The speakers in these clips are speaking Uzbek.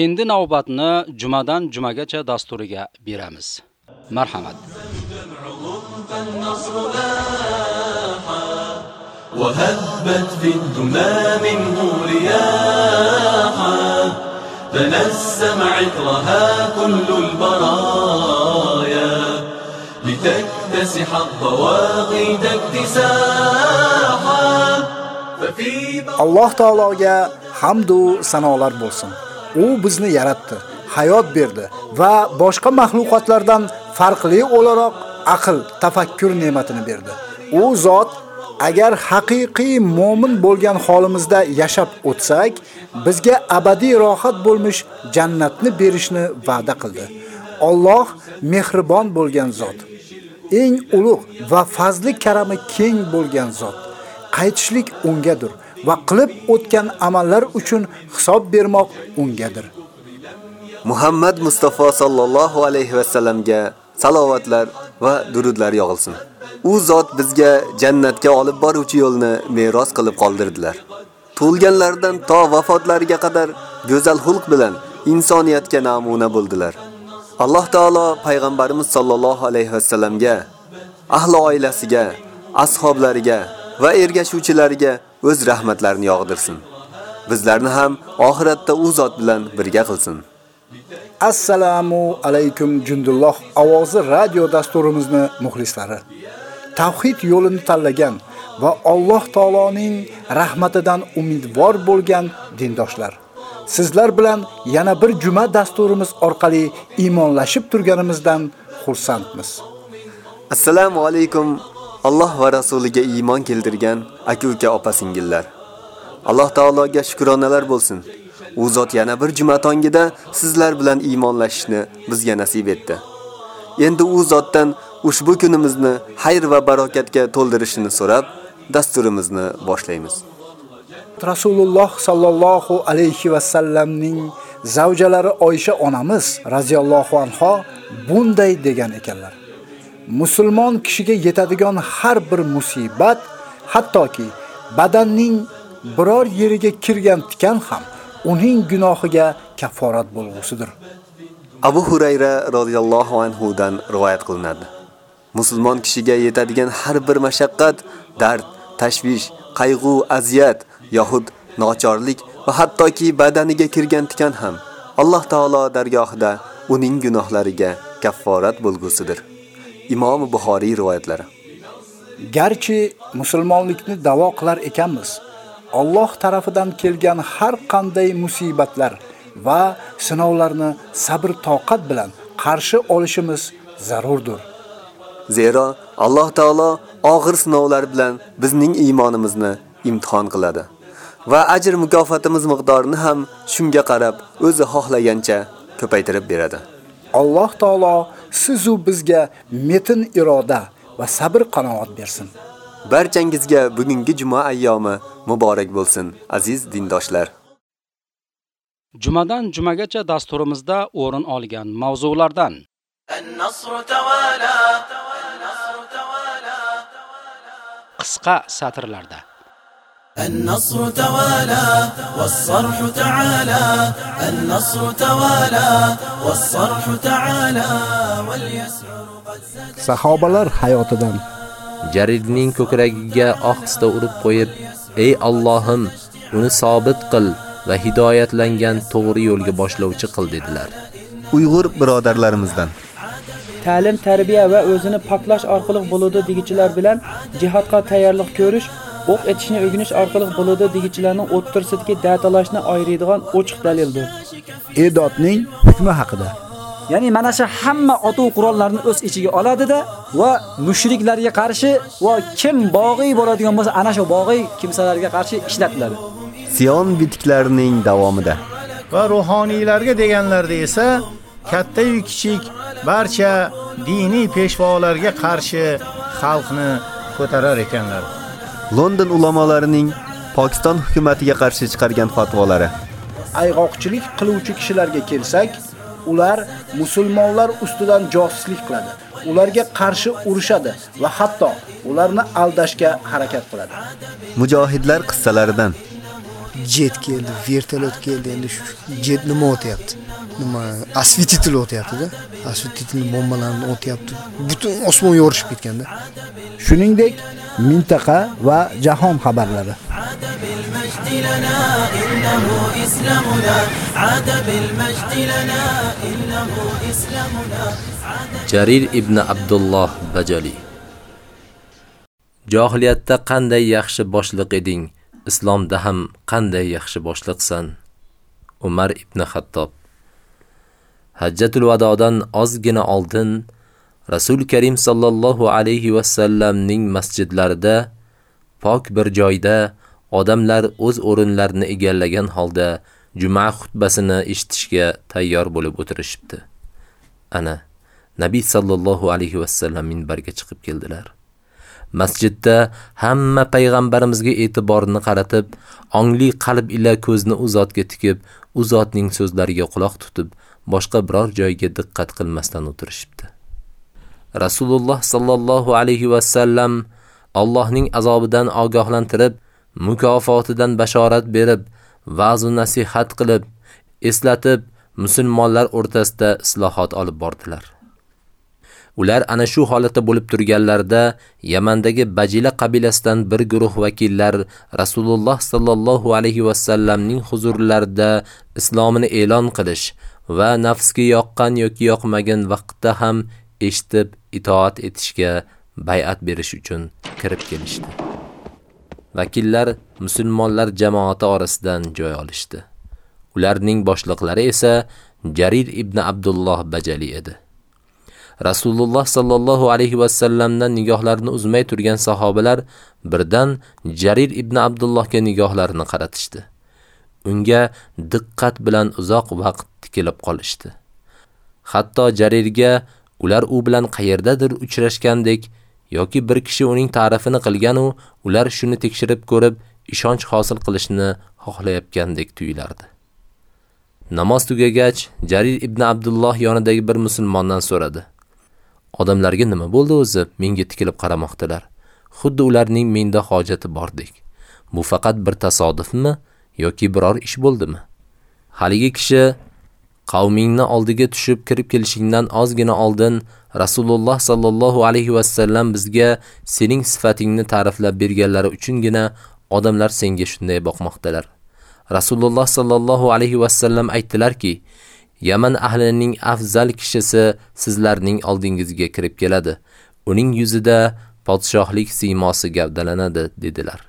Endi navbatni jumadan jumagacha dasturiga beramiz. Marhamat. وهبت في الدمى منه رياحا تنسم عطرها كل البرايا لتكتسح الضواغد اكتساحا ففي Alloh taologa hamd va sanolar bo'lsin. U bizni yaratdi, hayot berdi va boshqa mahluqotlardan farqli o'laroq aql, tafakkur ne'matini berdi. U zot agar haqiqiy mu'min bo'lgan holimizda yashab o'tsak, bizga abadiy rohat bo'lmuş jannatni berishni va'da qildi. Alloh mehribon bo'lgan zot. Eng ulug' va fazli karami keng bo'lgan zot. Qaytishlik ungadir va qilib o'tgan amallar uchun hisob bermoq ungadir. Muhammad Mustafa sallallohu alayhi va sallamga salovatlar va durudlar yog'ilsin. U zot bizga jannatga olib boruvchi yo'lni meros qilib qoldirdilar. Tug'ilganlardan to vafotlariga qadar go'zal xulq bilan insoniyatga namuna bo'ldilar. Alloh taolo payg'ambarimiz sallallohu alayhi va sallamga, ahli oilasiga, ashablariga va ergashuvchilariga o'z rahmatlarini yog'dirsin. Bizlarni ham oxiratda u zot bilan birga qilsin. Assalomu alaykum Jundulloh ovozi radio dasturimizni muxlislari. Tavhid yo'lini tanlagan va Alloh taoloning rahmatidan umidvor bo'lgan dindoshlar. Sizlar bilan yana bir juma dasturimiz orqali iymonlashib turganimizdan xursandmiz. Assalomu alaykum Alloh va rasuliga iymon keltirgan aka-uka opa-singillar. Alloh taologa shukronalar bo'lsin. U zot yana bir juma tongida sizlar bilan iymonlashishni bizga nasib etdi. Endi u zotdan ushbu kunimizni xayr va barokatga to'ldirishini so'rab, dasturimizni boshlaymiz. Rasululloh sallallohu alayhi va sallamning zavjalari Oysha onamiz radhiyallohu anha bunday degan ekanlar. Musulmon kishiga yetadigan har bir musibat, hattoki badanning biror yeriga kirgan tikan ham uning gunohiga kafforat bo'lg'usidir. Abu Hurayra radhiyallohu anhu dan rivoyat qilinadi. Musulmon kishiga yetadigan har bir mashaqqat, dard, tashvish, qayg'u, aziyat yoxud nochorlik va hattoki badaniga kirgan tikan ham Alloh taolo dargohida uning gunohlariga kafforat bo'lgusidir. Imom Buxoriy rivoyatlari. Garchi musulmonlikni da'vo qilar ekanmiz, Alloh tarafidan kelgan har qanday musibatlar va sinovlarni sabr toqat bilan qarshi olishimiz zarurdir. Zero Alloh taolo og'ir sinovlar bilan bizning iymonimizni imtihon qiladi va ajr mukofotimiz miqdorini ham shunga qarab o'zi xohlagancha ko'paytirib beradi. Alloh taolo siz u bizga metin iroda va sabr qanoat bersin. Barchangizga bugungi juma ayyomi muborak bo'lsin, aziz dindoshlar. Jumadan jumagacha dasturimizda o'rin olgan mavzulardan qisqa satrlarda النصر توالى والصرح تعالى النصر توالى والصرح تعالى واليسعر قد زاد Sahobalar hayotidan Jarirning ko'kragiga ohista urib qo'yib, "Ey Allohim, uni sobit qil va hidoyatlangan to'g'ri yo'lga boshlovchi qil" dedilar. Uyg'ur birodarlarimizdan ta'lim tarbiya va o'zini poklash orqali bo'ludi degichilar bilan jihodga tayyorlik ko'rish o'q etishni o'rganish orqali bo'ludi degichilarning o'ttirsidagi datalashni ayiradigan ochiq dalildir Edotning hukmi haqida Ya'ni mana shu hamma otuv qurollarni o'z ichiga oladida va mushriklarga qarshi va kim bog'iy bo'ladigan bo'lsa, ana shu bog'iy kimsalarga qarshi ishlatiladi. Sion bitiklarining davomida va ruhoniylarga deganlarda esa katta yu kichik barcha diniy peshvolarga qarshi xalqni ko'tarar ekanlar. London ulamolarining Pokiston hukumatiga qarshi chiqargan fatvolari ayg'oqchilik qiluvchi kishilarga kelsak, ular musulmonlar ustidan josuslik qiladi. Ularga qarshi urushadi va hatto ularni aldashga harakat qiladi. mujohidlar qissalaridan jet keldi, vertolyot keldi. Endi shu jet nima o'tyapti? Nima осветитель o'tyapti-da. Осветитель bombalarni o'tyapti. Butun osmon yorishib ketganda. Shuningdek, mintaqa va jahon xabarlari. Jarir ibn Abdulloh Bajali Johiliyatda qanday yaxshi boshliq eding, islomda ham qanday yaxshi boshliqsan. Umar ibn Xattob Hajjatul Vadodan ozgina oldin Rasul Karim sallallohu alayhi va sallamning masjidlarida pok bir joyda odamlar o'z o'rinlarini egallagan holda juma xutbasini eshitishga tayyor bo'lib o'tirishibdi. Ana Nabiy sallallohu alayhi va sallam minbarga chiqib keldilar. Masjidda hamma payg'ambarimizga e'tiborni qaratib, ongli qalb ila ko'zni u zotga tikib, u zotning so'zlariga quloq tutib, boshqa biror joyga diqqat qilmasdan o'tirishibdi. Rasululloh sallallohu alayhi vasallam Allohning azobidan ogohlantirib, mukofotidan bashorat berib, va'zu nasihat qilib, eslatib, musulmonlar o'rtasida islohot olib bordilar. Ular ana shu holatda bo'lib turganlarida Yamandagi Bajila qabilasidan bir guruh vakillar Rasululloh sallallohu alayhi va sallamning huzurlarida islomini e'lon qilish va nafsga yoqqan yoki yoqmagan vaqtda ham eshitib itoat etishga bay'at berish uchun kirib kelishdi. Vakillar musulmonlar jamoati orasidan joy olishdi. Ularning boshliqlari esa Jarir ibn Abdulloh Bajali edi. Rasululloh sallallohu alayhi va sallamdan nigohlarini uzmay turgan sahobalar birdan Jarir ibn Abdullohga nigohlarini qaratishdi. Unga diqqat bilan uzoq vaqt tikilib qolishdi. Hatto Jarirga ular u bilan qayerdadir uchrashgandek yoki bir kishi uning ta'rifini qilgan u ular shuni tekshirib ko'rib ishonch hosil qilishni xohlayotgandek tuyulardi. Namoz tugagach, Jarir ibn Abdulloh yonidagi bir musulmondan so'radi. Odamlarga nima bo'ldi o'zi? Menga tikilib qaramoqdilar. Xuddi ularning menda hojati bordek. Bu faqat bir tasodifmi yoki biror ish bo'ldimi? Haligi kishi qavmingni oldiga tushib kirib kelishingdan ozgina oldin Rasululloh sallallohu alayhi va sallam bizga sening sifatingni ta'riflab berganlari uchungina odamlar senga shunday boqmoqdalar. Rasululloh sallallohu alayhi va sallam aytdilarki, Yaman ahlining afzal kishisi sizlarning oldingizga kirib keladi. Uning yuzida podshohlik siymosi gavdalanadi dedilar.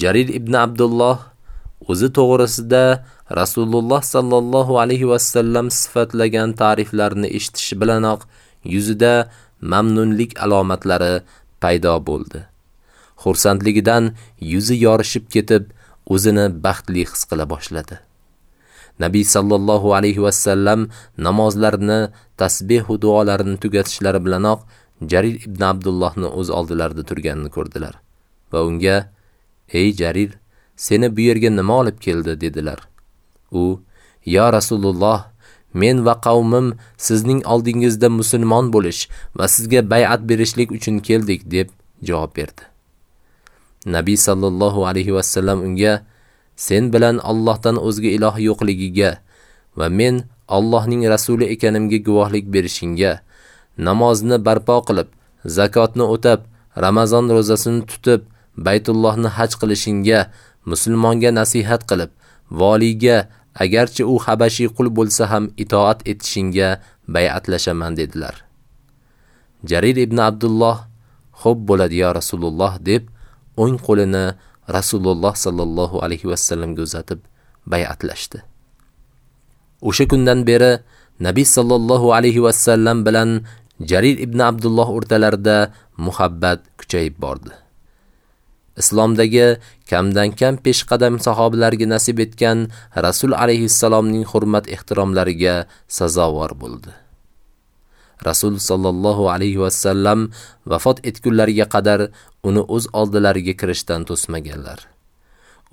Jarir ibn Abdulloh o'zi to'g'risida Rasululloh sallallohu alayhi vasallam sifatlagan ta'riflarni eshitish bilanoq yuzida mamnunlik alomatlari paydo bo'ldi. Xursandligidan yuzi yorishib ketib, o'zini baxtli his qila boshladi. Nabiy sallallohu alayhi vasallam namozlarini, tasbih va duolarini tugatishlari bilanoq Jarir ibn Abdullohni o'z oldilarida turganini ko'rdilar va unga: "Ey Jarir, seni bu yerga nima olib keldi?" dedilar. U: "Ya Rasululloh, men va qavmim sizning oldingizda musulmon bo'lish va sizga bay'at berishlik uchun keldik" deb javob berdi. Nabiy sallallohu alayhi va sallam unga: "Sen bilan Allohdan o'zga iloh yo'qligiga va men Allohning rasuli ekanimga guvohlik berishingga, namozni barpo qilib, zakotni o'tab, Ramazon ro'zasini tutib, Baytullohni haj qilishingga, musulmonga nasihat qilib, valiga agarchi u habashiy qul bo'lsa ham itoat etishingga bay'atlashaman dedilar. Jarir ibn Abdulloh xo'p bo'ladi ya Rasululloh deb o'ng qo'lini Rasululloh sallallohu alayhi va sallamga uzatib bay'atlashdi. O'sha kundan beri Nabiy sallallohu alayhi va sallam bilan Jarir ibn Abdulloh o'rtalarida muhabbat kuchayib bordi. Islomdagi kamdan kam peshqadam sahobalarga nasib etgan Rasul alayhissalomning hurmat ehtiromlariga sazovor bo'ldi. Rasul sallallohu alayhi va sallam vafot etgunlariga qadar uni o'z oldilariga kirishdan to'smaganlar.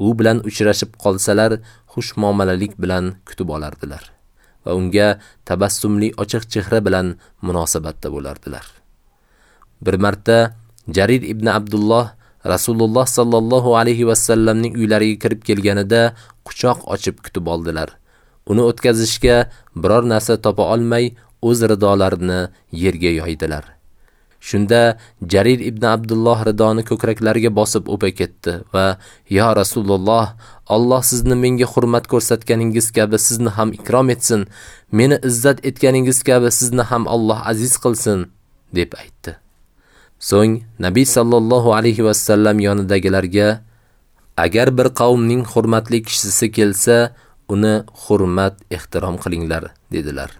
U bilan uchrashib qolsalar, xush muomalalik bilan kutib olardilar va unga tabassumli ochiq chehra bilan munosabatda bo'lardilar. Bir marta Jarir ibn Abdulloh Rasululloh sallallohu alayhi va sallamning uylariga kirib kelganida quchoq ochib kutib oldilar. Uni o'tkazishga biror narsa topa olmay, o'z ridolarini yerga yoydilar. Shunda Jarir ibn Abdulloh ridoni ko'kraklariga bosib o'pa ketdi va: "Ya Rasululloh, Alloh sizni menga hurmat ko'rsatganingiz kabi sizni ham ikrom etsin. Meni izzat etganingiz kabi sizni ham Alloh aziz qilsin." deb aytdi. So'ng Nabiy sallallohu alayhi va sallam yonidagilarga: "Agar bir qavmning hurmatli kishisi kelsa, uni hurmat, ehtirom qilinglar" dedilar.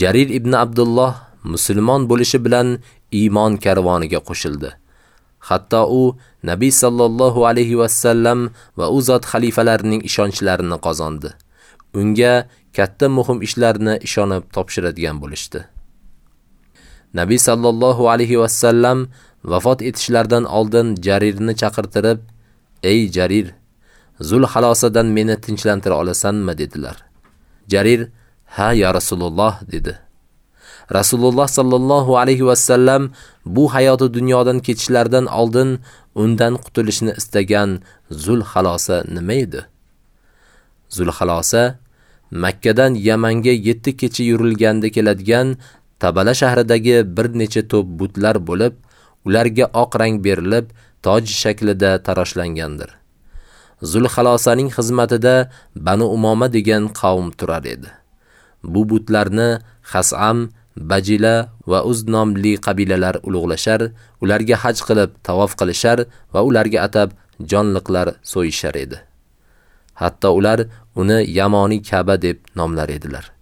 Jarir ibn Abdulloh musulmon bo'lishi bilan iymon karvoniga qo'shildi. Hatto u Nabiy sallallohu alayhi va sallam va u zot xalifalarining ishonchlarini qozondi. Unga katta muhim ishlarni ishonib topshiradigan bo'lishdi. Nabiy sallallohu alayhi va sallam vafot etishlaridan oldin Jarirni chaqirtirib, "Ey Jarir, Zul halosadan meni tinchlantira olasanmi?" dedilar. Jarir, "Ha, ya Rasululloh" dedi. Rasululloh sallallohu alayhi va sallam bu hayoti dunyodan ketishlaridan oldin undan qutulishni istagan Zul halosa nima edi? Zul halosa Makka dan Yamanga 7 kecha yurilganda keladigan Tabala shahridagi bir necha to'p butlar bo'lib, ularga oq rang berilib, toj shaklida taroshlangandir. Zulxalosaning xizmatida Banu Umoma degan qavm turar edi. Bu butlarni Xasam, Bajila va Uz nomli qabilalar ulug'lashar, ularga haj qilib tavof qilishar va ularga atab jonliqlar so'yishar edi. Hatto ular uni Yamoniy Ka'ba deb nomlar edilar.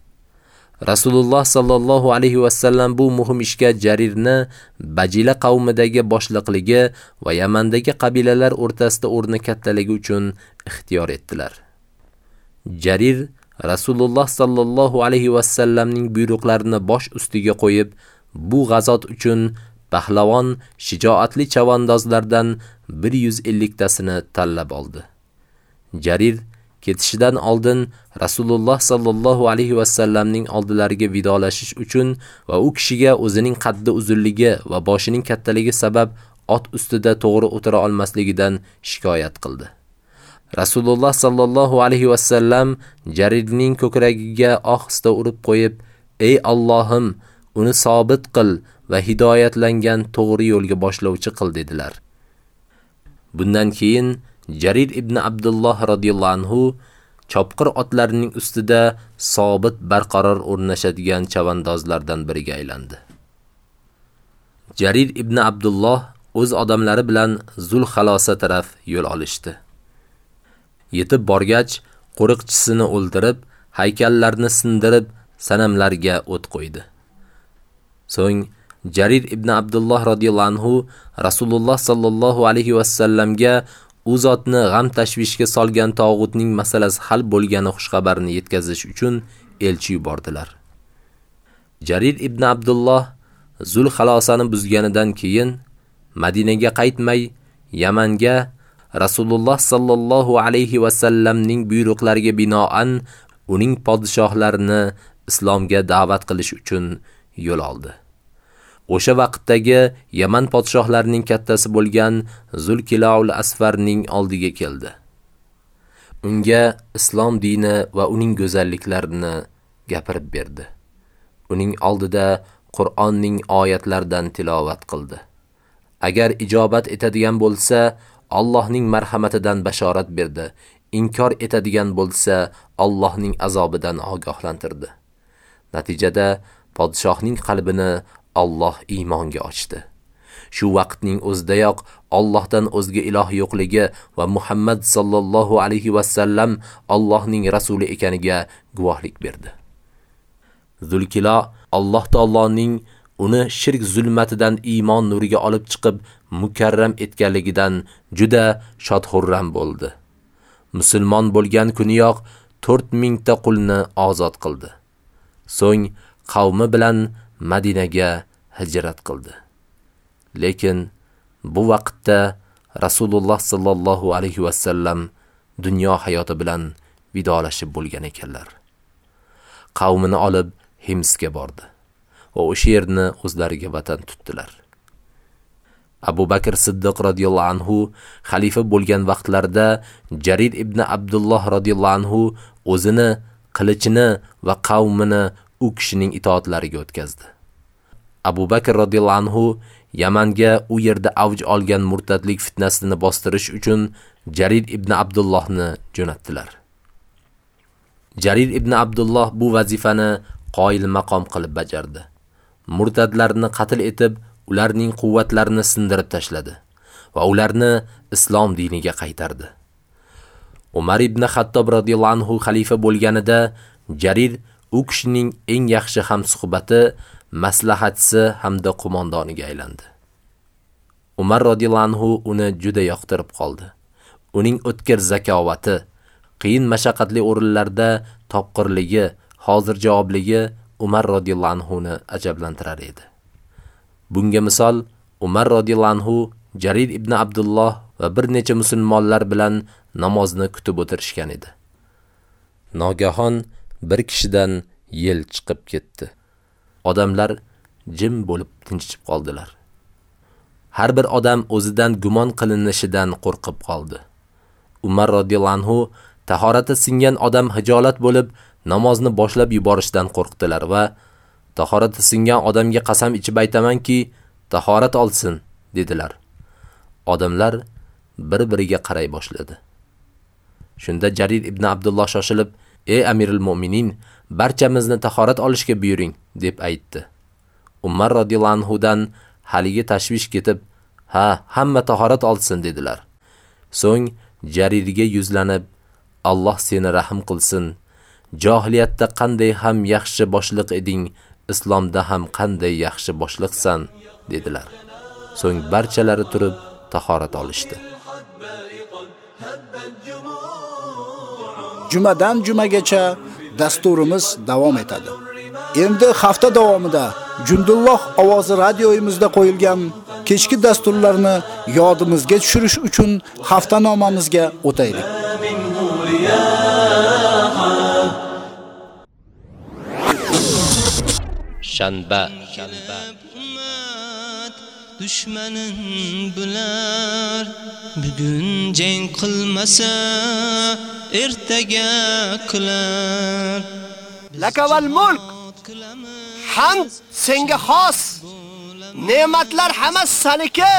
Rasululloh sallallohu alayhi va sallam bu muhim ishga Jarirni Bajila qavmidagi boshliqligi va Yamandagi qabilalar o'rtasida o'rni kattaligi uchun ixtiyor etdilar. Jarir Rasululloh sallallohu alayhi va sallamning buyruqlarini bosh ustiga qo'yib, bu g'azot uchun pahlavon, shijoatli chavandozlardan 150 tasini tanlab oldi. Jarir ketishidan oldin Rasululloh sallallohu alayhi vasallamning oldilariga vidolashish uchun va u kishiga o'zining qaddi uzunligi va boshining kattaligi sabab ot ustida to'g'ri o'tira olmasligidan shikoyat qildi. Rasululloh sallallohu alayhi vasallam Jaridning ko'kragiga ohista urib qo'yib, "Ey Allohim, uni sobit qil va hidoyatlangan to'g'ri yo'lga boshlovchi qil" dedilar. Bundan keyin Jarir ibn Abdulloh radhiyallohu anhu chopqir otlarining ustida sobit barqaror o'rnashadigan chavandozlardan biriga aylandi. Jarir ibn Abdulloh o'z odamlari bilan Zul xalosa taraf yo'l olishdi. Yetib borgach, qo'riqchisini o'ldirib, haykallarni sindirib, sanamlarga o't qo'ydi. So'ng Jarir ibn Abdulloh radhiyallohu anhu Rasululloh sallallohu alayhi va sallamga u zotni g'am tashvishga solgan tog'utning masalasi hal bo'lgani xushxabarini yetkazish uchun elchi yubordilar. Jarir ibn Abdulloh Zul xalosani buzganidan keyin Madinaga qaytmay Yamanga Rasululloh sallallohu alayhi va sallamning buyruqlariga binoan uning podshohlarini islomga da'vat qilish uchun yo'l oldi. O'sha vaqtdagi Yaman podshohlarining kattasi bo'lgan Zulkilaul Asfarning oldiga keldi. Unga islom dini va uning go'zalliklarini gapirib berdi. Uning oldida Qur'onning oyatlaridan tilovat qildi. Agar ijobat etadigan bo'lsa, Allohning marhamatidan bashorat berdi. Inkor etadigan bo'lsa, Allohning azobidan ogohlantirdi. Natijada podshohning qalbini Alloh iymonga ochdi. Shu vaqtning o'zidayoq Allohdan o'zga iloh yo'qligi va Muhammad sallallohu alayhi va sallam Allohning rasuli ekaniga guvohlik berdi. Zulkilo Alloh taoloning uni shirk zulmatidan iymon nuriga olib chiqib mukarram etganligidan juda shodxurram bo'ldi. Musulmon bo'lgan kuniyoq 4000 ta qulni ozod qildi. So'ng qavmi bilan Madinaga hijrat qildi. Lekin bu vaqtda Rasululloh sallallohu alayhi va sallam dunyo hayoti bilan vidolashib bo'lgan ekanlar. Qavmini olib Himsga bordi va o'sha yerni o'zlariga vatan tutdilar. Abu Bakr Siddiq radhiyallohu anhu xalifa bo'lgan vaqtlarida Jarir ibn Abdullah radhiyallohu anhu o'zini, qilichini va qavmini u kishining itoatlariga o'tkazdi. Abu Bakr radhiyallohu anhu Yamanga u yerda avj olgan murtadlik fitnasini bostirish uchun Jarir ibn Abdullohni jo'natdilar. Jarir ibn Abdulloh bu vazifani qoyil maqom qilib bajardi. Murtadlarni qatl etib, ularning quvvatlarini sindirib tashladi va ularni islom diniga qaytardi. Umar ibn Xattob radhiyallohu anhu xalifa bo'lganida Jarir u kishining eng yaxshi hamsuhbati, maslahatchisi hamda qo'mondoniga aylandi. Umar radhiyallohu anhu uni juda yoqtirib qoldi. Uning o'tkir zakovati, qiyin mashaqqatli o'rinlarda topqirligi, hozir javobligi Umar radhiyallohu anhu ni ajablantirar edi. Bunga misol Umar radhiyallohu anhu Jarir ibn Abdulloh va bir necha musulmonlar bilan namozni kutib o'tirishgan edi. Nogahon bir kishidan yel chiqib ketdi. Odamlar jim bo'lib tinchib qoldilar. Har bir odam o'zidan gumon qilinishidan qo'rqib qoldi. Umar radhiyallahu anhu tahorati singan odam hijolat bo'lib namozni boshlab yuborishdan qo'rqdilar va tahorati singan odamga qasam ichib aytamanki, tahorat olsin, dedilar. Odamlar bir-biriga qaray boshladi. Shunda Jarir ibn Abdullah shoshilib, "Ey Amirul Mu'minin, barchamizni tahorat olishga buyuring", deb aytdi. Umar radhiyallohu anhu dan haligi tashvish ketib, "Ha, hamma tahorat olsin", dedilar. So'ng Jarirga yuzlanib, "Alloh seni rahim qilsin. Jahiliyatda qanday ham yaxshi boshliq eding, islomda ham qanday yaxshi boshliqsan", dedilar. So'ng barchalari turib tahorat olishdi. Jumadan jumagacha dasturimiz davom etadi. Endi hafta davomida Jundulloh ovozi radioyimizda qo'yilgan kechki dasturlarni yodimizga tushirish uchun haftanomamizga o'taylik. Shanba dushmanin bular. Bugun jang qilmasa ertaga qilar. Lakaval mulk hamd senga xos. Ne'matlar hammasi saniki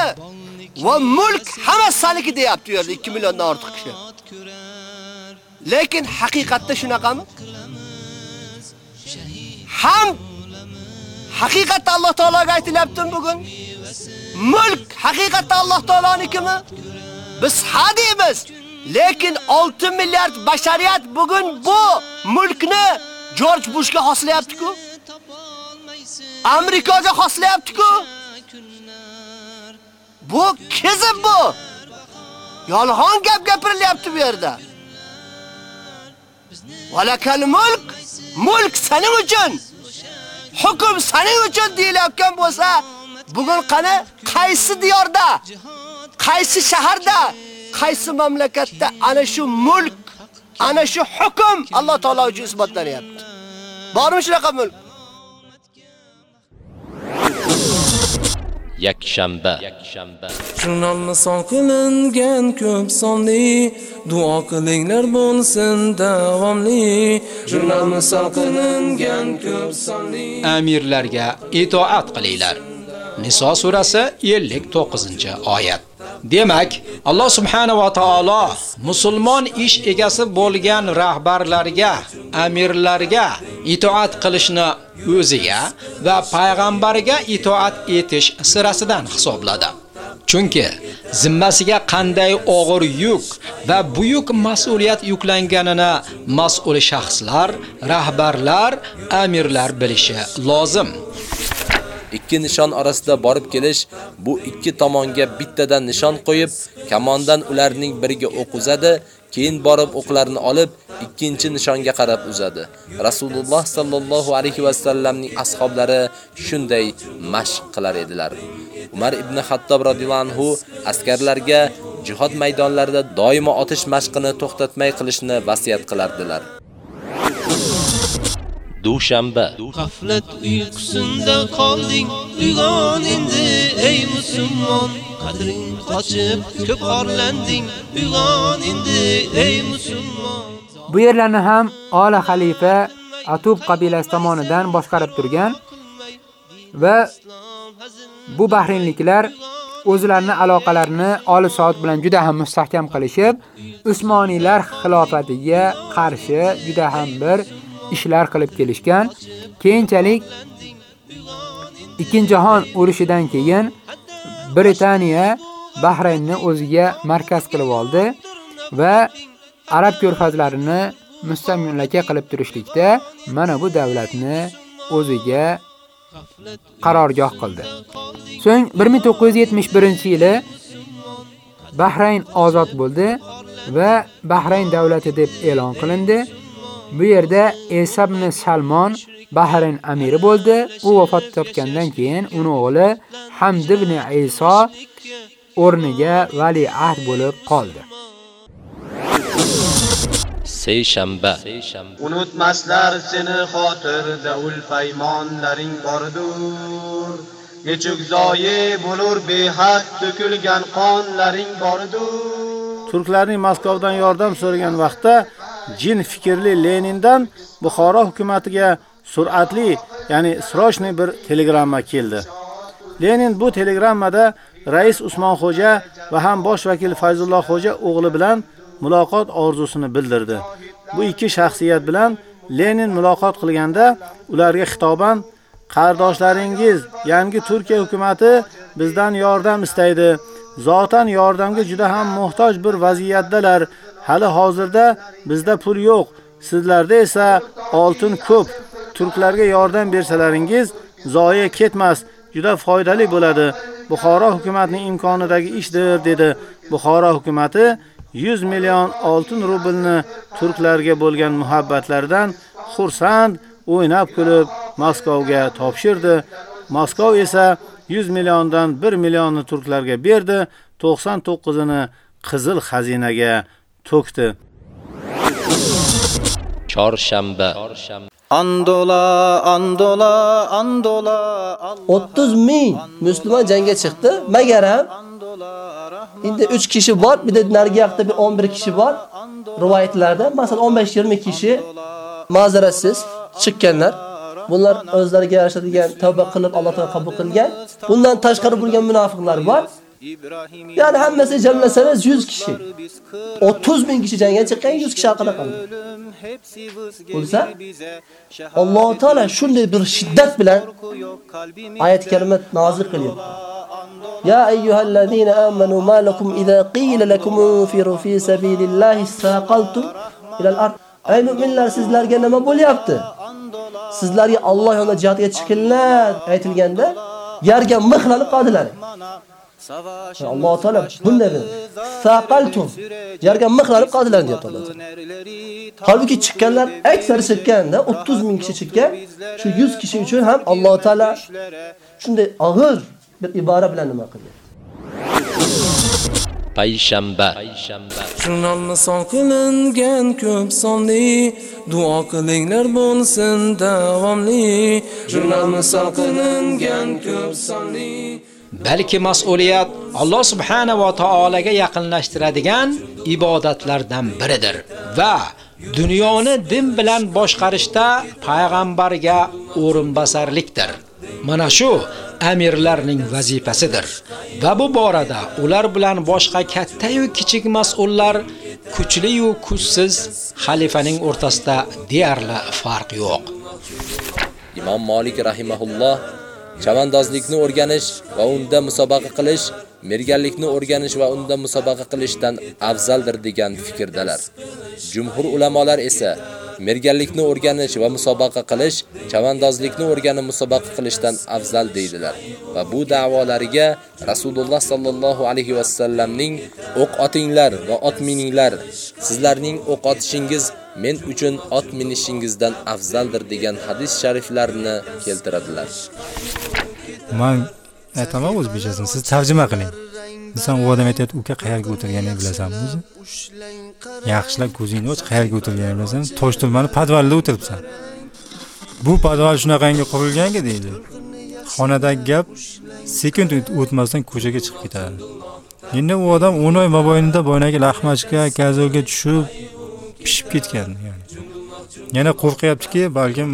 va mulk hammasi saniki deyapti yerda. 2 milliondan ortiq kishi. Lekin haqiqatda shunaqami? Hamd haqiqatda Alloh taologa aytilyaptimi bugun mulk haqiqatda Alloh taolonikimi biz ha deymiz lekin 6 milliard bashariyat bugun bu mulkni George Bushga xoslayapti-ku Amerikaga xoslayapti-ku Bu kizib bu. Yolg'on gap gapirilyapti bu yerda. Valakal mulk, mulk sening uchun. Hukm sening uchun deyilayotgan bo'lsa, bugun qani? Qaysi diyorda, qaysi shaharda, qaysi mamlakatda? Ana shu mulk, ana shu hukm Alloh taolo uchun isbotlanyapti. Bormi shunaqa mulk? yakshanba. Jurnal misol qilingan ko'p sonli. Duo qilinglar bo'lsin davomli. Jurnal misol qilingan ko'p sonli. Amirlarga itoat qilinglar. Niso surasi 59-oyat. Demak, Alloh subhanahu va taolo musulmon ish egasi bo'lgan rahbarlarga, amirlarga itoat qilishni o'ziga va payg'ambariga itoat etish sirasidan hisobladi. Chunki zimmasiga qanday og'ir yuk va buyuk mas'uliyat yuklanganini mas'ul shaxslar, rahbarlar, amirlar bilishi lozim. Ikki nishon orasida borib kelish bu ikki tomonga bittadan nishon qo'yib, kamondan ularning biriga o'q uzadi, keyin borib o'qlarni olib, ikkinchi nishonga qarab uzadi. Rasululloh sallallohu alayhi va sallamning ashablari shunday mashq qilar edilar. Umar ibn Xattob radhiyallohu anhu askarlarga jihod maydonlarida doimo otish mashqini to'xtatmay qilishni vasiyat qilardilar. Dushanba. G'aflat uyqusinda qolding uyg'on endi ey musulmon. Qadring qochib ko'p orlanding uyg'on endi ey musulmon. Bu yerlarni ham Ola xalifa Atub qabilasi tomonidan boshqarib turgan va bu bahrinliklar o'zlarini aloqalarini Oli Saud bilan juda ham mustahkam qilishib, Usmoniylar xilofatiga qarshi juda ham bir ishlar qilib kelishgan. Keyinchalik Ikkinchi jahon urushidan keyin Britaniya Bahraynni o'ziga markaz qilib oldi va arab ko'rfazlarini mustamlaka qilib turishlikda mana bu davlatni o'ziga qarorgoh qildi. So'ng 1971-yili Bahrayn ozod bo'ldi va Bahrayn davlati deb e'lon qilindi. Bu yerda Isa ibn Salmon Bahrayn amiri bo'ldi. U vafot topgandan keyin uni o'g'li Hamd ibn Iso o'rniga vali ahd bo'lib qoldi. Seyshanba. Unutmaslar seni xotirda ul paymonlaring bordur. Nechuk zoyi bo'lur behad to'kilgan qonlaring bordur. Turklarning Moskvadan yordam so'ragan vaqtda jin fikrli Lenindan Buxoro hukumatiga sur'atli, ya'ni srochniy bir telegramma keldi. Lenin bu telegrammada rais Usmonxo'ja va ham bosh vakil Fayzulloh Xo'ja o'g'li bilan muloqot orzusini bildirdi. Bu ikki shaxsiyat bilan Lenin muloqot qilganda ularga xitoban Qardoshlaringiz yangi Turkiya hukumatı bizdan yordam istaydi. Zotan yordamga juda ham muhtoj bir vaziyatdalar. Hali hozirda bizda pul yo'q, sizlarda esa oltin ko'p. Turklarga yordam bersalaringiz zoya ketmas, juda foydali bo'ladi. Buxoro hukumatining imkonidagi ishdir dedi. Buxoro hukumati 100 million oltin rublni turklarga bo'lgan muhabbatlaridan xursand, o'ynab kulib Moskovga topshirdi. Moskov esa 100 milliondan 1 millionni turklarga berdi, 99ini qizil xazinaga to'kdi. Chorshanba. Andola, Andola, Andola. 30 ming musulmon jangga chiqdi, magar ham endi 3 kishi bor, bir de narigi yoqda bir 11 kishi bor. Rivoyatlarda, masalan 15-20 kishi ma'zaratsiz chiqqanlar. Bunlar o'zlariga yarasha degan tavba qilib Alloh taolo qabul qilgan. Bundan tashqari bo'lgan munofiqlar bor. Yani hammasi jamlasangiz 100 kishi, 30 ming kishi jangga chiqqan 100 kishi haqida qildi? Bo'lsa, Alloh taolo shunday bir shiddat bilan oyat-i karimat nozil qilyapti. Ya ayyuhallazina amanu ma lakum idza qila lakum infiru fi sabilillahi istaqaltum ila al-ard. Ey mu'minlar sizlarga nima bo'lyapti? Sizlarga Alloh yo'lida jihadga chiqinglar aytilganda yerga mixlanib qoldilar. Alloh taolo bunday dedi. Saqaltum. Yerga mixlanib qoldilar deyapti Alloh. Halbuki chiqqanlar aksari chiqqanda 30 ming kishi chiqqan, shu 100 kishi uchun ham Alloh taolo shunday og'ir bir ibora bilan nima qildi? Payshanba. Jurnal misol qilingan ko'p sonli duo qilinglar bo'lsin davomli. Jurnal misol qilingan ko'p sonli balki mas'uliyat Alloh subhanahu va taolaga yaqinlashtiradigan ibodatlardan biridir va dunyoni din bilan boshqarishda payg'ambarga o'rinbosarlikdir. Mana shu amirlarning vazifasidir. Va bu borada ular bilan boshqa katta yu kichik mas'ullar kuchli yu kuchsiz xalifaning o'rtasida deyarli farq yo'q. Imom Malik rahimahulloh chavandozlikni o'rganish va unda musobaqa qilish merganlikni o'rganish va unda musobaqa qilishdan afzaldir degan fikrdalar. Jumhur ulamolar esa merganlikni o'rganish va musobaqa qilish chavandozlikni o'rganib musobaqa qilishdan afzal deydilar. Va bu da'volariga Rasululloh sallallohu alayhi va sallamning o'q otinglar va ot mininglar, sizlarning o'q otishingiz men uchun ot minishingizdan afzaldir degan hadis shariflarini keltiradilar. Men aytaman e, o'zbekchasini, siz tarjima qiling. Sen u odam aytayapti, uka qayerga o'tirganini bilasanmi o'zi? Yaxshilab ko'zingni och, qayerga o'tirganingni bilasan? Toshturmani podvalda o'tiribsan. Bu podval shunaqangi qurilganki deydi. xonadagi gap sekund o'tmasdan ko'chaga chiqib ketadi. Endi u odam 10 oy mobaynida boyagi lahmachka gazolga tushib pishib ketgan yani. Yana qo'rqyaptiki, balkim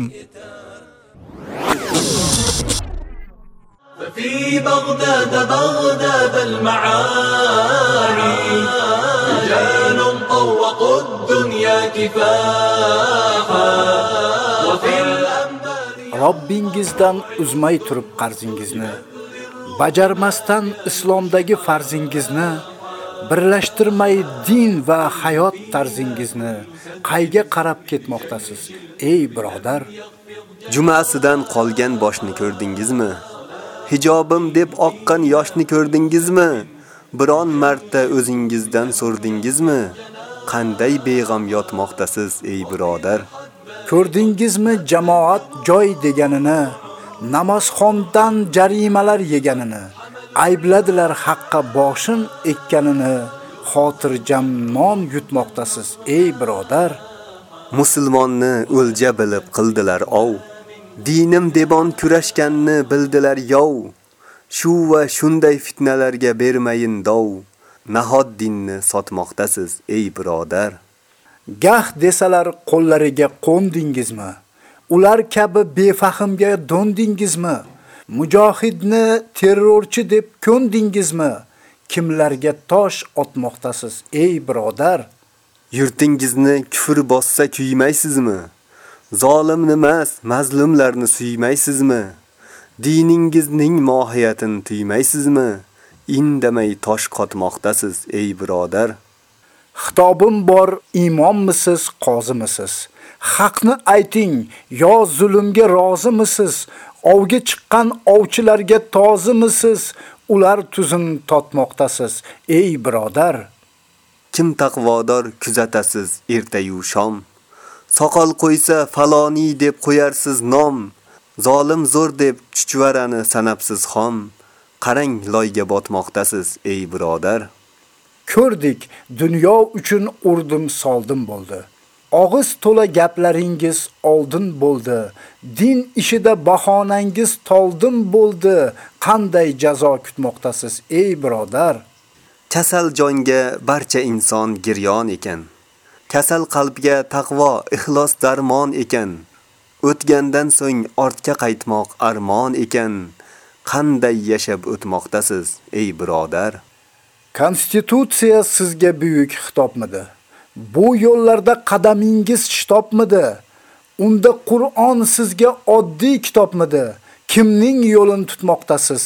في بغداد بغداد المعاني رجال طوقوا الدنيا كفاحا وفي Robbingizdan uzmay turib qarzingizni, bajarmasdan islomdagi farzingizni, birlashtirmay din va hayot tarzingizni qayga qarab ketmoqdasiz, ey birodar? Jumasidan qolgan boshni ko'rdingizmi? Hijobim deb oqqan yoshni ko'rdingizmi? Biron marta o'zingizdan so'rdingizmi? Qanday beg'am yotmoqdasiz ey birodar? Ko'rdingizmi jamoat joy deganini, namozxondan jarimalar yeganini, aybladilar haqqa boshin ekkanini, xotirjam non yutmoqdasiz ey birodar. Musulmonni o'lja bilib qildilar ov. Dinim debon kurashganni bildilar yov. Shu va shunday fitnalarga bermayin dov. Nahod dinni sotmoqdasiz ey birodar. Gah desalar qo'llariga qo'ndingizmi? Ular kabi befahmga dondingizmi? Mujohidni terrorchi deb ko'ndingizmi? Kimlarga tosh otmoqdasiz ey birodar? Yurtingizni kufr bossa kuymaysizmi? Zolim emas, mazlumlarni suymaysizmi? Diningizning mohiyatini tuymaysizmi? Indamay tosh qotmoqdasiz ey birodar. Xitobim bor, imommisiz, qozimisiz? Haqni ayting, yo zulmga rozimisiz? Ovga chiqqan ovchilarga tozimisiz? Ular tuzin totmoqdasiz, ey birodar. Kim taqvodor kuzatasiz ertayu shom. Soqol qo'ysa faloni deb qo'yarsiz nom. Zolim zo'r deb chuchvarani sanabsiz xom. Qarang loyga botmoqdasiz ey birodar. Ko'rdik, dunyo uchun urdim soldim bo'ldi. Og'iz to'la gaplaringiz oldin bo'ldi. Din ishida bahonangiz toldim bo'ldi. Qanday jazo kutmoqdasiz ey birodar? Kasal jonga barcha inson giryon ekan. Kasal qalbga taqvo, ixlos darmon ekan. O'tgandan so'ng ortga qaytmoq armon ekan. Qanday yashab o'tmoqdasiz ey birodar? Konstitutsiya sizga buyuk xitobmidi? Bu yo'llarda qadamingiz shtopmidi? Unda Qur'on sizga oddiy kitobmidi? Kimning yo'lini tutmoqdasiz,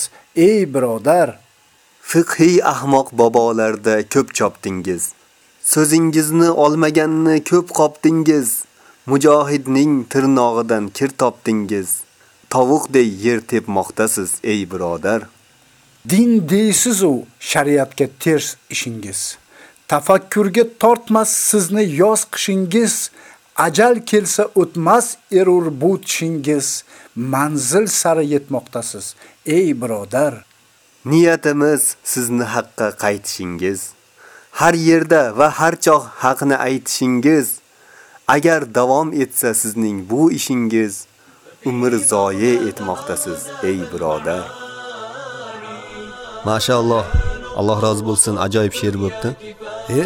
ey birodar? Fiqhiy ahmoq bobolarda ko'p chopdingiz. So'zingizni olmaganni ko'p qopdingiz. Mujohidning tirnog'idan kir topdingiz. Tovuqday yer tepmoqdasiz ey birodar. Din deysiz u shariatga ters ishingiz. Tafakkurga tortmas sizni yoz qishingiz. Ajal kelsa o'tmas erur bu tishingiz. Manzil sari yetmoqdasiz ey birodar. Niyatimiz sizni haqqa qaytishingiz. Har yerda va har choq haqni aytishingiz. Agar davom etsa sizning bu ishingiz, umr zoyi etmoqdasiz ey birodar. Mashaalloh. Alloh rozi bo'lsin, ajoyib she'r bo'pti. E,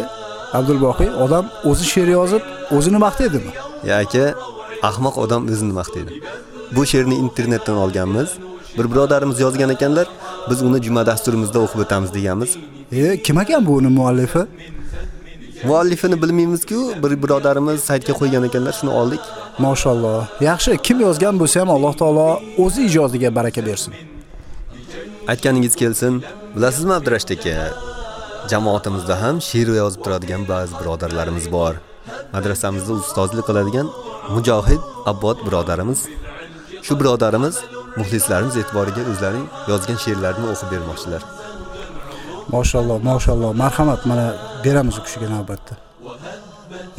Abdulboqiy odam o'zi she'r yozib, o'zini maqtaydimi? Ya aka, ahmoq odam o'zini maqtaydi. Bu she'rni internetdan olganmiz. Bir birodarimiz yozgan ekanlar, biz uni juma dasturimizda o'qib o'tamiz deganmiz. E, kim ekan bu uni muallifi? Muallifini bilmaymiz-ku, bir birodarimiz saytga qo'ygan ekanlar, shuni oldik. Mashalloh. Yaxshi, kim yozgan bo'lsa ham Alloh taolo o'zi ijodiga baraka bersin. Aytganingiz kelsin. Bilasizmi Abdurashid aka? Jamoatimizda ham she'r yozib turadigan ba'zi birodarlarimiz bor. Madrasamizda ustozlik qiladigan Mujohid Abbod birodarimiz. Shu birodarimiz muxlislarimiz e'tiboriga o'zlarining yozgan she'rlarini o'qib bermoqchilar. Mashalloh, mashalloh. Marhamat, mana beramiz u kishiga navbatda.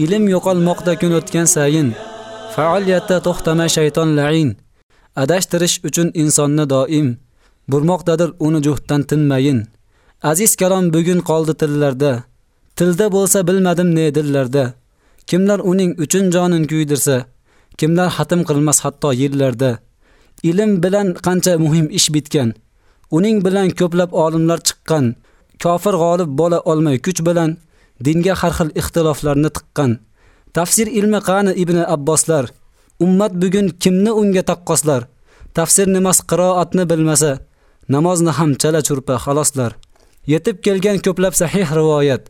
Ilm yo'qolmoqda kun o'tgan sayin, faoliyatda to'xtamay shayton la'in. Adashtirish uchun insonni doim burmoqdadir uni juhtdan tinmayin. Aziz kalom bugun qoldi tillarda. Tilda bo'lsa bilmadim ne dillarda. Kimlar uning uchun jonin kuydirsa, kimlar xatm qilmas hatto yillarda. Ilm bilan qancha muhim ish bitgan. Uning bilan ko'plab olimlar chiqqan. Kofir g'olib bo'la olmay kuch bilan dinga har xil ixtiloflarni tiqqan. Tafsir ilmi qani Ibn Abboslar. Ummat bugun kimni unga taqqoslar? Tafsir nimas qiroatni bilmasa, namozni ham chala churpa xaloslar. Yetib kelgan ko'plab sahih rivoyat,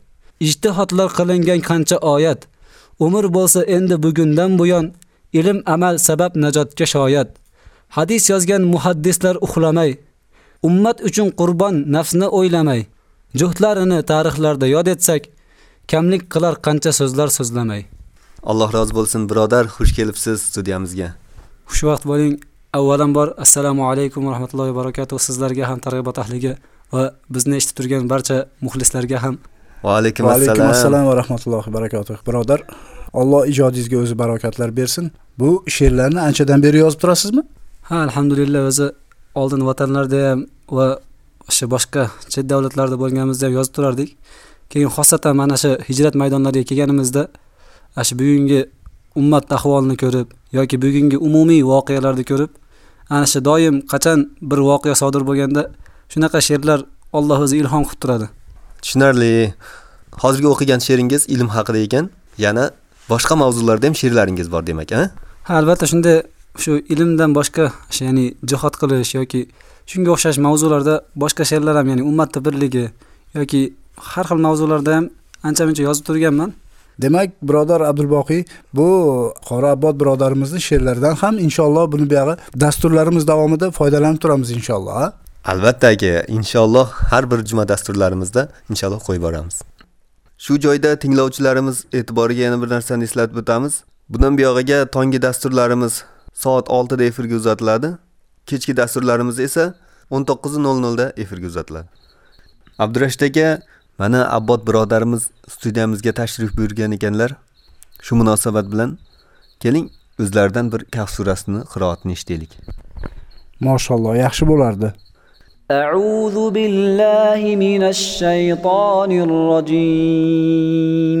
ijtihodlar qilingan qancha oyat. Umr bo'lsa endi bugundan buyon ilm amal sabab najotga shoyat. Hadis yozgan muhaddislar uxlamay, ummat uchun qurbon nafsni o'ylamay, juhtlarini tarixlarda yod etsak, kamlik qilar qancha so'zlar so'zlamay. Alloh rozi bo'lsin, birodar, xush kelibsiz studiyamizga. Xushvaqt bo'ling. Avvalambor assalomu alaykum va rahmatullohi va barakatuh sizlarga ham targ'ibot ahliga va bizni eshitib turgan barcha muxlislarga ham. Va alaykum Va alaykum assalom. assalom va rahmatullohi va barakatuh. Birodar, Alloh ijodingizga o'zi barokatlar bersin. Bu she'rlarni anchadan beri yozib turasizmi? Ha, alhamdulillah o'zi oldin vatanlarda ham va o'sha boshqa chet davlatlarda bo'lganimizda ham yozib turardik. Keyin xosatan mana shu hijrat maydonlariga kelganimizda shu bugungi ummat ahvolini ko'rib yoki bugungi umumiy voqealarni ko'rib, ana shu doim qachon bir voqea sodir bo'lganda shunaqa she'rlar Alloh o'zi ilhom qilib turadi. Tushunarli. Hozirgi o'qigan she'ringiz ilm haqida ekan, yana boshqa mavzularda ham she'rlaringiz bor demak, ha? Ha, albatta shunda shu ilmdan boshqa ya'ni jihod qilish yoki shunga o'xshash mavzularda boshqa she'rlar ham ya'ni ummatni birligi yoki har xil mavzularda ham ancha-muncha yozib turganman. Demak, birodar Abdulboqiy, bu Qora Abbod birodarimizning she'rlaridan ham inshaalloh buni buyog'i dasturlarimiz davomida foydalanib turamiz inshaalloh. ha? Albatta aka, inshaalloh har bir juma dasturlarimizda inshaalloh qo'yib boramiz. Shu joyda tinglovchilarimiz e'tiboriga yana bir narsani eslatib o'tamiz. Bundan buyog'iga tongi dasturlarimiz soat 6 da efirga uzatiladi. Kechki dasturlarimiz esa 19:00 da efirga uzatiladi. Abdurashid aka, mana Abbod birodarimiz studiyamizga tashrif buyurgan ekanlar. Shu munosabat bilan keling o'zlaridan bir Kahf surasini qiroatini eshitaylik. Mashalloh, yaxshi bo'lardi. أعوذ بالله من الشيطان الرجيم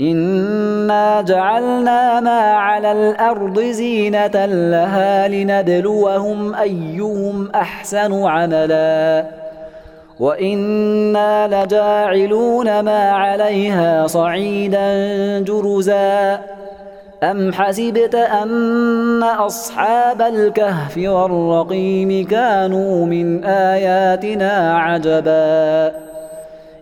إنا جعلنا ما على الأرض زينة لها لنبلوهم أيهم أحسن عملا وإنا لجاعلون ما عليها صعيدا جرزا أم حسبت أن أصحاب الكهف والرقيم كانوا من آياتنا عجبا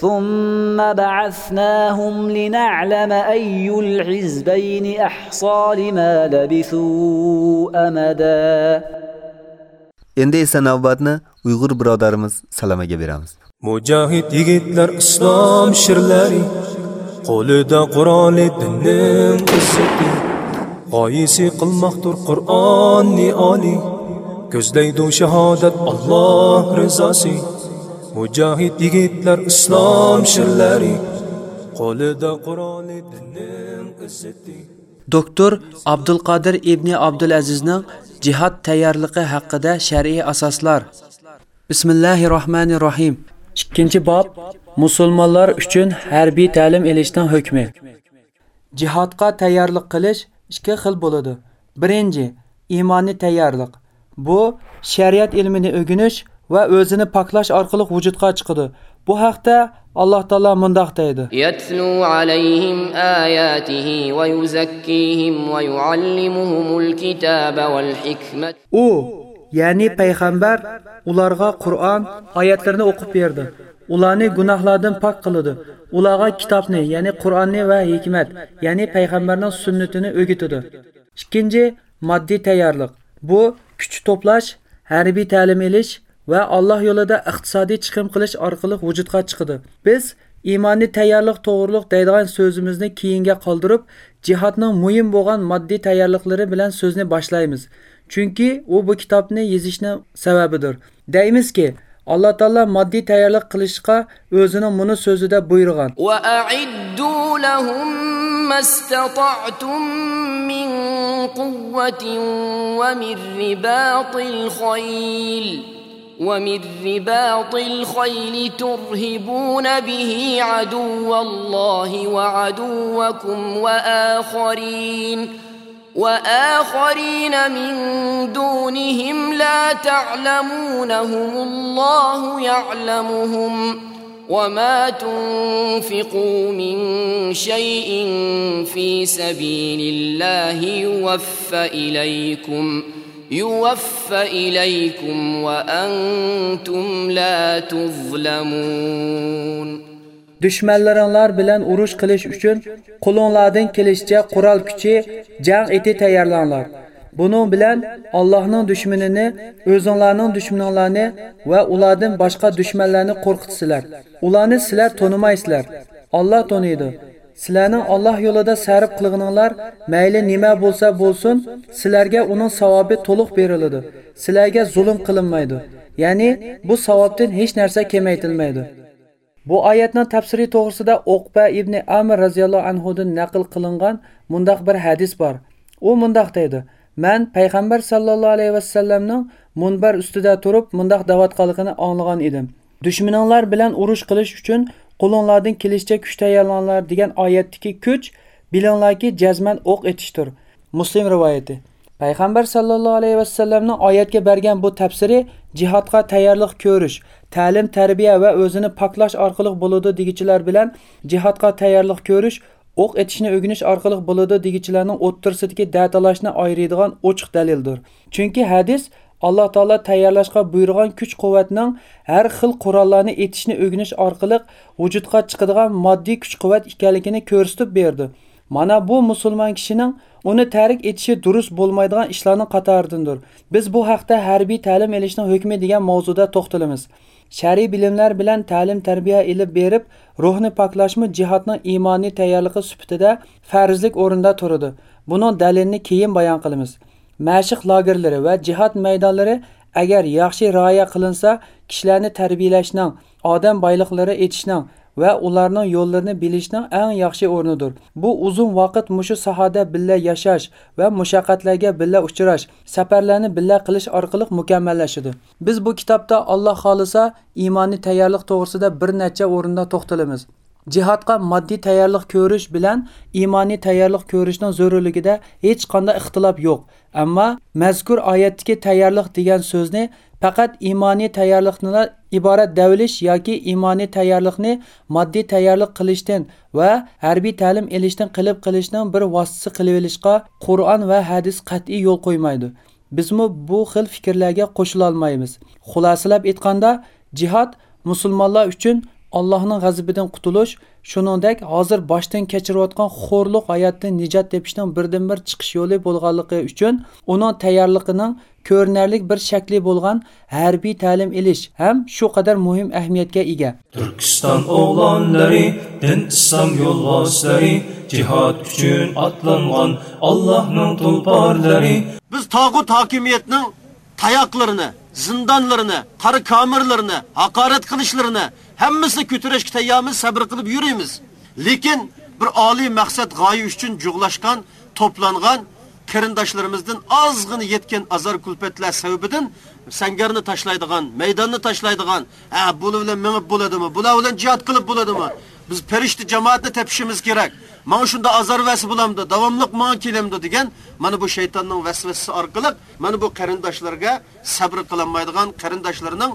ثم بعثناهم لنعلم أي الحزبين أحصى لما لبثوا أمدا Endi esa navbatni Uyg'ur birodarimiz Salamaga beramiz. Mujohid yigitlar islom shirlari qo'lida Qur'oni dinning izzati g'oyisi qilmoqdir qur'onni oliy ko'zlaydi shahodat Alloh rizosi mujohid yigitlar islom shirlari qo'lida qur'oni dinning izzati. Doktor abdulqodir ibn abdulazizning jihad tayyorligi haqida shar'iy asoslar. Bismillahi rohmanir rohim ikkinchi bob musulmonlar uchun harbiy ta'lim olishning hukmi. Jihodga tayyorlik qilish ikki xil bo'ladi. Birinchi iymoniy tayyorlik. Bu shariat ilmini o'rganish va o'zini poklash orqali vujudga chiqadi bu haqda alloh taolo mundoq deydi. Yatlu alayhim ayatihi va yuzakkihim va yuallimuhumul kitaba wal hikmat u ya'ni payg'ambar ularga qur'on oyatlarini o'qib berdi. Ularni gunohlardan pok qiladi ularga kitobni ya'ni qur'onni va hikmat ya'ni payg'ambarning sunnatini o'gitadi ikkinchi moddiy tayyorlik. Bu kuch to'plash harbiy ta'lim olish va Alloh yo'lida iqtisodiy chiqim qilish orqali vujudga chiqadi. Biz iymoniy tayyorlik to'g'riliq deydigan so'zimizni keyinga qoldirib, jihodning muhim bo'lgan moddiy tayyorliklari bilan so'zni boshlaymiz. Chunki u bu kitobni yozishni sababidir. Deymizki, alloh taolo moddiy tayyorlik qilishga o'zining buni so'zida buyurgan وأعدوا لهم ما استطعتم من قوة ومن رباط الخيل ومن رباط الخيل ترهبون به عدو الله وعدوكم وآخرين وآخرين من دونهم لا تعلمونهم الله يعلمهم وما تنفقوا من شيء في سبيل الله يوفى إليكم يوفى إليكم وأنتم لا تظلمون dushmanlaringlar bilan urush qilish uchun qo'linglardan kelishicha qurol kuchi jang eti tayyorlanglar buning bilan Allohning dushmanini o'zinglarning dushmanlarini va ulardan boshqa dushmanlarni qo'rqitsizlar ularni sizlar tonimaysizlar Alloh toniydi Sizlarning Alloh yo'lida sarf qilganinglar mayli nima bo'lsa bo'lsin sizlarga uning savobi to'liq beriladi sizlarga zulm qilinmaydi ya'ni bu savobdan hech narsa kamaytirilmaydi Bu oyatning tafsiri to'g'risida Uqba ibn Amr radhiyallohu anhudan naql qilingan mundaq bir hadis bor. U mundaq deydi: "Men payg'ambar sallallohu alayhi vasallamning munbar ustida turib mundaq qilganini anglagan edim. Dushmaninglar bilan urush qilish uchun qo'linglardan kelishicha kuch tayyorlanglar degan oyatdagi kuch bilinglarki jazman o'q etishdir." Muslim rivoyati. payg'ambar sallallohu alayhi vasallamning oyatga bergan bu tafsiri jihodga tayyorlik ko'rish ta'lim tarbiya va o'zini poklash orqali bo'ladi degichilar bilan jihodga tayyorlik ko'rish o'q etishni o'rganish orqali bo'ladi degichilarning o'ttirsidagi datalashni ayiradigan ochiq dalildir chunki hadis alloh taolo tayyorlashga buyurgan kuch quvvatning har xil qurollarni etishni o'rganish orqali vujudga chiqadigan moddiy kuch quvvat ekanligini ko'rsatib berdi. Mana bu musulmon kishining uni tarik etishi durust bo'lmaydigan ishlarning qatoridandir. Biz bu haqda harbiy ta'lim olishning hukmi degan mavzuda to'xtalamiz. Shar'iy bilimlar bilan ta'lim tarbiya ilib berib ruhni poklashmi jihodning iymoniy tayyorligi sifatida farzlik o'rinda turadi. Buning dalilini keyin bayon qilamiz. Mashq lagerlari va jihod maydonlari agar yaxshi rioya qilinsa kishilarni tarbiyalashning odam boyliqlari etishning va ularning yo'llarini bilishning eng yaxshi o'rnidir. Bu uzun vaqt mushu sohada birga yashash va mushaqqatlarga birga uchrash, safarlarni birga qilish orqali mukammallashadi. Biz bu kitobda Alloh xolisa iymonni tayyorlik to'g'risida bir necha o'rinda to'xtalamiz. Jihodga moddiy tayyorlik ko'rish bilan iymoniy tayyorlik ko'rishning zarurligida hech qanday ixtilof yo'q. Ammo mazkur oyatdagi tayyorlik degan so'zni faqat iymoniy tayyorlikni iborat davlish yoki iymoniy tayyorlikni moddiy tayyorlik qilishdan va harbiy ta'lim olishdan qilib qilishning bir vositasi qilib olishga Qur'on va hadis qat'iy yo'l qo'ymaydi. Bizmi bu xil fikrlarga qo'shilolmaymiz. Xulosalab aytganda, jihad musulmonlar uchun Allohning g'azabidan qutulish, shuningdek hozir boshdan kechirayotgan xo'rliq hayotdan nijot tepishning birdan-bir chiqish yo'li bo'lganligi uchun uning tayyorligining ko'rinarli bir shakli bo'lgan harbiy ta'lim elish ham shu qadar muhim ahamiyatga ega. Turkiston o'g'lonlari, din islom yo'lboshlari, jihad uchun otlangan Allohning tulporlari. Biz tog'ut hokimiyatning tayoqlarini, zindonlarini, qari kamirlarini, haqorat qilishlarini hammasini ko'tarishga tayyormiz, sabr qilib yuramiz. Lekin bir oliy maqsad g'oya uchun jug'lashgan, to'plangan qarindoshlarimizdan ozg'ina yetgan azar kulpatlar sababidan sangarni tashlaydigan, maydonni tashlaydigan, ha buni bilan mingib bo'ladimi? Bular bilan jihad qilib bo'ladimi? Biz perishti jamoatni tepishimiz kerak. Mana shunda azar vasi bo'lamdi, davomliq menga kelamdi degan mana bu shaytonning vasvasasi orqali mana bu qarindoshlarga sabr qilolmaydigan qarindoshlarining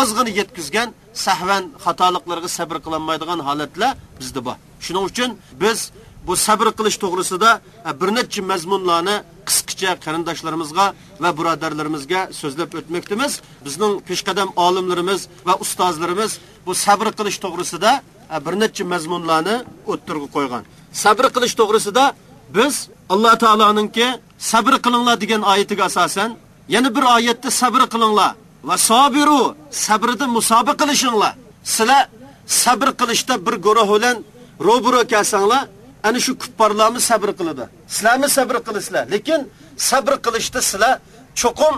ozg'ini yetkizgan sahvan xatoliklarga sabr qilolmaydigan holatlar bizda bor. Shuning uchun biz bu sabr qilish to'g'risida e, bir necha mazmunlarni qisqacha qarindoshlarimizga va birodarlarimizga so'zlab o'tmoqdamiz. Bizning peshqadam olimlarimiz va ustozlarimiz bu sabr qilish to'g'risida e, bir necha mazmunlarni o'ttirib qo'ygan. Sabr qilish to'g'risida biz Alloh taoloninki sabr qilinglar degan oyatiga asosan yana bir oyatda sabr qilinglar va sabiru sabrda musobaqa qilishinglar. Sizlar sabr qilishda bir guruh bilan ro'baro kelsanglar ana shu kuffarlarni sabr qiladi. Sizlarni sabr qilasizlar, lekin sabr qilishda sizlar cho'qim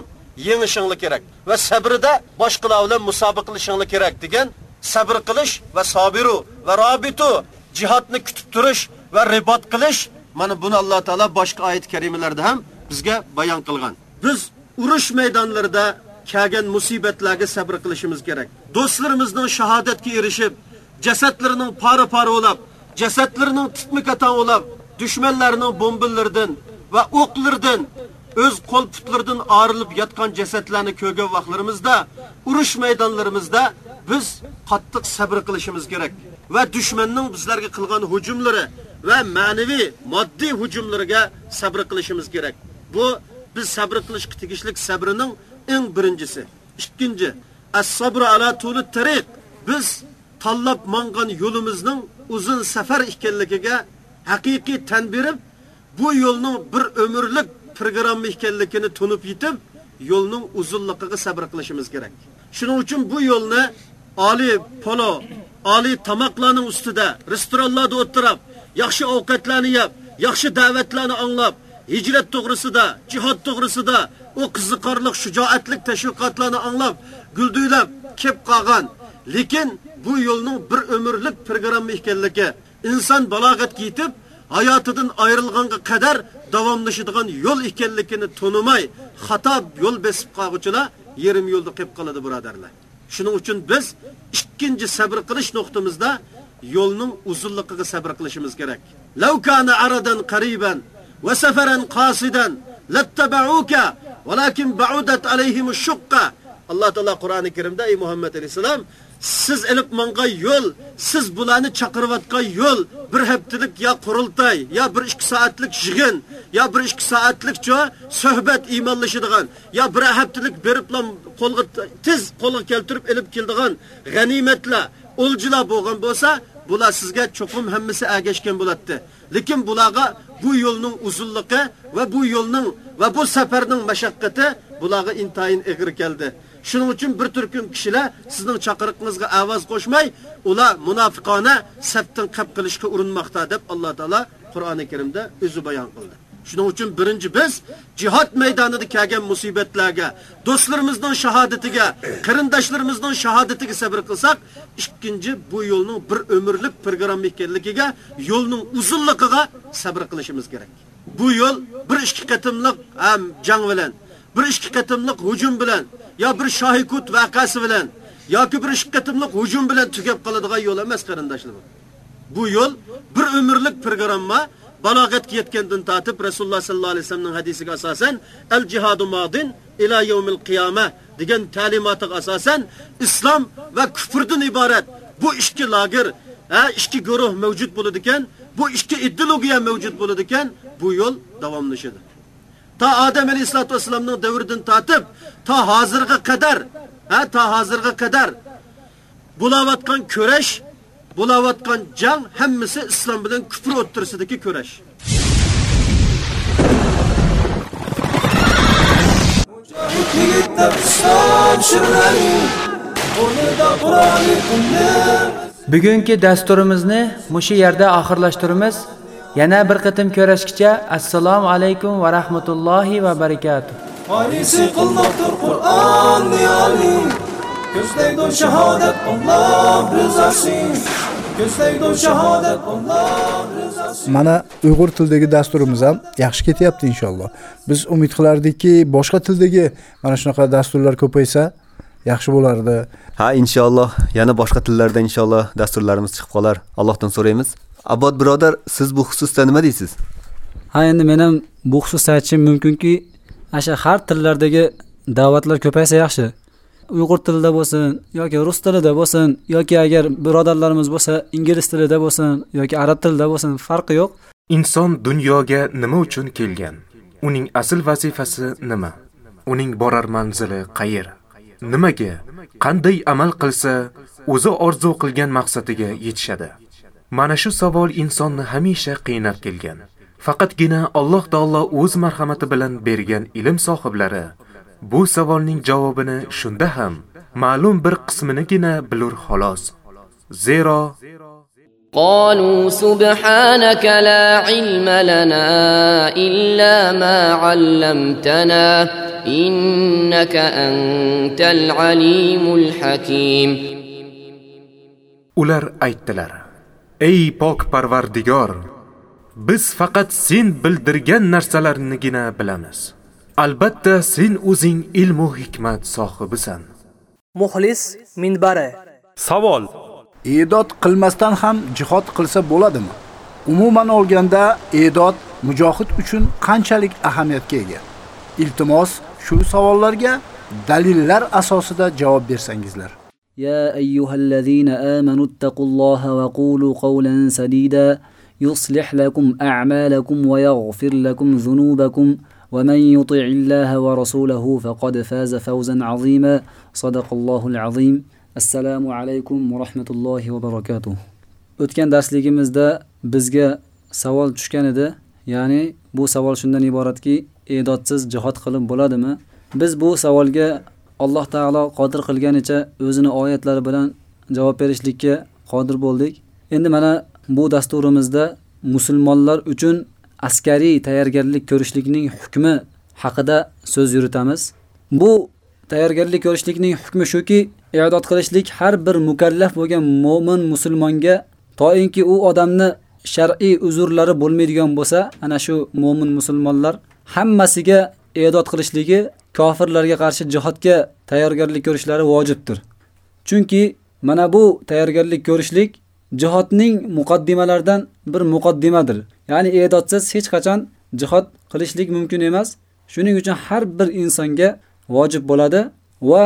yengishinglar kerak va sabrda boshqalar bilan musobaqa qilishinglar kerak degan sabr qilish va sabiru va robitu jihatni kutib turish va ribot qilish mana buni Alloh taolo boshqa oyat karimalarda ham bizga bayon qilgan. Biz urush maydonlarida kelgan musibatlarga sabr qilishimiz kerak. Do'stlarimizning shahodatga erishib, jasadlarining pari-pari bo'lib, jasadlarining tutmikatan bo'lib, dushmanlarning bombalaridan va o'qlardan o'z qo'l putlaridan ayrilib yotgan jasadlarni ko'rgan vaqtlarimizda, urush maydonlarimizda biz qattiq sabr qilishimiz kerak va dushmanning bizlarga qilgan hujumlari va ma'naviy, moddiy hujumlarga sabr qilishimiz kerak. Bu biz sabr qilishga tegishli sabrining eng birinchisi. Ikkinchi, as-sabru ala tuli tariq. Biz tanlab mangan yo'limizning uzun safar ekanligiga haqiqiy tan berib, bu yo'lning bir umrlik programma ekanligini tunib yetib, yo'lning uzunligiga sabr qilishimiz kerak. Shuning uchun bu yo'lni oliy polo, oliy tamoqlarning ustida, restoranlarda o'tirib, yaxshi ovqatlarni yeb, yaxshi da'vatlarni anglab, hijrat to'g'risida, jihad to'g'risida, u qiziqarlik, shijoatlik tashviqotlarni anglab, gulduylab kelib qolgan. Lekin bu yo'lning bir umrlik programma ekanligi, inson balog'atga yetib, hayotidan ayrilganga qadar davomlashadigan yo'l ekanligini tunimay, xato yo'l besib qolguchilar yerim yo'lda qolib qoladi birodarlar. Shuning uchun biz ikkinchi sabr qilish nuqtamizda yo'lning uzunligiga sabr qilishimiz kerak. Law kana aradan qariban va safaran qasidan lattaba'uka walakin ba'udat alayhim ash-shuqqa. Alloh taolo Qur'oni Karimda ey Muhammad alayhisalom siz ilib mangan yo'l, siz bularni chaqirayotgan yo'l bir haftalik yo qurultay, yo bir 2 soatlik yig'in, yo bir 2 soatlik jo suhbat iymonlashadigan, yo bir haftalik beriblan qo'lga tez qo'lga keltirib ilib keldigan g'animatlar, o'ljilar bo'lgan bo'lsa, bular sizga cho'qim hammasi agashgan bo'ladi. Lekin bularga bu yo'lning uzunligi va bu yo'lning va bu safarning mashaqqati bularga intayin egri keldi. Shuning uchun bir turkum kishilar sizning chaqiriqingizga ovoz qo'shmay, ular munofiqona safdan qab qilishga urinmoqda deb Alloh taolo Qur'oni Karimda o'zi bayon qildi. Shuning uchun birinchi biz jihad maydonida kelgan musibatlarga, do'stlarimizning shahodatiga, qarindoshlarimizning shahodatiga sabr qilsak, ikkinchi bu yo'lning bir umrlik program ekanligiga, yo'lning uzunligiga sabr qilishimiz kerak. Bu yo'l bir ikki qatimliq ham jang bilan, bir ikki qatimliq hujum bilan, yo bir Shohikut vaqasi bilan yoki bir ikki qatimliq hujum bilan tugab qoladigan yo'l emas qarindoshlar. Bu yo'l bir umrlik programma balog'atga yetgandan tortib Rasululloh sallallohu alayhi vasallamning hadisiga asosan al jihadu madin ila yawmil qiyama degan ta'limotiga asosan islom va kufrdan iborat bu ikki lager, ha, ikki guruh mavjud bo'ladi ekan, bu ikki ideologiya mavjud bo'ladi ekan, bu yo'l davomlashadi. Ta Adem Aleyhisselatü Vesselam'ның davridan tortib, ta hozirga qadar, ha, ta hozirga qadar bo'layotgan kurash, bo'layotgan jang hammasi islom bilan kufr o'ttirisidagi kurash. Bugungi dasturimizni mushu yerda oxirlashtiramiz. Yana bir qitim ko'rishgacha assalomu alaykum va rahmatullohi va barakatuh. Harisi qilmoqdir Qur'on niyoli Ko'zlaydi shahodat Alloh rizosi Ko'zlaydi shahodat Alloh rizosi Mana Uyg'ur tilidagi dasturimiz ham yaxshi ketyapti inshaalloh. Biz umid qilardikki, boshqa tildagi mana shunaqa dasturlar ko'paysa yaxshi bo'lardi. Ha, inshaalloh, yana boshqa tillarda inshaalloh dasturlarimiz chiqib qolar. Allohdan so'raymiz. Abod birodar, siz bu xususda nima deysiz? Ha, endi men ham bu xususda aytishim mumkinki, asha har tillardagi da'vatlar ko'paysa yaxshi. Uyg'ur tilida bo'lsin yoki rus tilida bo'lsin yoki agar birodarlarimiz bo'lsa ingliz tilida bo'lsin yoki arab tilida bo'lsin farqi yo'q. Inson dunyoga nima uchun kelgan? Uning asl vazifasi nima? Uning borar manzili qayer? Nimaga, qanday amal qilsa o'zi orzu qilgan maqsadiga yetishadi? Mana shu savol insonni hamisha qiynab kelgan. Faqatgina Alloh taolo o'z marhamati bilan bergan ilm sohiblari bu savolning javobini shunda ham ma'lum bir qisminigina bilur xolos. Zero قالوا سبحانك لا علم لنا إلا ما علمتنا إنك أنت العليم الحكيم Ular aytdilar: Ey pok Parvardigor, biz faqat sen bildirgan narsalarnigina bilamiz. albatta sen o'zing ilm va hikmat sohibisan. Muxlis minbari. Savol: E'dod qilmasdan ham jihod qilsa bo'ladimi? Umuman olganda, e'dod mujohid uchun qanchalik ahamiyatga ega? Iltimos, shu savollarga dalillar asosida javob bersangizlar. Ya ayyuhallazina amanu taqulloha va qulu qawlan sadida yuslih lakum a'malakum va yaghfir lakum dhunubakum. ومن يطع الله ورسوله فقد فاز فوزا عظيما صدق الله العظيم السلام عليكم ورحمة الله وبركاته O'tgan darsligimizda bizga savol tushgan edi. Ya'ni bu savol shundan iboratki, e'dodsiz jihad qilib bo'ladimi? Biz bu savolga Alloh taolo qodir qilganicha o'zini oyatlari bilan javob berishlikka qodir bo'ldik. Endi mana bu dasturimizda musulmonlar uchun askariy tayyorgarlik ko'rishlikning hukmi haqida so'z yuritamiz. Bu tayyorgarlik ko'rishlikning hukmi shuki, i'dod qilishlik har bir mukallaf bo'lgan mo'min musulmonga to'yinki u odamni shar'iy uzurlari bo'lmaydigan bo'lsa, ana shu mo'min musulmonlar hammasiga i'dod qilishligi kofirlarga qarshi jihodga tayyorgarlik ko'rishlari vojibdir. Chunki mana bu tayyorgarlik ko'rishlik jihodning muqaddimalaridan bir muqaddimadir. Ya'ni e'dodsiz hech qachon jihod qilishlik mumkin emas. Shuning uchun har bir insonga vojib bo'ladi va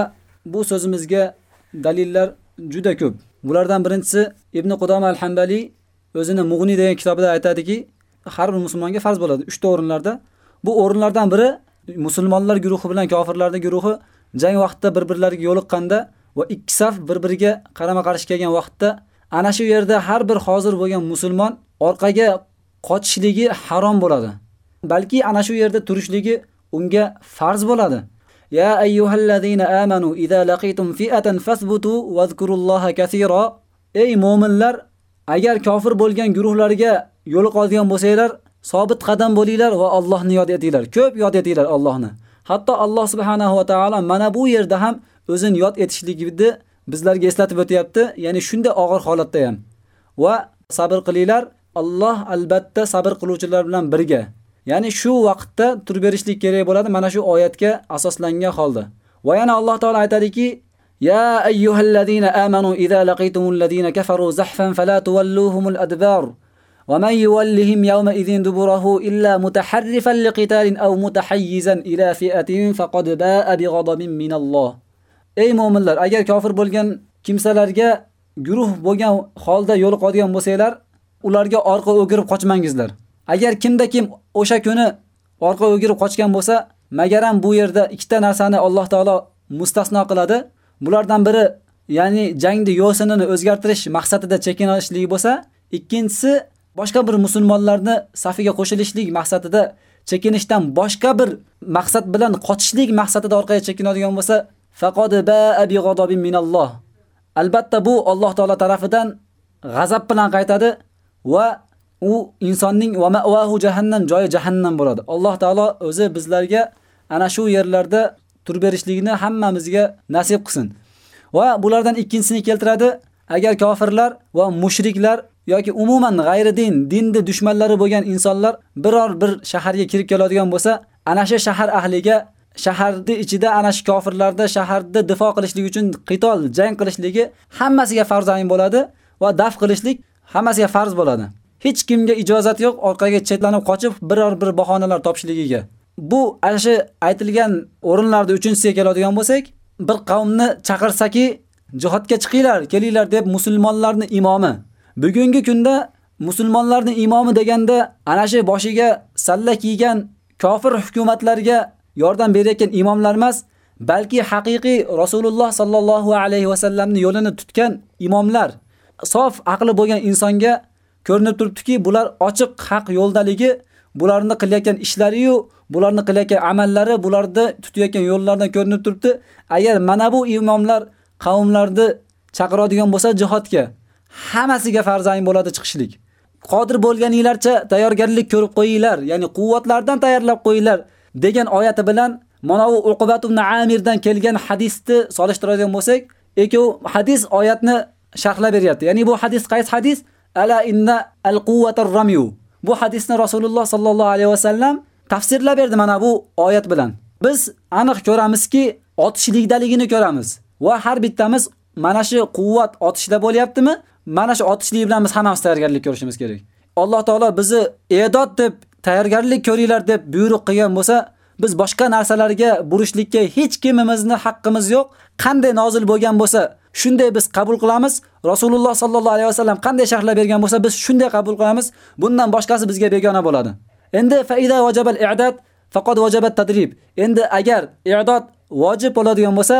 bu so'zimizga dalillar juda ko'p. Bulardan birinchisi Ibn Qudama al-Hanbali o'zini Mughni degan kitobida aytadiki, har bir musulmonga farz bo'ladi 3 ta o'rinlarda. Bu o'rinlardan biri musulmonlar guruhi bilan kofirlarning guruhi jang vaqtida bir-birlariga yo'liqqanda va ikki saf bir-biriga qarama-qarshi kelgan vaqtda ana shu yerda har bir hozir bo'lgan musulmon orqaga qochishligi harom bo'ladi. Balki ana shu yerda turishligi unga farz bo'ladi. Ya ayyuhallazina amanu idza laqitum fi'atan fasbutu wazkurulloha kaseera. Ey mu'minlar, agar kofir bo'lgan guruhlarga yo'liqadigan bo'lsanglar, sobit qadam bo'linglar va Allohni yod etinglar. Ko'p yod etinglar Allohni. Hatto Alloh subhanahu va taolo mana bu yerda ham o'zini yod etishligini bizlarga eslatib o'tyapti, ya'ni shunday og'ir holatda ham. Va sabr qilinglar, Alloh albatta sabr qiluvchilar bilan birga. Ya'ni shu vaqtda turib berishlik kerak bo'ladi mana shu oyatga asoslangan holda. Va yana Alloh taolo aytadiki: "Ya ayyuhallazina amanu idza laqitumul ladina kafaru zahfan fala tuwalluhumul adbar." ومن يولهم يومئذ دبره إلا متحرفا لقتال أو متحيزا إلى فئة فقد باء بغضب من الله Ey mu'minlar, agar kofir bo'lgan kimsalarga guruh bo'lgan holda yo'l yo'liqadigan bo'lsanglar, ularga orqa o'girib qochmangizlar. Agar kimda kim o'sha kuni orqa o'girib qochgan bo'lsa, magaram bu yerda ikkita narsani Alloh taolo mustasno qiladi. Bulardan biri ya'ni jangni yo'sinini o'zgartirish maqsadida chekinishligi bo'lsa, ikkinchisi boshqa bir musulmonlarni safiga qo'shilishlik maqsadida chekinishdan boshqa bir maqsad bilan qochishlik maqsadida orqaga chekinadigan bo'lsa, faqad ba'a bi ghadabin minalloh. Albatta bu Alloh taolo tarafidan g'azab bilan qaytadi va u insonning va ma'vahu jahannam joyi jahannam bo'ladi. Alloh taolo o'zi bizlarga ana shu yerlarda turib berishligini hammamizga nasib qilsin. Va bulardan ikkinchisini keltiradi. Agar kofirlar va mushriklar yoki umuman g'ayri din, dinni dushmanlari bo'lgan insonlar biror bir shaharga kirib keladigan bo'lsa, ana shu shahar ahliga shaharni ichida ana shu kofirlarda shaharni difo qilishlik uchun qitol, jang qilishligi hammasiga farz bo'ladi va daf qilishlik hammasiga farz bo'ladi. Hech kimga ijozat yo'q orqaga chetlanib qochib biror bir bahonalar topishligiga. Bu ana shu aytilgan o'rinlarda uchinchisiga keladigan bo'lsak, bir qavmni chaqirsaki, jihodga chiqinglar, kelinglar deb musulmonlarning imomi Bugungi kunda musulmonlarning imomi deganda ana shu boshiga salla kiygan kofir hukumatlarga yordam berayotgan imomlar emas, balki haqiqiy Rasululloh sallallohu alayhi va sallamning yo'lini tutgan imomlar, sof aqli bo'lgan insonga ko'rinib turibdiki, bular ochiq haq yo'ldaligi, bularni qilayotgan ishlari-yu, bularni qilayotgan amallari, bularni tutayotgan yo'llardan ko'rinib turibdi. Agar mana bu imomlar qavmlarni chaqiradigan bo'lsa jihodga, hammasiga farzayn bo'ladi chiqishlik. Qodir bo'lganinglarcha tayyorgarlik ko'rib qo'yinglar, ya'ni quvvatlardan tayyorlab qo'yinglar degan oyati bilan mana bu Uqbat ibn Amirdan kelgan hadisni solishtiradigan bo'lsak, ekov hadis oyatni sharhlab beryapti. Ya'ni bu hadis qaysi hadis? Ala inna al-quwwatar ramyu. Bu hadisni Rasululloh sallallohu alayhi vasallam tafsirlab berdi mana bu oyat bilan. Biz aniq ko'ramizki, otishlikdaligini ko'ramiz va har bittamiz mana shu quvvat otishda bo'lyaptimi? Mana shu otishlik bilan biz hammamiz tayyorgarlik ko'rishimiz kerak. Alloh taolo bizni e'dod deb tayyorgarlik ko'ringlar deb buyruq qilgan bo'lsa, biz boshqa narsalarga burishlikka hech kimimizni haqqimiz yo'q. Qanday nozil bo'lgan bo'lsa, shunday biz qabul qilamiz. Rasululloh sallallohu alayhi vasallam qanday sharhlab bergan bo'lsa, biz shunday qabul qilamiz. Bundan boshqasi bizga begona bo'ladi. Endi faida vajabal i'dad faqat vajabat tadrib. Endi agar i'dod vojib bo'ladigan bo'lsa,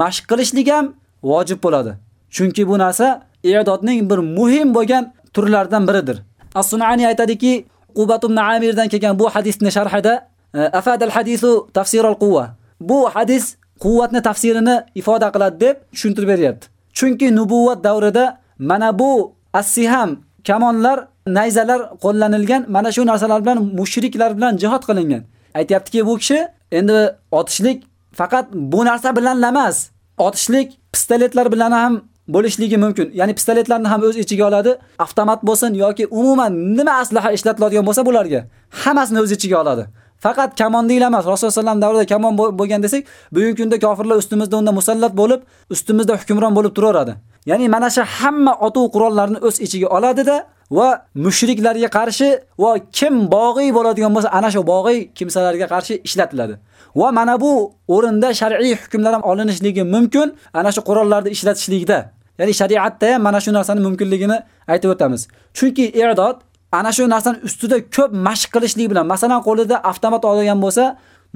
mashq qilishlik ham vojib bo'ladi. Chunki bu narsa i'dodning bir muhim bo'lgan turlaridan biridir. As-Sunani aytadiki, Qubat ibn Amirdan kelgan bu hadisni sharhida e, afad al-hadisu tafsir al-quwwa. Bu hadis quvvatni tafsirini ifoda qiladi deb tushuntirib beryapti. Chunki nubuvat davrida mana bu as-siham kamonlar, nayzalar qo'llanilgan, mana shu narsalar bilan mushriklar bilan jihad qilingan. Aytayaptiki, bu kishi endi otishlik faqat bu narsa bilan emas, otishlik pistoletlar bilan ham bo'lishligi mumkin. Ya'ni pistoletlarni ham o'z ichiga oladi. Avtomat bo'lsin yoki umuman nima aslaha ishlatiladigan bo'lsa bularga hammasini o'z ichiga oladi. Faqat kamon deyil emas. Rasululloh sallam davrida kamon bo'lgan desak, bugungi kunda kofirlar ustimizda unda musallat bo'lib, ustimizda hukmron bo'lib turaveradi. Ya'ni mana shu hamma otuv qurollarni o'z ichiga oladida va mushriklarga qarshi va kim bog'iy bo'ladigan bo'lsa, ana shu bog'iy kimsalarga qarshi ishlatiladi. Va mana bu o'rinda shar'iy hukmlar ham olinishligi mumkin, ana shu qurollarni ishlatishlikda. Ya'ni shariatda ham mana shu narsani mumkinligini aytib o'tamiz. Chunki i'dod ana shu narsani ustida ko'p mashq qilishlik bilan, masalan, qo'lida avtomat olgan bo'lsa,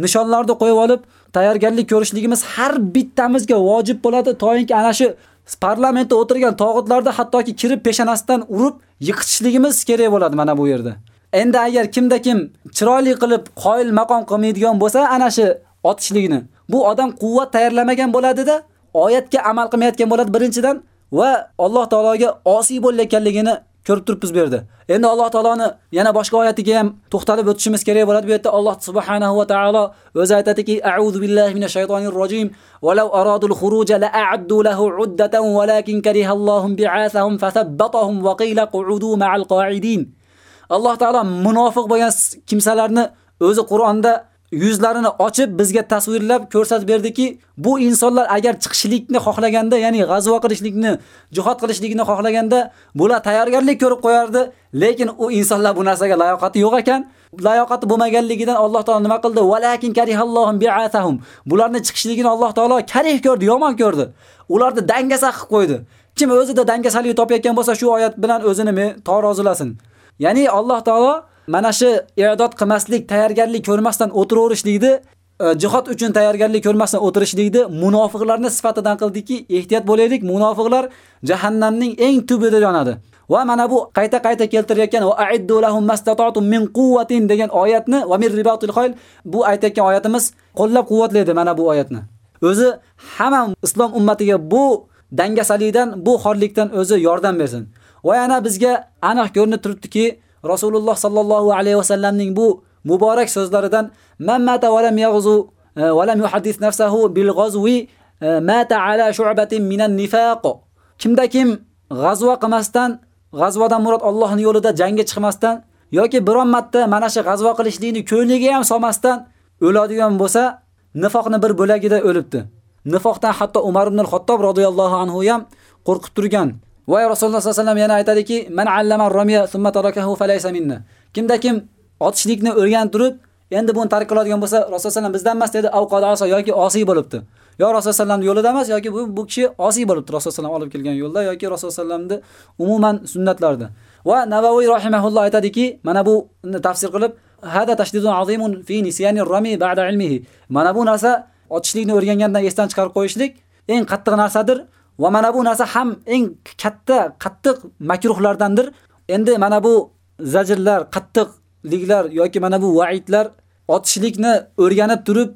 nishonlarni qo'yib olib, tayyorgarlik ko'rishligimiz har bittamizga vojib bo'ladi, to'yinki ana shu parlamentda o'tirgan tog'utlarda hattoki kirib peshanasidan urib yiqitishligimiz kerak bo'ladi mana bu yerda. Endi agar kimda kim chiroyli qilib qoyil maqom qilmaydigan bo'lsa, ana shu otishligini, bu odam quvvat tayyorlamagan bo'ladi-da, oyatga amal qilmayotgan bo'ladi birinchidan va Alloh taologa osiy bo'layotganligini ko'rib turibmiz bu yerda. Endi Alloh taoloni yana boshqa oyatiga ham to'xtalib o'tishimiz kerak bo'ladi. Bu yerda Alloh subhanahu va taolo o'zi aytadiki: "A'udhu billahi minash shaytonir rojim. Walau aradul khuruja la'addu lahu 'uddatan walakin karihallohum bi'athahum fathabbatahum wa qila qu'udu ma'al qa'idin." Alloh taolo munofiq bo'lgan kimsalarni o'zi Qur'onda yuzlarini ochib bizga tasvirlab ko'rsatib berdiki, bu insonlar agar chiqishlikni xohlaganda, ya'ni g'azvo qilishlikni, jihad qilishlikni xohlaganda, bular tayyorgarlik ko'rib qo'yardi, lekin u insonlar bu narsaga layoqati yo'q ekan. Layoqati bo'lmaganligidan Alloh taolo nima qildi? Walakin karihallohum bi'athahum. Bularni chiqishligini Alloh taolo karih ko'rdi, yomon ko'rdi. Ularni dangasa qilib qo'ydi. Kim o'zida dangasalik topayotgan bo'lsa, shu oyat bilan o'zini torozilasin. Ya'ni Alloh taolo mana shu irodat qilmaslik, tayyorgarlik ko'rmasdan o'tiraverishlikni e, jihod uchun tayyorgarlik ko'rmasdan o'tirishlikni munofiqlarning sifatidan qildiki, ehtiyot bo'laylik, munofiqlar jahannamning eng tubida yonadi. Va mana bu qayta-qayta keltirayotgan va a'iddu lahum mastata'tum min quwwatin degan oyatni va min ribatil khayl bu aytayotgan oyatimiz qo'llab-quvvatlaydi mana bu oyatni. O'zi hamma islom ummatiga bu dangasalikdan, bu xorlikdan o'zi yordam bersin. Va yana bizga aniq ko'rinib turibdiki, Rasululloh sallallohu alayhi va sallamning bu muborak so'zlaridan man mata va lam yaghzu e, va lam yuhaddis nafsahu bil ghazwi e, mata ala shu'batin minan nifaq. Kimda kim g'azva qilmasdan g'azvadan murod Allohning yo'lida jangga chiqmasdan yoki biron marta mana shu g'azva qilishlikni ko'ngliga ham solmasdan o'ladigan bo'lsa, nifoqni bir bo'lagida o'libdi. Nifoqdan hatto Umar ibn al-Xattob radhiyallohu anhu ham qo'rqib turgan. Va Rasululloh sollallohu alayhi vasallam yana aytadiki, "Man allama ar-ramya thumma tarakahu falaysa minna." Kimda kim otishlikni o'rganib turib, endi buni tark qiladigan bo'lsa, Rasululloh sallam bizdan emas dedi, avqada aso yoki osiy bo'libdi. Yo Rasululloh sallam yo'lida emas yoki bu bu kishi osiy bo'libdi Rasululloh sallam olib kelgan yo'lda yoki Rasululloh sallamni umuman sunnatlarida. Va Navaviy rahimahulloh aytadiki, mana bu tafsir qilib, hada tashdidun azimun fi nisyani rami ba'da ilmihi. Mana bu narsa otishlikni o'rgangandan esdan chiqarib qo'yishlik eng qattiq narsadir va mana bu narsa ham eng katta qattiq makruhlardandir. Endi mana bu zajrlar, qattiqliklar yoki mana bu va'idlar otishlikni o'rganib turib,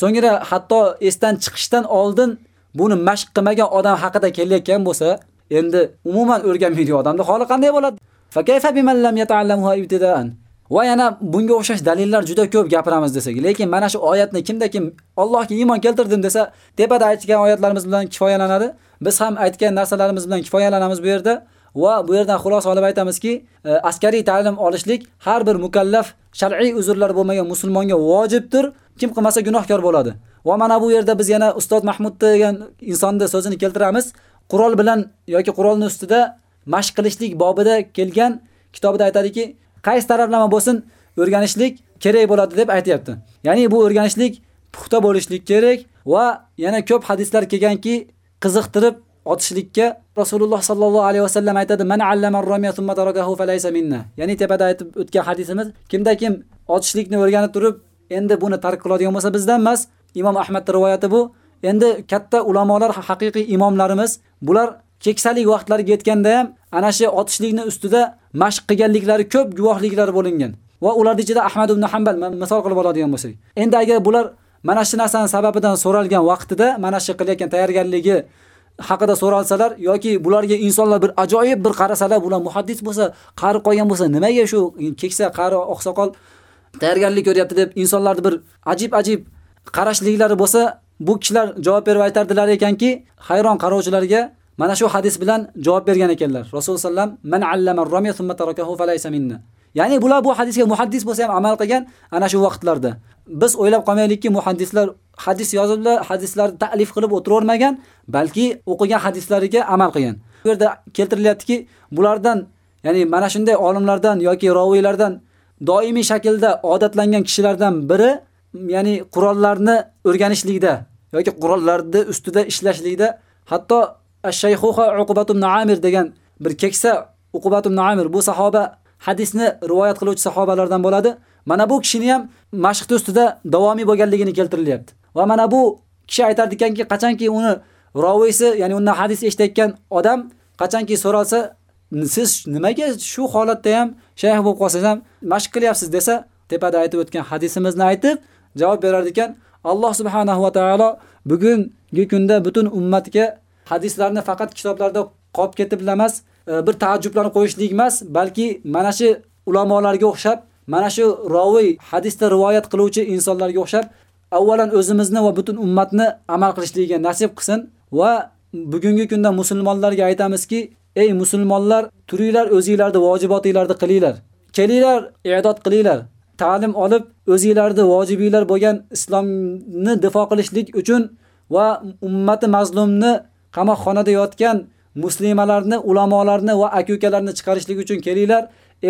so'ngra hatto esdan chiqishdan oldin buni mashq qilmagan odam haqida kelayotgan bo'lsa, endi umuman o'rganmaydigan odamda holi qanday bo'ladi? Fa kayfa biman lam yata'allamuha ibtida'an? Va yana bunga o'xshash dalillar juda ko'p gapiramiz desak, lekin mana shu oyatni kimda kim Allohga iymon keltirdim desa, tepada aytgan oyatlarimiz bilan kifoyalanadi. Biz ham aytgan narsalarimiz bilan kifoyalanamiz bu yerda. Va bu yerdan xulosa olib aytamizki, e, askariy ta'lim olishlik har bir mukallaf shar'iy uzrlar bo'lmagan musulmonga vojibdir. Kim qilmasa gunohkor bo'ladi. Va mana bu yerda biz yana ustoz Mahmud degan insonni so'zini keltiramiz. Qurol bilan yoki qurolni ustida mashq qilishlik bobida kelgan kitobida aytadiki, qaysi taraflama bo'lsin o'rganishlik kerak bo'ladi deb aytayapti. Ya'ni bu o'rganishlik puxta bo'lishlik kerak va yana ko'p hadislar kelganki, qiziqtirib otishlikka Rasululloh sallallohu alayhi vasallam aytadi: "Man allama ar-ramya thumma tarakahu falaysa minna." Ya'ni tepada aytib o'tgan hadisimiz, kimda kim otishlikni o'rganib turib, endi buni tark qiladigan bo'lsa bizdan emas. Imom Ahmad rivoyati bu. Endi katta ulamolar, haqiqiy imomlarimiz bular keksalik vaqtlariga yetganda ham ana shu otishlikni ustida mashq qilganliklari ko'p guvohliklari bo'lingan. Va ularning ichida Ahmad ibn Hanbal misol qilib oladigan bo'lsak. Endi agar bular mana shu narsaning sababidan so'ralgan vaqtida mana shu qilayotgan tayyorgarligi haqida so'ralsalar yoki bularga insonlar bir ajoyib bir qarasalar, bular muhaddis bo'lsa, qari qolgan bo'lsa, nimaga shu keksa qari oqsoqol tayyorgarlik ko'ryapti deb insonlarni bir ajib-ajib qarashliklari bo'lsa, bu kishilar javob berib aytardilar ekanki, hayron qarovchilarga mana shu hadis bilan javob bergan ekanlar. Rasululloh sallam man allama ar-ramya thumma tarakahu falaysa minna. Ya'ni bular bu hadisga muhaddis bo'lsa ham amal qilgan ana shu vaqtlarda. Biz o'ylab qolmaylikki, muhaddislar hadis yoziblar, hadislarni ta'lif qilib o'tiravermagan, balki o'qigan hadislariga amal qilgan. Bu yerda keltirilyaptiki, bulardan, ya'ni mana shunday olimlardan yoki raviylardan doimiy shaklda odatlangan kishilardan biri, ya'ni qurollarni o'rganishlikda yoki qurollarni ustida ishlashlikda, hatto Ash-Shayxuha Uqbatun Amir degan bir keksa Uqbatun Amir bu sahoba hadisni rivoyat qiluvchi sahobalardan bo'ladi. Mana bu kishini ham mashq ustida davomiy bo'lganligini keltirilyapti. Va mana bu kishi aytar ekanki, qachonki uni roviysi, ya'ni undan hadis eshitayotgan odam qachonki so'ralsa, siz nimaga shu holatda ham shayx bo'lib qolsangiz ham mashq qilyapsiz desa, tepada aytib o'tgan hadisimizni aytib javob berar ekan, Alloh subhanahu va taolo bugungi kunda butun ummatga hadislarni faqat kitoblarda qolib ketib emas, E, bir taajjublarni qo'yishlik emas, balki mana shu ulamolarga o'xshab, mana shu rawi hadisda rivoyat qiluvchi insonlarga o'xshab, avvalan o'zimizni va butun ummatni amal qilishligiga nasib qilsin va bugungi kunda musulmonlarga aytamizki, ey musulmonlar, turinglar o'zingizlarning vojibotinglarni qilinglar. Kelinglar, i'dod qilinglar. Ta'lim olib, o'zingizlarning vojibinglar bo'lgan islomni difo qilishlik uchun va ummati mazlumni qamoqxonada yotgan muslimalarni, ulamolarni va aka-ukalarni chiqarishlik uchun kelinglar,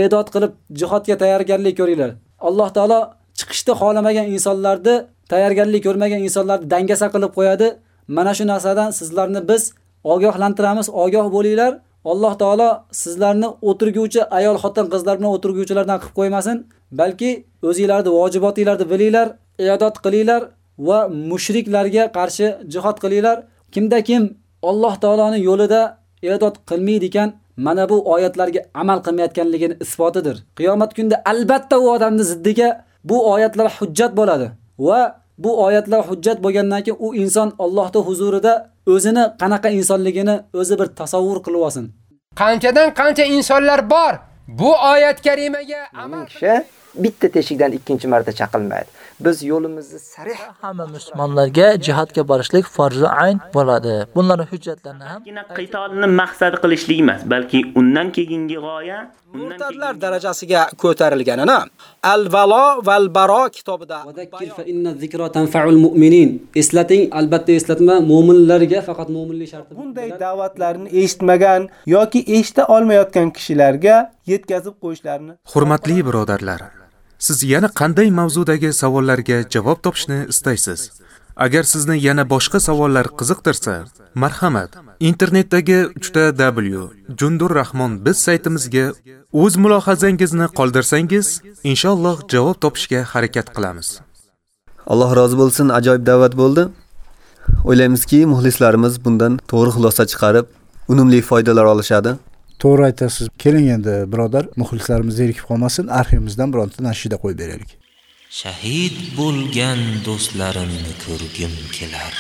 e'dod qilib jihodga tayyorgarlik ko'ringlar. Alloh taolo chiqishni xohlamagan insonlarni, tayyorgarlik ko'rmagan insonlarni dangasa qilib qo'yadi. Mana shu narsadan sizlarni biz ogohlantiramiz, ogoh bo'linglar. Alloh taolo sizlarni o'tirguvchi ayol xotin qizlar bilan o'tirguvchilardan qilib qo'ymasin, balki o'zingizlarning vojibotingizni bilinglar, e'dod qilinglar va mushriklarga qarshi jihad qilinglar. Kimda kim Alloh taoloning yo'lida iyodat qilmaydi ekan, mana bu oyatlarga amal qilmayotganligini isbotidir. Qiyomat kunida albatta u odamni ziddiga bu oyatlar hujjat bo'ladi va bu oyatlar hujjat bo'lgandan keyin u inson Allohning huzurida o'zini qanaqa insonligini o'zi bir tasavvur qilib olsin. Qanchadan qancha insonlar bor. Bu oyat karimaga amal kishi bitta teshikdan ikkinchi marta chaqilmaydi. Biz yo'limizni sarih hamma musulmonlarga jihadga borishlik farzi ayn bo'ladi. Bunlarning hujjatlarini ham qitolni maqsad qilishlik emas, balki undan keyingi g'oya murtadlar darajasiga ko'tarilganini Al-Valo val Baro kitobida Vadakkir fa inna zikra tanfa'ul mu'minin. Eslating, albatta eslatma mu'minlarga faqat mu'minlik sharti. Bunday da'vatlarni eshitmagan yoki eshita olmayotgan kishilarga yetkazib qo'yishlarini Hurmatli birodarlar, siz yana qanday mavzudagi savollarga javob topishni istaysiz? Agar sizni yana boshqa savollar qiziqtirsa, marhamat, internetdagi 3w Jundurrahmon biz saytimizga o'z mulohazangizni qoldirsangiz, inshaalloh javob topishga harakat qilamiz. Alloh rozi bo'lsin, ajoyib da'vat bo'ldi. O'ylaymizki, muxlislarimiz bundan to'g'ri xulosa chiqarib, unumli foydalar olishadi. To'g'ri aytasiz. Keling endi birodar, muxlislarimiz zerikib qolmasin, arxivimizdan bironta nashida qo'yib beraylik. Shahid bo'lgan do'stlarimni ko'rgim kelar.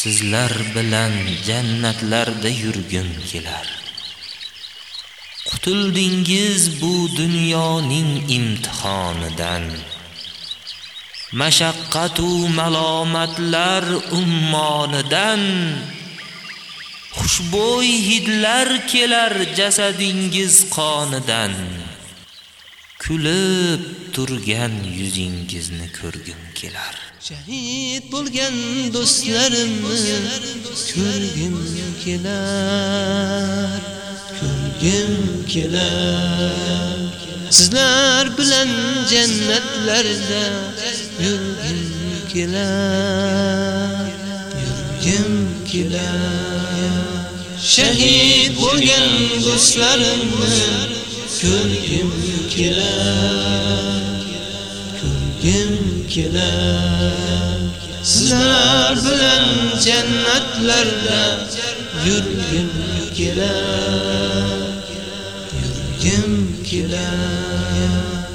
Sizlar bilan jannatlarda yurgim kelar. Qutuldingiz bu dunyoning imtihonidan. mashaqqatu malomatlar ummonidan. Xushbo'y hidlar kelar jasadingiz qonidan. Kulib turgan yuzingizni ko'rgim kelar. Shahid bo'lgan do'stlarimni ko'rgim kelar. Ko'rgim kelar. Sizlar bilan jannatlarda yurgim kelar. Yurgim kelar. Shahid bo'lgan do'stlarimni ko'rgim kelar. Ko'rgim kelar. Sizlar bilan jannatlarda yurgim kelar. Yurgim kelar.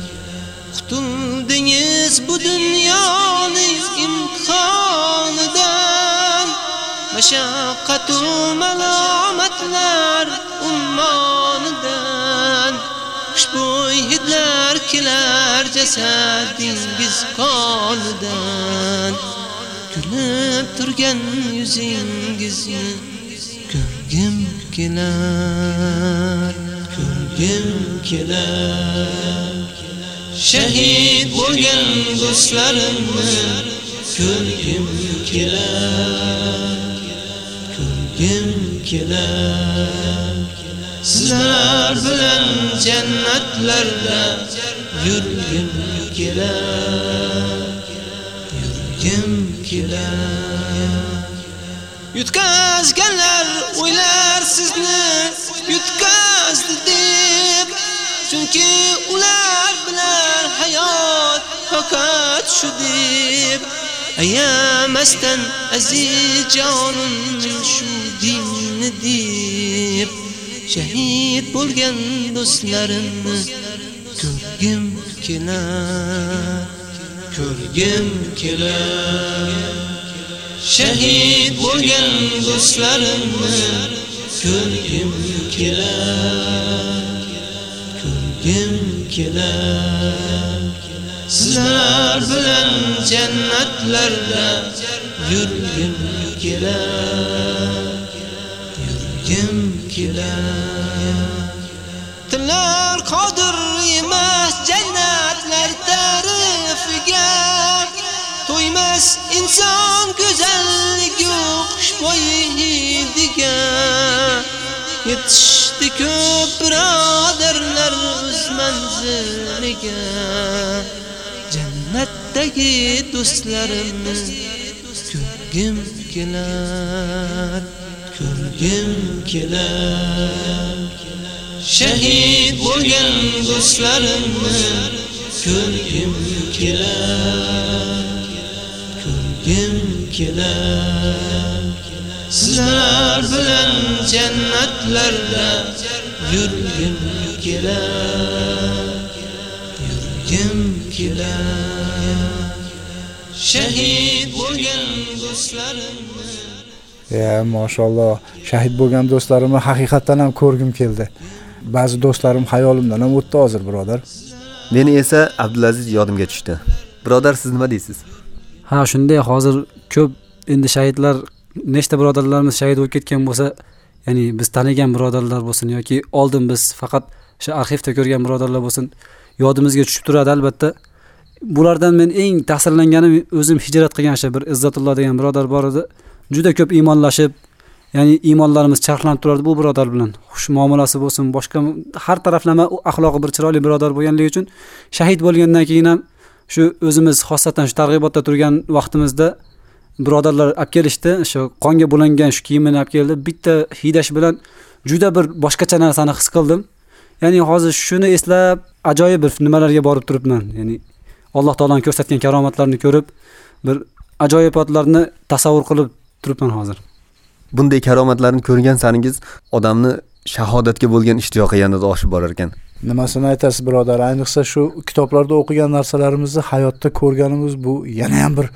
Qutuldingiz bu dunyoning imtihonidan. Mashaqqatu u malomatlar ummonidan. Xushbo'y hidlar kelar jasadingiz qonidan. Kulib turgan yuzingizni ko'rgim kelar. Ko'rgim kelar. Shahid bo'lgan do'stlarimni ko'rgim kelar. Kim kelar. Sizlar bilan jannatlarda yurgim kelar. Yurgim kelar. yutqazganlar o'ylar sizni yutqazdi deb Chunki ular bilan hayot faqat shu deb ayamasdan aziz jonun shu dinni deb shahid bo'lgan do'stlarimni ko'rgim kelar ko'rgim kelar. Shahid bo'lgan do'stlarimni ko'rgim kelar ko'rgim kelar. Sizlar bilan jannatlarda yurgim kelar yurgim kelar. Tillar qodir emas jannatlar tarifiga. To'ymas inson go'zallik xushbo'yligiga Yetishdi ko'p birodarlar o'z manziliga. Jannatdagi do'stlarimni ko'rgim kelar ko'rgim kelar. Shahid bo'lgan do'stlarimni ko'rgim kelar ko'rgim kelar. Sizlar bilan jannatlarda yurgim kelar. Yurgim kelar shahid bo'lgan do'stlarimni Ya, mashalloh. Shahid bo'lgan do'stlarimni haqiqatan ham ko'rgim keldi. Ba'zi do'stlarim hayolimdan ham o'tdi hozir, birodar. Meni esa Abdulaziz yodimga tushdi. Birodar, siz nima deysiz? Ha, shunday hozir ko'p endi shahidlar nechta birodarlarimiz shahid bo'lib ketgan bo'lsa, ya'ni biz tanigan birodarlar bo'lsin yoki oldin biz faqat o'sha arxivda ko'rgan birodarlar bo'lsin, yodimizga tushib turadi albatta. Bulardan men eng ta'sirlanganim o'zim hijrat qilgan o'sha bir Izzatulloh degan birodar bor edi. Juda ko'p iymonlashib, ya'ni iymonlarimiz charxlanib turardi bu birodar bilan. Xush muomalasi bo'lsin, boshqa har taraflama axloqi bir chiroyli birodar bo'lganligi uchun shahid bo'lgandan keyin ham shu o'zimiz xosatan shu targ'ibotda turgan vaqtimizda birodarlar olib kelishdi shu qonga bo'langan shu kiyimini olib keldi bitta hidash bilan juda bir boshqacha narsani his qildim ya'ni hozir shuni eslab ajoyib bir nimalarga borib turibman ya'ni alloh taoloning ko'rsatgan karomatlarini ko'rib bir ajoyibotlarni tasavvur qilib turibman hozir Bunday karomatlarni ko'rgan saningiz odamni shahodatga bo'lgan ishtiyoqi yanada oshib borar ekan. Nimasini aytasiz, birodar? Ayniqsa shu kitoblarda o'qigan narsalarimizni hayotda ko'rganimiz bu yana ham bir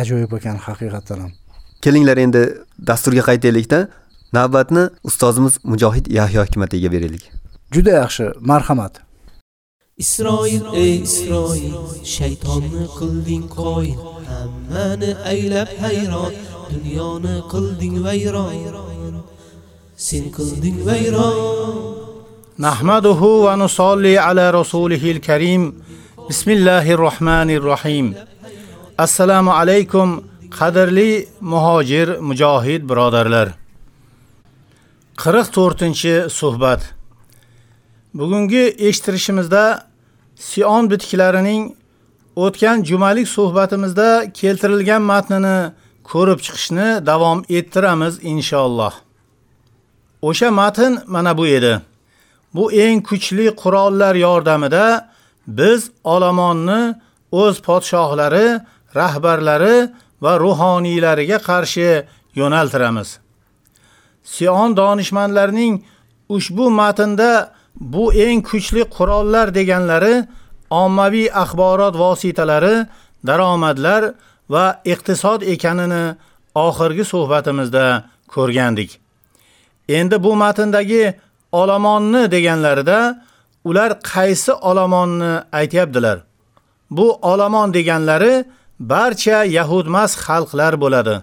ajoyib ekan haqiqatan ham. Kelinglar endi dasturga qaytaylikda. Navbatni ustozimiz Mujohid Yahyo Hikmatiga beraylik. juda yaxshi marhamat. Isroil ey isroil shaytonni qilding qoy hammani aylab hayron dunyoni qilding vayron sen qilding vayron. Nahmaduhu va nusolli ala rasulihil karim. Bismillahir rohmanir rohim assalomu alaykum qadrli muhojir mujohid birodarlar. 44-suhbat bugungi eshitirishimizda Sion bitiklarining o'tgan jumalik suhbatimizda keltirilgan matnini ko'rib chiqishni davom ettiramiz inshaalloh. O'sha matn mana bu edi. Bu eng kuchli qurollar yordamida biz olamonni o'z podshohlari, rahbarlari va ruhoniylariga qarshi yo'naltiramiz. Sion donishmandlarining ushbu matnda bu eng kuchli qurollar deganlari ommaviy axborot vositalari, daromadlar va iqtisod ekanini oxirgi suhbatimizda ko'rgandik. Endi bu matndagi olomonni deganlarida ular qaysi olomonni aytyaptilar? Bu olomon deganlari barcha yahudmas xalqlar bo'ladi.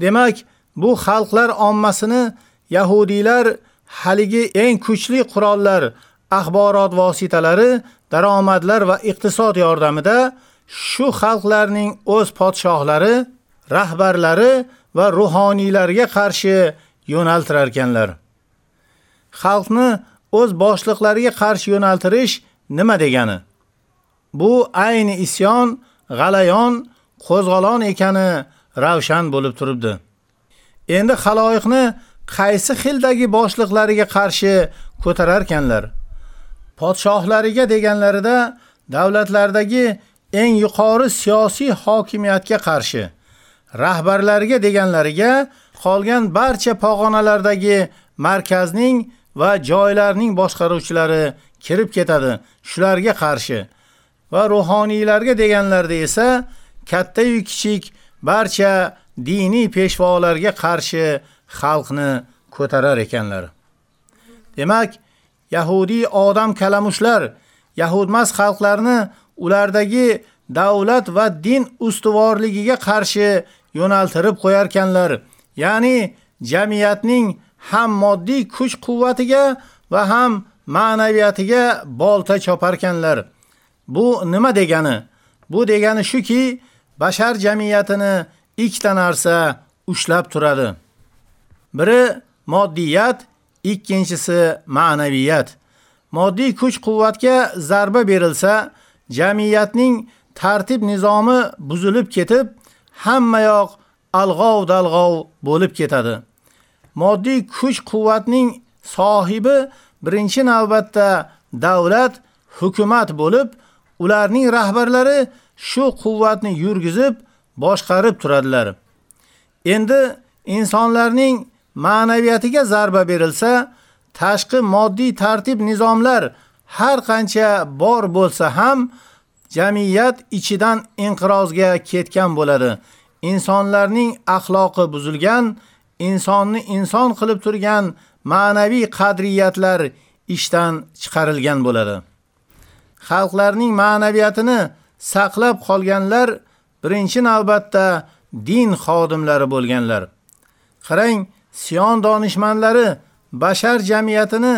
Demak, bu xalqlar ommasini yahudiylar haligi eng kuchli qurollar, axborot vositalari, daromadlar va iqtisod yordamida shu xalqlarning o'z podshohlari, rahbarlari va ruhoniylarga qarshi yo'naltirar ekanlar. Xalqni o'z boshliqlariga qarshi yo'naltirish nima degani? Bu ayni isyon, g'alayon, qo'zg'olon ekani ravshan bo'lib turibdi. Endi xaloyiqni qaysi xildagi boshliqlariga qarshi ko'tarar ekanlar? Podshohlariga deganlarida davlatlardagi eng yuqori siyosiy hokimiyatga qarshi, rahbarlarga deganlariga qolgan barcha pog'onalardagi markazning va joylarning boshqaruvchilari kirib ketadi. Shularga qarshi va ruhoniylarga deganlarda esa katta yu kichik barcha diniy peshvolarga qarshi xalqni ko'tarar ekanlar. Demak, Yahudi odam kalamushlar Yahudmas xalqlarni ulardagi davlat va din ustuvorligiga qarshi yo'naltirib qo'yarkanlar. Ya'ni jamiyatning ham moddiy kuch-quvvatiga va ham ma'naviyatiga bolta chopar ekanlar. Bu nima degani? Bu degani shuki, bashar jamiyatini ikkita narsa ushlab turadi. Biri moddiyat, ikkinchisi ma'naviyat. Moddiy kuch-quvvatga zarba berilsa, jamiyatning tartib nizomi buzilib ketib, hamma yoq alg'ov-dalg'ov bo'lib ketadi. Moddiy kuch-quvvatning sohibi birinchi navbatda davlat, hukumat bo'lib, ularning rahbarlari shu quvvatni yurgizib boshqarib turadilar. Endi insonlarning ma'naviyatiga zarba berilsa, tashqi moddiy tartib nizomlar har qancha bor bo'lsa ham jamiyat ichidan inqirozga ketgan bo'ladi. Insonlarning axloqi buzilgan, insonni inson qilib turgan ma'naviy qadriyatlar ishdan chiqarilgan bo'ladi. Xalqlarning ma'naviyatini saqlab qolganlar birinchi navbatda din xodimlari bo'lganlar. Qarang, Siyon donishmandlari bashar jamiyatini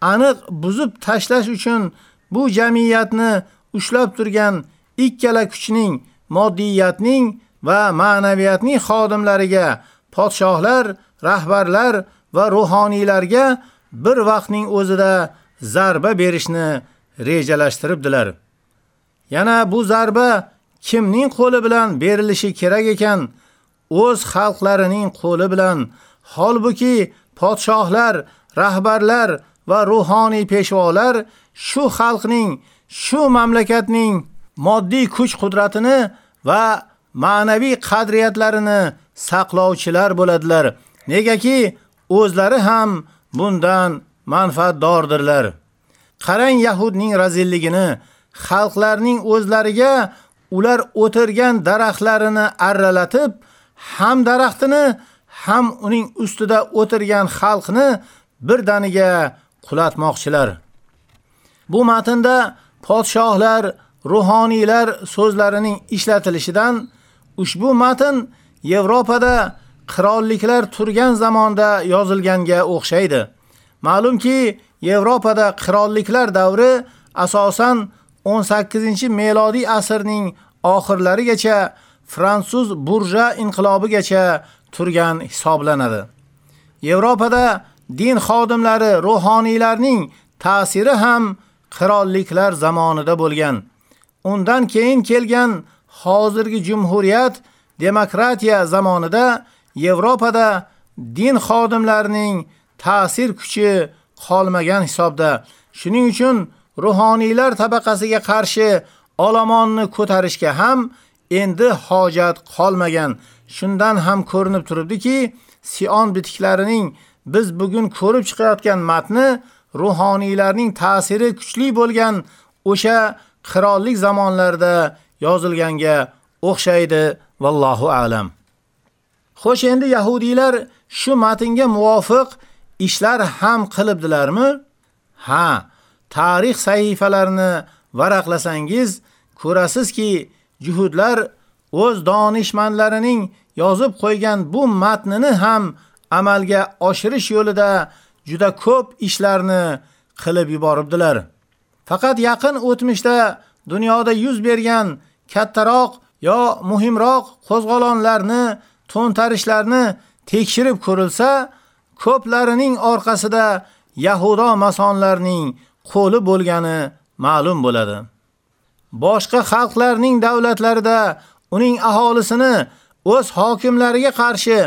aniq buzib tashlash uchun bu jamiyatni ushlab turgan ikkala kuchning moddiyatning va ma'naviyatning xodimlariga podshohlar, rahbarlar va ruhoniylarga bir vaqtning o'zida zarba berishni rejalashtiribdilar. Yana bu zarba kimning qo'li bilan berilishi kerak ekan? O'z xalqlarining qo'li bilan. Holbuki podshohlar, rahbarlar va ruhoniy peshvolar shu xalqning, shu mamlakatning moddiy kuch-qudratini va ma'naviy qadriyatlarini saqlovchilar bo'ladilar. Negaki o'zlari ham bundan manfaatdordirlar. Qarang Yahudning razilligini, xalqlarning o'zlariga ular o'tirgan daraxtlarini arralatib, ham daraxtini, ham uning ustida o'tirgan xalqni birdaniga qulatmoqchilar. Bu matnda podshohlar, ruhoniylar so'zlarining ishlatilishidan ushbu matn Yevropada qirolliklar turgan zamonda yozilganga o'xshaydi. Ma'lumki, Yevropada qirolliklar davri asosan 18-melodiy asrning oxirlarigacha fransuz burja inqilobigacha turgan hisoblanadi. Yevropada din xodimlari, ruhoniylarning ta'siri ham qirolliklar zamonida bo'lgan. Undan keyin kelgan hozirgi jumhuriyat demokratiya zamonida Yevropada din xodimlarining ta'sir kuchi qolmagan hisobda. Shuning uchun ruhoniylar tabaqasiga qarshi olomonni ko'tarishga ham endi hojat qolmagan. Shundan ham ko'rinib turibdiki, Sion bitiklarining biz bugun ko'rib chiqayotgan matni ruhoniylarning ta'siri kuchli bo'lgan o'sha qirollik zamonlarida yozilganga o'xshaydi vallohu alam. Xo'sh, endi yahudiylar shu matnga muvofiq ishlar ham qilibdilarmi? Ha, tarix sahifalarini varaqlasangiz ko'rasizki, juhudlar o'z donishmandlarining yozib qo'ygan bu matnini ham amalga oshirish yo'lida juda ko'p ishlarni qilib yuboribdilar. Faqat yaqin o'tmishda dunyoda yuz bergan kattaroq yo muhimroq qo'zg'olonlarni, to'ntarishlarni tekshirib ko'rilsa, ko'plarining orqasida Yahudo masonlarning qo'li bo'lgani ma'lum bo'ladi. Boshqa xalqlarning davlatlarida uning aholisini o'z hokimlariga qarshi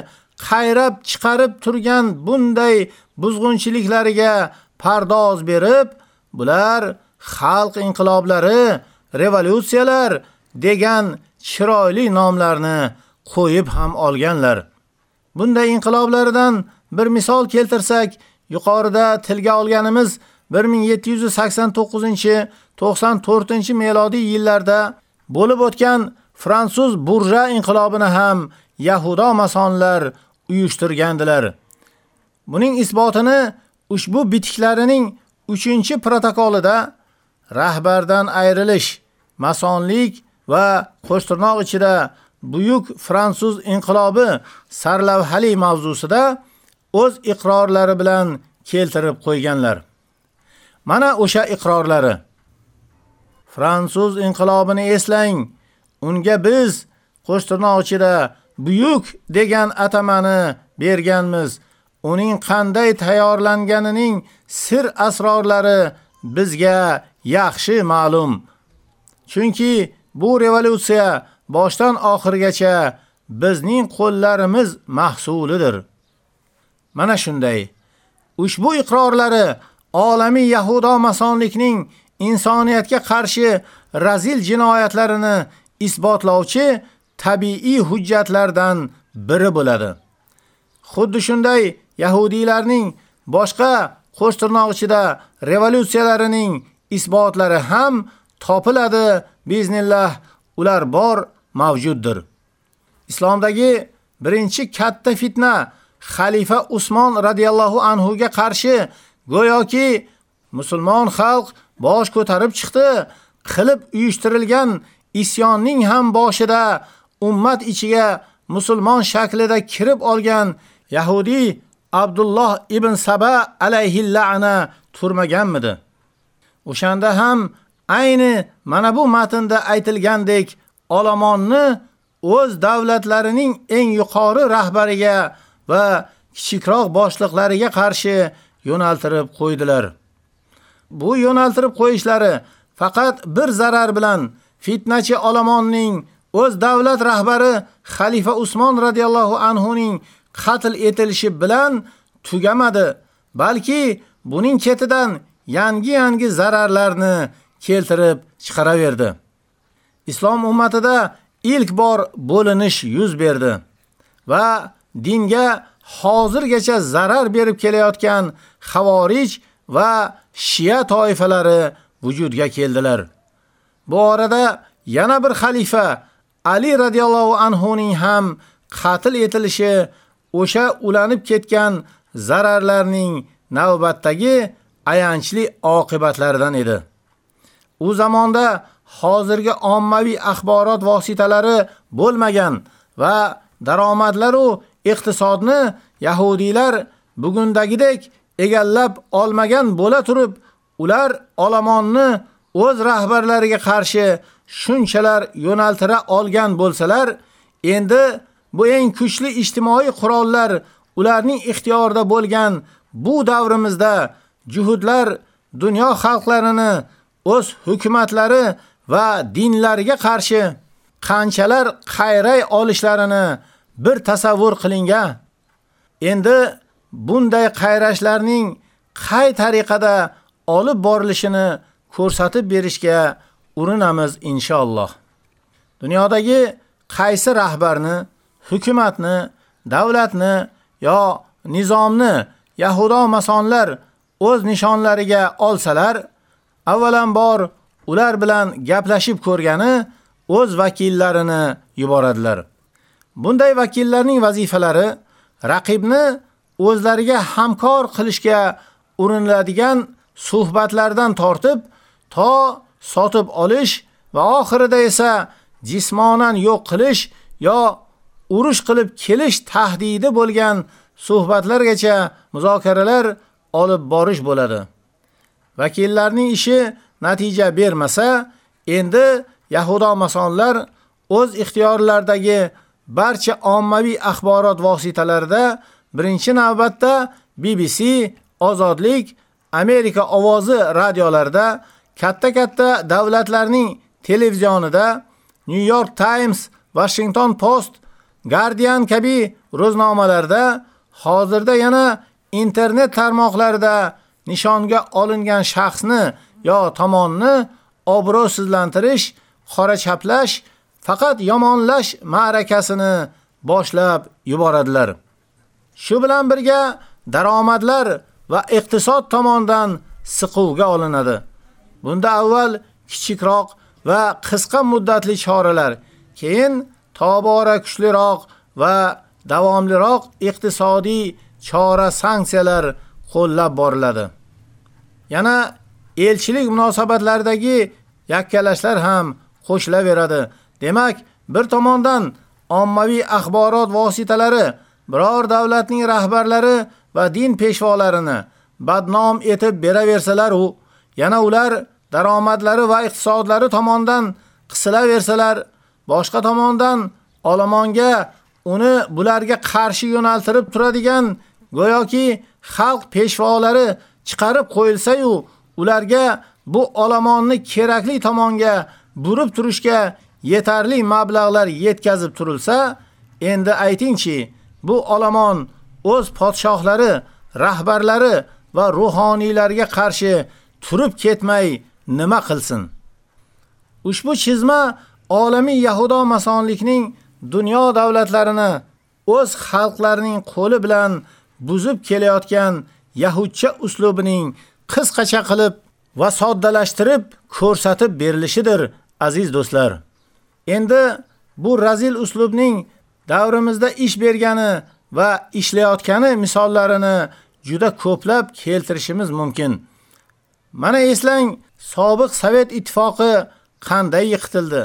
qayrab chiqarib turgan bunday buzg'unchiliklariga pardoz berib, bular xalq inqiloblari, revolyutsiyalar degan chiroyli nomlarni qo'yib ham olganlar. Bunday inqiloblaridan bir misol keltirsak, yuqorida tilga olganimiz 1789-94 melodiy yillarda bo'lib o'tgan fransuz burja inqilobini ham Yahudo masonlar uyushtirgandilar. Buning isbotini ushbu bitiklarining 3-protokolida rahbardan ayrilish, masonlik va qo'shtirnoq ichida buyuk fransuz inqilobi sarlavhali mavzusida o'z iqrorlari bilan keltirib qo'yganlar. Mana o'sha iqrorlari. Fransuz inqilobini eslang. Unga biz qo'shtirnoq ichida buyuk degan atamani berganmiz. Uning qanday tayyorlanganining sir asrorlari bizga yaxshi ma'lum. Chunki Bu revolyutsiya boshdan oxirgacha bizning qo'llarimiz mahsulidir. Mana shunday. Ushbu iqrorlari olamiy yahudo masonlikning insoniyatga qarshi razil jinoyatlarini isbotlovchi tabiiy hujjatlardan biri bo'ladi. Xuddi shunday yahudiylarning boshqa qo'shtirnoq ichida revolyutsiyalarining isbotlari ham topiladi biznillah ular bor mavjuddir. Islomdagi birinchi katta fitna xalifa Usmon radhiyallohu anhu ga qarshi go'yoki musulmon xalq bosh ko'tarib chiqdi, qilib uyushtirilgan isyonning ham boshida ummat ichiga musulmon shaklida kirib olgan Yahudi Abdulloh ibn Saba alayhi la'na turmaganmidi? O'shanda ham ayni mana bu matnda aytilgandek olomonni o'z davlatlarining eng yuqori rahbariga va kichikroq boshliqlariga qarshi yo'naltirib qo'ydilar. Bu yo'naltirib qo'yishlari faqat bir zarar bilan fitnachi Olamonning o'z davlat rahbari xalifa Usmon radhiyallohu anhu ning qatl etilishi bilan tugamadi, balki buning ketidan yangi-yangi zararlarni keltirib chiqaraverdi. Islom ummatida ilk bor bo'linish yuz berdi va dinga hozirgacha zarar berib kelayotgan xavorij va shia toifalari vujudga keldilar. Bu orada yana bir xalifa Ali radhiyallohu anhu ning ham qatl etilishi o'sha ulanib ketgan zararlarning navbatdagi ayanchli oqibatlaridan edi. U zamonda hozirgi ommaviy axborot vositalari bo'lmagan va daromadlar u iqtisodni yahudiylar bugundagidek egallab olmagan bo'la turib, ular olomonni o'z rahbarlariga qarshi shunchalar yo'naltira olgan bo'lsalar, endi bu eng kuchli ijtimoiy qurollar ularning ixtiyorida bo'lgan bu davrimizda juhudlar dunyo xalqlarini o'z hukumatlari va dinlariga qarshi qanchalar qayray olishlarini bir tasavvur qilinga. Endi bunday qayrashlarning qay tariqada olib borilishini ko'rsatib berishga urinamiz inshaalloh. Dunyodagi qaysi rahbarni, hukumatni, davlatni yo nizomni yahudo masonlar o'z nishonlariga olsalar, avvalambor ular bilan gaplashib ko'rgani o'z vakillarini yuboradilar. Bunday vakillarning vazifalari raqibni o'zlariga hamkor qilishga uriniladigan suhbatlardan tortib to sotib olish va oxirida esa jismonan yo'q qilish yo urush qilib kelish tahdidi bo'lgan suhbatlargacha muzokaralar olib borish bo'ladi. Vakillarning ishi natija bermasa, endi Yahudo masonlar o'z ixtiyorlaridagi barcha ommaviy axborot vositalarida birinchi navbatda BBC, Ozodlik, Amerika ovozi radiolarida, katta-katta davlatlarning televizionida, New York Times, Washington Post, Guardian kabi ro'znomalarda, hozirda yana internet tarmoqlarida nishonga olingan shaxsni yo tomonni obro'sizlantirish, qora chaplash, faqat yomonlash ma'rakasini boshlab yuboradilar. Shu bilan birga daromadlar va iqtisod tomonidan siquvga olinadi. Bunda avval kichikroq va qisqa muddatli choralar, keyin tobora kuchliroq va davomliroq iqtisodiy chora sanksiyalar qo'llab boriladi. Yana elchilik munosabatlaridagi yakkalashlar ham qo'shilaveradi. Demak, bir tomondan ommaviy axborot vositalari biror davlatning rahbarlari va din peshvolarini badnom etib beraversalar u yana ular daromadlari va iqtisodlari tomonidan qisilaversalar, boshqa tomondan olomonga uni bularga qarshi yo'naltirib turadigan go'yoki xalq peshvolari chiqarib qo'yilsa-yu, ularga bu olomonni kerakli tomonga burib turishga yetarli mablag'lar yetkazib turilsa, endi aytingchi, bu olomon o'z podshohlari, rahbarlari va ruhoniylarga qarshi turib ketmay nima qilsin? Ushbu chizma olamiy yahudo masonlikning dunyo davlatlarini o'z xalqlarining qo'li bilan buzib kelayotgan yahudcha uslubining qisqacha qilib va soddalashtirib ko'rsatib berilishidir, aziz do'stlar. Endi bu razil uslubning davrimizda ish bergani va ishlayotgani misollarini juda ko'plab keltirishimiz mumkin. Mana eslang, sobiq Sovet ittifoqi qanday yiqitildi?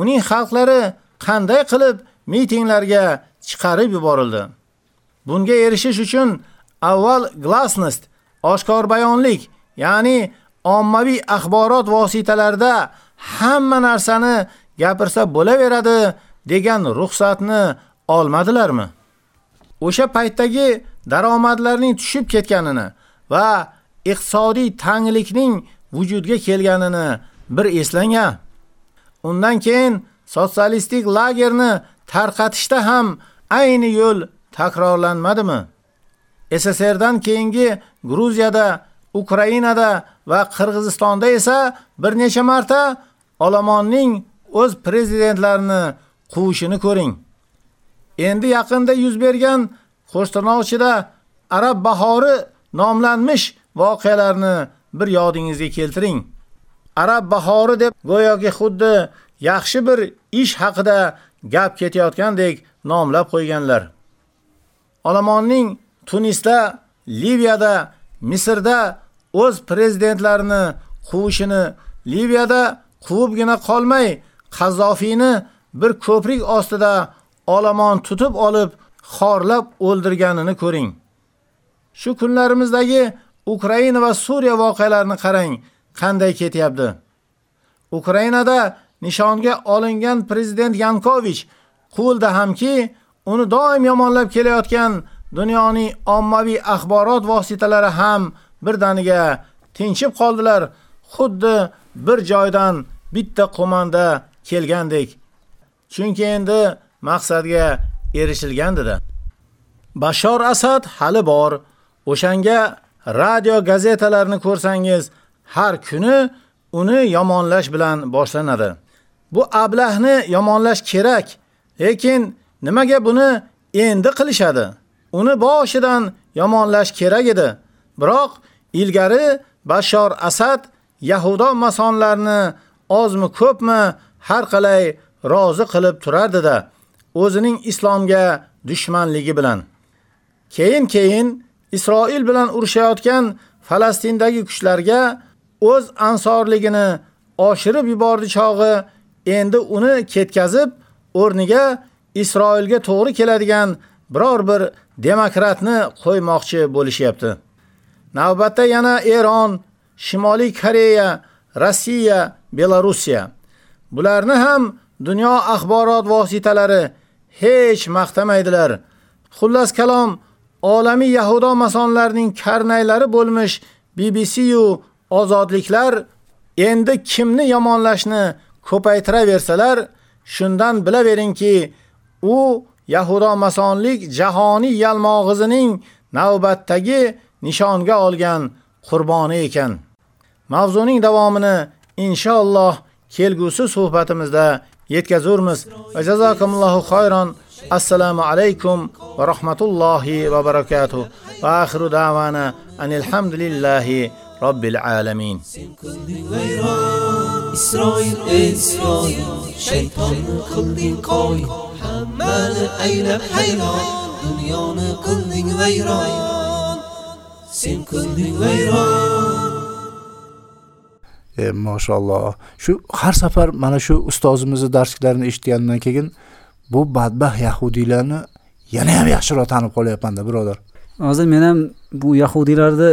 Uning xalqlari qanday qilib mitinglarga chiqarib yuborildi? Bunga erishish uchun avval glasnost, oshkor bayonlik, ya'ni ommaviy axborot vositalarida hamma narsani gapirsa bo'laveradi degan ruxsatni olmadilarmi? O'sha paytdagi daromadlarning tushib ketganini va iqtisodiy tanglikning vujudga kelganini bir eslanga. Undan keyin sotsialistik lagerni tarqatishda ham ayni yo'l takrorlanmadimi? SSRdan keyingi Gruziyada, Ukrainada va Qirg'izistonda esa bir necha marta Olomonning o'z prezidentlarini quvishini ko'ring. Endi yaqinda yuz bergan Qo'shtirnoqchida Arab bahori nomlanmish voqealarni bir yodingizga keltiring. Arab bahori deb go'yoki xuddi yaxshi bir ish haqida gap ketayotgandek nomlab qo'yganlar. Olamonning Tunisda, Liviyada, Misrda o'z prezidentlarini quvishini, Liviyada quvibgina qolmay, Qazzofini bir ko'prik ostida olomon tutib olib, xorlab o'ldirganini ko'ring. Shu kunlarimizdagi Ukraina va Suriya voqealarini qarang, qanday ketyapti. Ukrainada nishonga olingan prezident Yankovich qo'lda hamki, uni doim yomonlab kelayotgan dunyoning ommaviy axborot vositalari ham birdaniga tinchib qoldilar, xuddi bir joydan bitta qo'manda kelgandek. Chunki endi maqsadga erishilgandi-da. Bashor Asad hali bor. O'shanga radio gazetalarni ko'rsangiz, har kuni uni yomonlash bilan boshlanadi. Bu ablahni yomonlash kerak, lekin nimaga buni endi qilishadi? Uni boshidan yomonlash kerak edi. Biroq ilgari Bashor Asad Yahudo masonlarni ozmi ko'pmi har qalay rozi qilib turardi-da, o'zining islomga dushmanligi bilan. Keyin-keyin Isroil bilan urushayotgan Falastindagi kuchlarga o'z ansorligini oshirib yubordi chog'i, endi uni ketkazib, o'rniga Isroilga to'g'ri keladigan biror bir demokratni qo'ymoqchi bo'lishyapti. Navbatda yana Eron, Shimoliy Koreya, Rossiya, Belorussiya. Bularni ham dunyo axborot vositalari hech maqtamaydilar. Xullas kalom, olamiy yahudo masonlarning karnaylari bo'lmish BBC yu ozodliklar endi kimni yomonlashni ko'paytiraversalar, shundan bilaveringki, u yahudo masonlik jahoniy yalmog'izining navbatdagi nishonga olgan qurboni ekan. Mavzuning davomini inshaalloh kelgusi suhbatimizda yetkazurmiz. Va jazakumullohu xayron. Assalomu alaykum va rahmatullohi va barakatuh. Va axiru da'vana alhamdulillahi robbil alamin. Isroil Isroil shaytonni qilding qo'y hammani aylab hayron dunyoni qilding vayron sen qilding vayron E, mashalloh. Shu har safar mana shu ustozimizni darsliklarini eshitgandan keyin bu badbaxt yahudiylarni yana ham yaxshiroq tanib qolyapmanda birodar. Hozir men ham bu yahudiylarni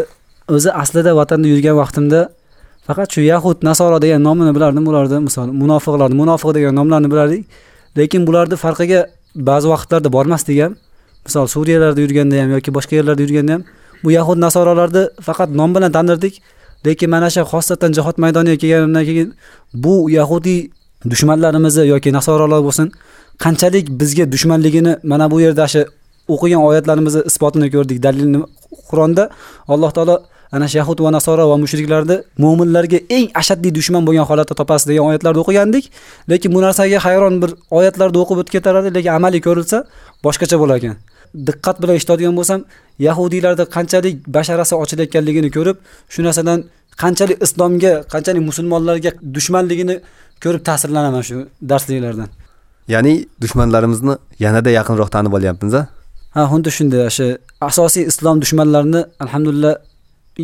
o'zi aslida vatanda yurgan vaqtimda faqat shu yahud nasoro degan nomini bilardim ularni misol munofiqlarni munofiq degan nomlarni bilardik. Lekin bularni farqiga ba'zi vaqtlarda bormasdik ham. Misol suriyalarda yurganda ham yoki boshqa yerlarda yurganda ham bu yahud nasorolarni faqat nom bilan tanirdik lekin mana shu xosatan jihod maydoniga kelganimdan keyin bu yahudiy dushmanlarimizni yoki nasorolar bo'lsin qanchalik bizga dushmanligini mana bu yerda shu o'qigan oyatlarimizni isbotini ko'rdik dalilni qur'onda alloh taolo ana shu yahud va nasoro va mushriklarni mo'minlarga eng ashaddiy dushman bo'lgan holatda topasiz degan oyatlarda o'qigandik. Lekin bu narsaga hayron bir oyatlarda o'qib o'tib ketaradi, lekin amaliy ko'rilsa boshqacha bo'lar ekan. Diqqat bilan eshitadigan bo'lsam, yahudiylarda qanchalik basharasi ochilayotganligini ko'rib, shu narsadan qanchalik islomga, qanchalik musulmonlarga dushmanligini ko'rib ta'sirlanaman shu darsliklardan. Ya'ni dushmanlarimizni yanada yaqinroq tanib olyapmiz-a? Ha, xuddi shunday. O'sha asosiy islom dushmanlarini alhamdulillah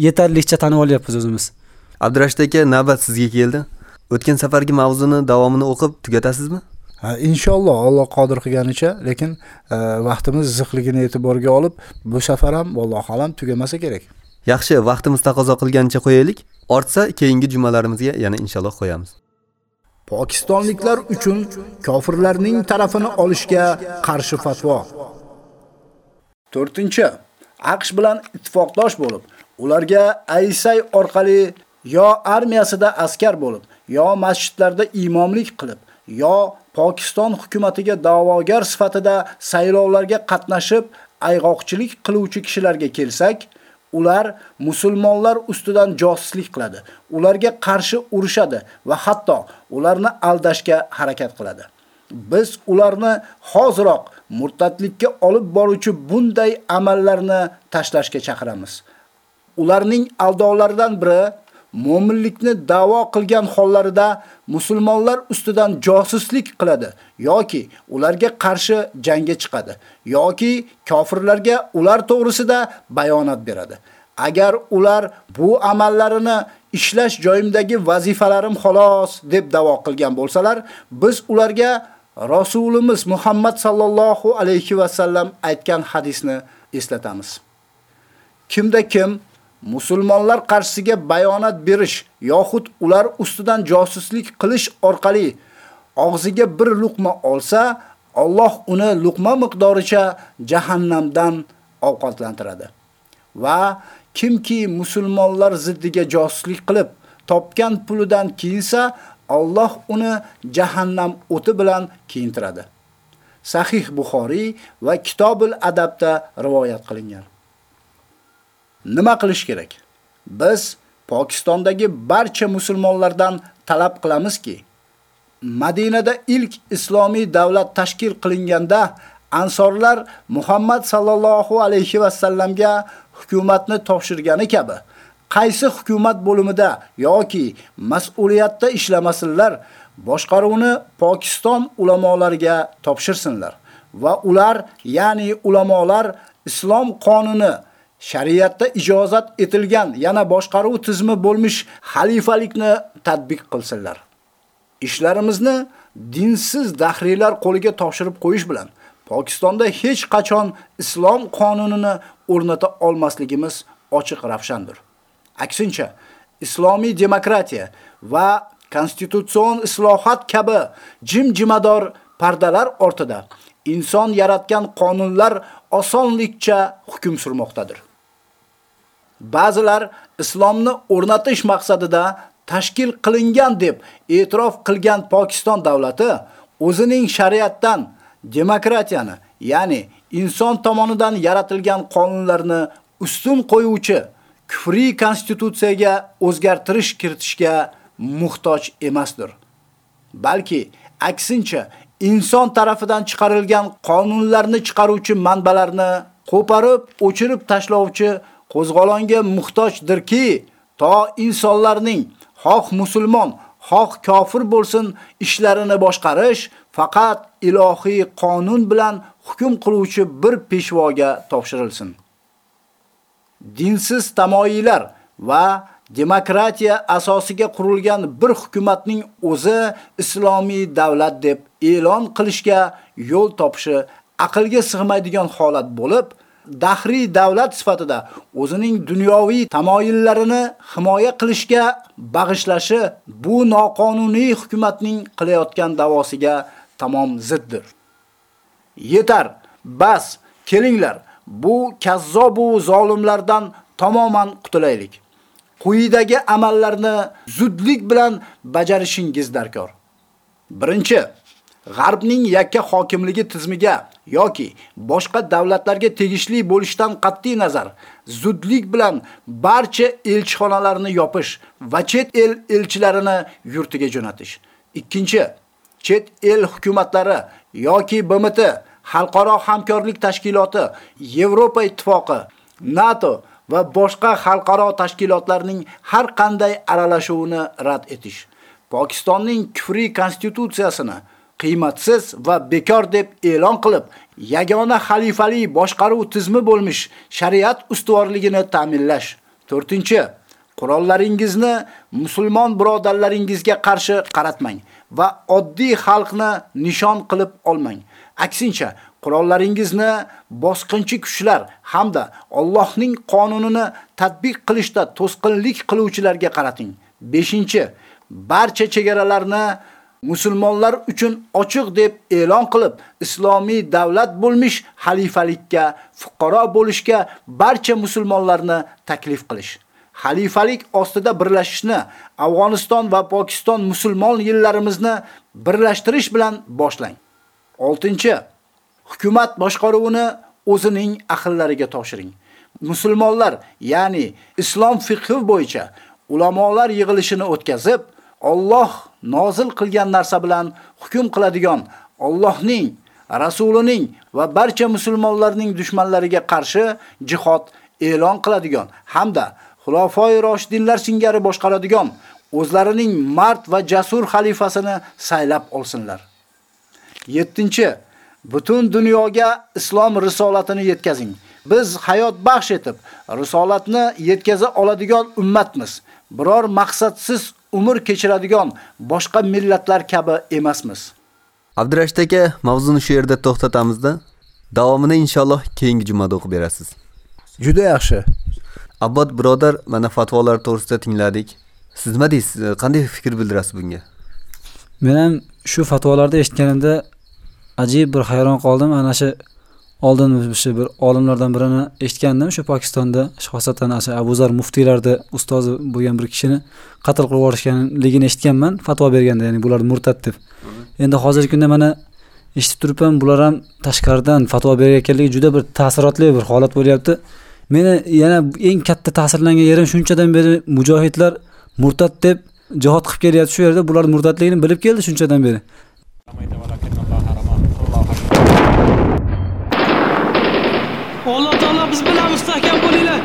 yetarlicha tanib olyapmiz o'zimiz. Abdurashid aka, navbat sizga keldi. O'tgan safargi mavzuni davomini o'qib tugatasizmi? Ha, inshaalloh Alloh qodir qilganicha, lekin e, vaqtimiz ziqligini e'tiborga olib, bu safar ham vallohu alam tugamasa kerak. Yaxshi, vaqtimiz taqozo qilganicha qo'yaylik. Ortsa keyingi jumalarimizga yana inshaalloh qo'yamiz. Pokistonliklar uchun kofirlarning tarafini olishga qarshi fatvo. 4. AQSh bilan ittifoqdosh bo'lib, ularga Aysay orqali yo armiyasida askar bo'lib, yo masjidlarda imomlik qilib, yo Pokiston hukumatiga da'vogar sifatida saylovlarga qatnashib, ayg'oqchilik qiluvchi kishilarga kelsak, ular musulmonlar ustidan josuslik qiladi, ularga qarshi urushadi va hatto ularni aldashga harakat qiladi. Biz ularni hoziroq murtadlikka olib boruvchi bunday amallarni tashlashga chaqiramiz. Ularning aldovlaridan biri mo'minlikni da'vo qilgan hollarida musulmonlar ustidan josuslik qiladi yoki ularga qarshi jangga chiqadi yoki kofirlarga ular to'g'risida bayonot beradi. Agar ular bu amallarini ishlash joyimdagi vazifalarim xolos deb da'vo qilgan bo'lsalar, biz ularga Rasulimiz Muhammad sallallohu alayhi va sallam aytgan hadisni eslatamiz. Kimda kim musulmonlar qarshisiga bayonot berish yoxud ular ustidan josuslik qilish orqali og'ziga bir luqma olsa, Alloh uni luqma miqdoricha jahannamdan ovqatlantiradi. Va kimki musulmonlar ziddiga josuslik qilib topgan pulidan kiyinsa, Alloh uni jahannam o'ti bilan kiyintiradi. Sahih Buxoriy va Kitobul Adabda rivoyat qilingan. Nima qilish kerak? Biz Pokistondagi barcha musulmonlardan talab qilamizki, Madinada ilk islomiy davlat tashkil qilinganda ansorlar Muhammad sallallohu alayhi va sallamga hukumatni topshirgani kabi qaysi hukumat bo'limida yoki mas'uliyatda ishlamasinlar, boshqaruvni Pokiston ulamolariga topshirsinlar va ular, ya'ni ulamolar islom qonuni shariatda ijozat etilgan yana boshqaruv tizimi bo'lmish xalifalikni tatbiq qilsinlar. Ishlarimizni dinsiz dahriylar qo'liga topshirib qo'yish bilan Pokistonda hech qachon islom qonunini o'rnata olmasligimiz ochiq ravshandir. Aksincha, islomiy demokratiya va konstitutsion islohot kabi jimjimador pardalar ortida inson yaratgan qonunlar osonlikcha hukm surmoqdadir. Ba'zilar islomni o'rnatish maqsadida tashkil qilingan deb e'tirof qilgan Pokiston davlati o'zining shariatdan demokratiyani, ya'ni inson tomonidan yaratilgan qonunlarni ustun qo'yuvchi kufriy konstitutsiyaga o'zgartirish kiritishga muhtoj emasdir. Balki aksincha inson tarafidan chiqarilgan qonunlarni chiqaruvchi manbalarni qo'parib, o'chirib tashlovchi qo'zg'olonga muhtojdirki, to insonlarning xoh musulmon, xoh kofir bo'lsin, ishlarini boshqarish faqat ilohiy qonun bilan hukm qiluvchi bir peshvoga topshirilsin. Dinsiz tamoyillar va demokratiya asosiga qurilgan bir hukumatning o'zi islomiy davlat deb e'lon qilishga yo'l topishi aqlga sig'maydigan holat bo'lib, dahriy davlat sifatida o'zining dunyoviy tamoyillarini himoya qilishga bag'ishlashi bu noqonuniy hukumatning qilayotgan davosiga tamom ziddir. Yetar, bas, kelinglar, bu kazzob va zolimlardan tamoman qutulaylik. Quyidagi amallarni zudlik bilan bajarishingiz darkor. Birinchi, G'arbning yakka hokimligi tizimiga yoki boshqa davlatlarga tegishli bo'lishdan qat'iy nazar zudlik bilan barcha elchixonalarni yopish va chet el elchilarini yurtiga jo'natish. Ikkinchi, chet el hukumatlari yoki BMT, Xalqaro hamkorlik tashkiloti, Yevropa ittifoqi, NATO va boshqa xalqaro tashkilotlarning har qanday aralashuvini rad etish. Pokistonning kufriy konstitutsiyasini qiymatsiz va bekor deb e'lon qilib, yagona xalifali boshqaruv tizimi bo'lmish shariat ustuvorligini ta'minlash. 4. Qurollaringizni musulmon birodarlaringizga qarshi qaratmang va oddiy xalqni nishon qilib olmang. Aksincha, qurollaringizni bosqinchi kuchlar hamda Allohning qonunini tatbiq qilishda to'sqinlik qiluvchilarga qarating. 5. Barcha chegaralarni musulmonlar uchun ochiq deb e'lon qilib, islomiy davlat bo'lmish xalifalikka, fuqaro bo'lishga barcha musulmonlarni taklif qilish. Xalifalik ostida birlashishni Afg'oniston va Pokiston musulmon yillarimizni birlashtirish bilan boshlang. 6. Hukumat boshqaruvini o'zining ahllariga topshiring. Musulmonlar, ya'ni islom fiqhi bo'yicha ulamolar yig'ilishini o'tkazib, Alloh nozil qilgan narsa bilan hukm qiladigan Allohning, rasulining va barcha musulmonlarning dushmanlariga qarshi jihod e'lon qiladigan hamda xulofoi roshidinlar singari boshqaradigan o'zlarining mard va jasur xalifasini saylab olsinlar. 7. Butun dunyoga islom risolatini yetkazing. Biz hayot baxsh etib, risolatni yetkaza oladigan ummatmiz. Biror maqsadsiz umr kechiradigan boshqa millatlar kabi emasmiz. Abdurashid aka, mavzuni shu yerda to'xtatamizda. Davomini inshaalloh keyingi jumada o'qib berasiz. Juda yaxshi. Abbod birodar, mana fatvolar to'g'risida tingladik. Siz nima deysiz? Qanday fikr bildirasiz bunga? Men ham shu fatvolarni eshitganimda ajib bir hayron qoldim. Ana shu oldin shu bir olimlardan birini eshitgandim shu Pokistonda, xosatan o'sha Abu Zar muftiylarda ustozi bo'lgan bir kishini qatl qilib yuborishganligini eshitganman, fatvo berganda, ya'ni bular murtad deb. Endi hozirgi kunda mana eshitib turibman, bular ham tashqaridan fatvo berayotganligi juda bir ta'sirotli bir holat bo'lyapti. Meni yana eng katta ta'sirlangan yerim shunchadan beri mujohidlar murtad deb jihad qilib kelyapti shu yerda bular murtadligini bilib keldi shunchadan beri. Alloh taolo biz bilan mustahkam bo'linglar.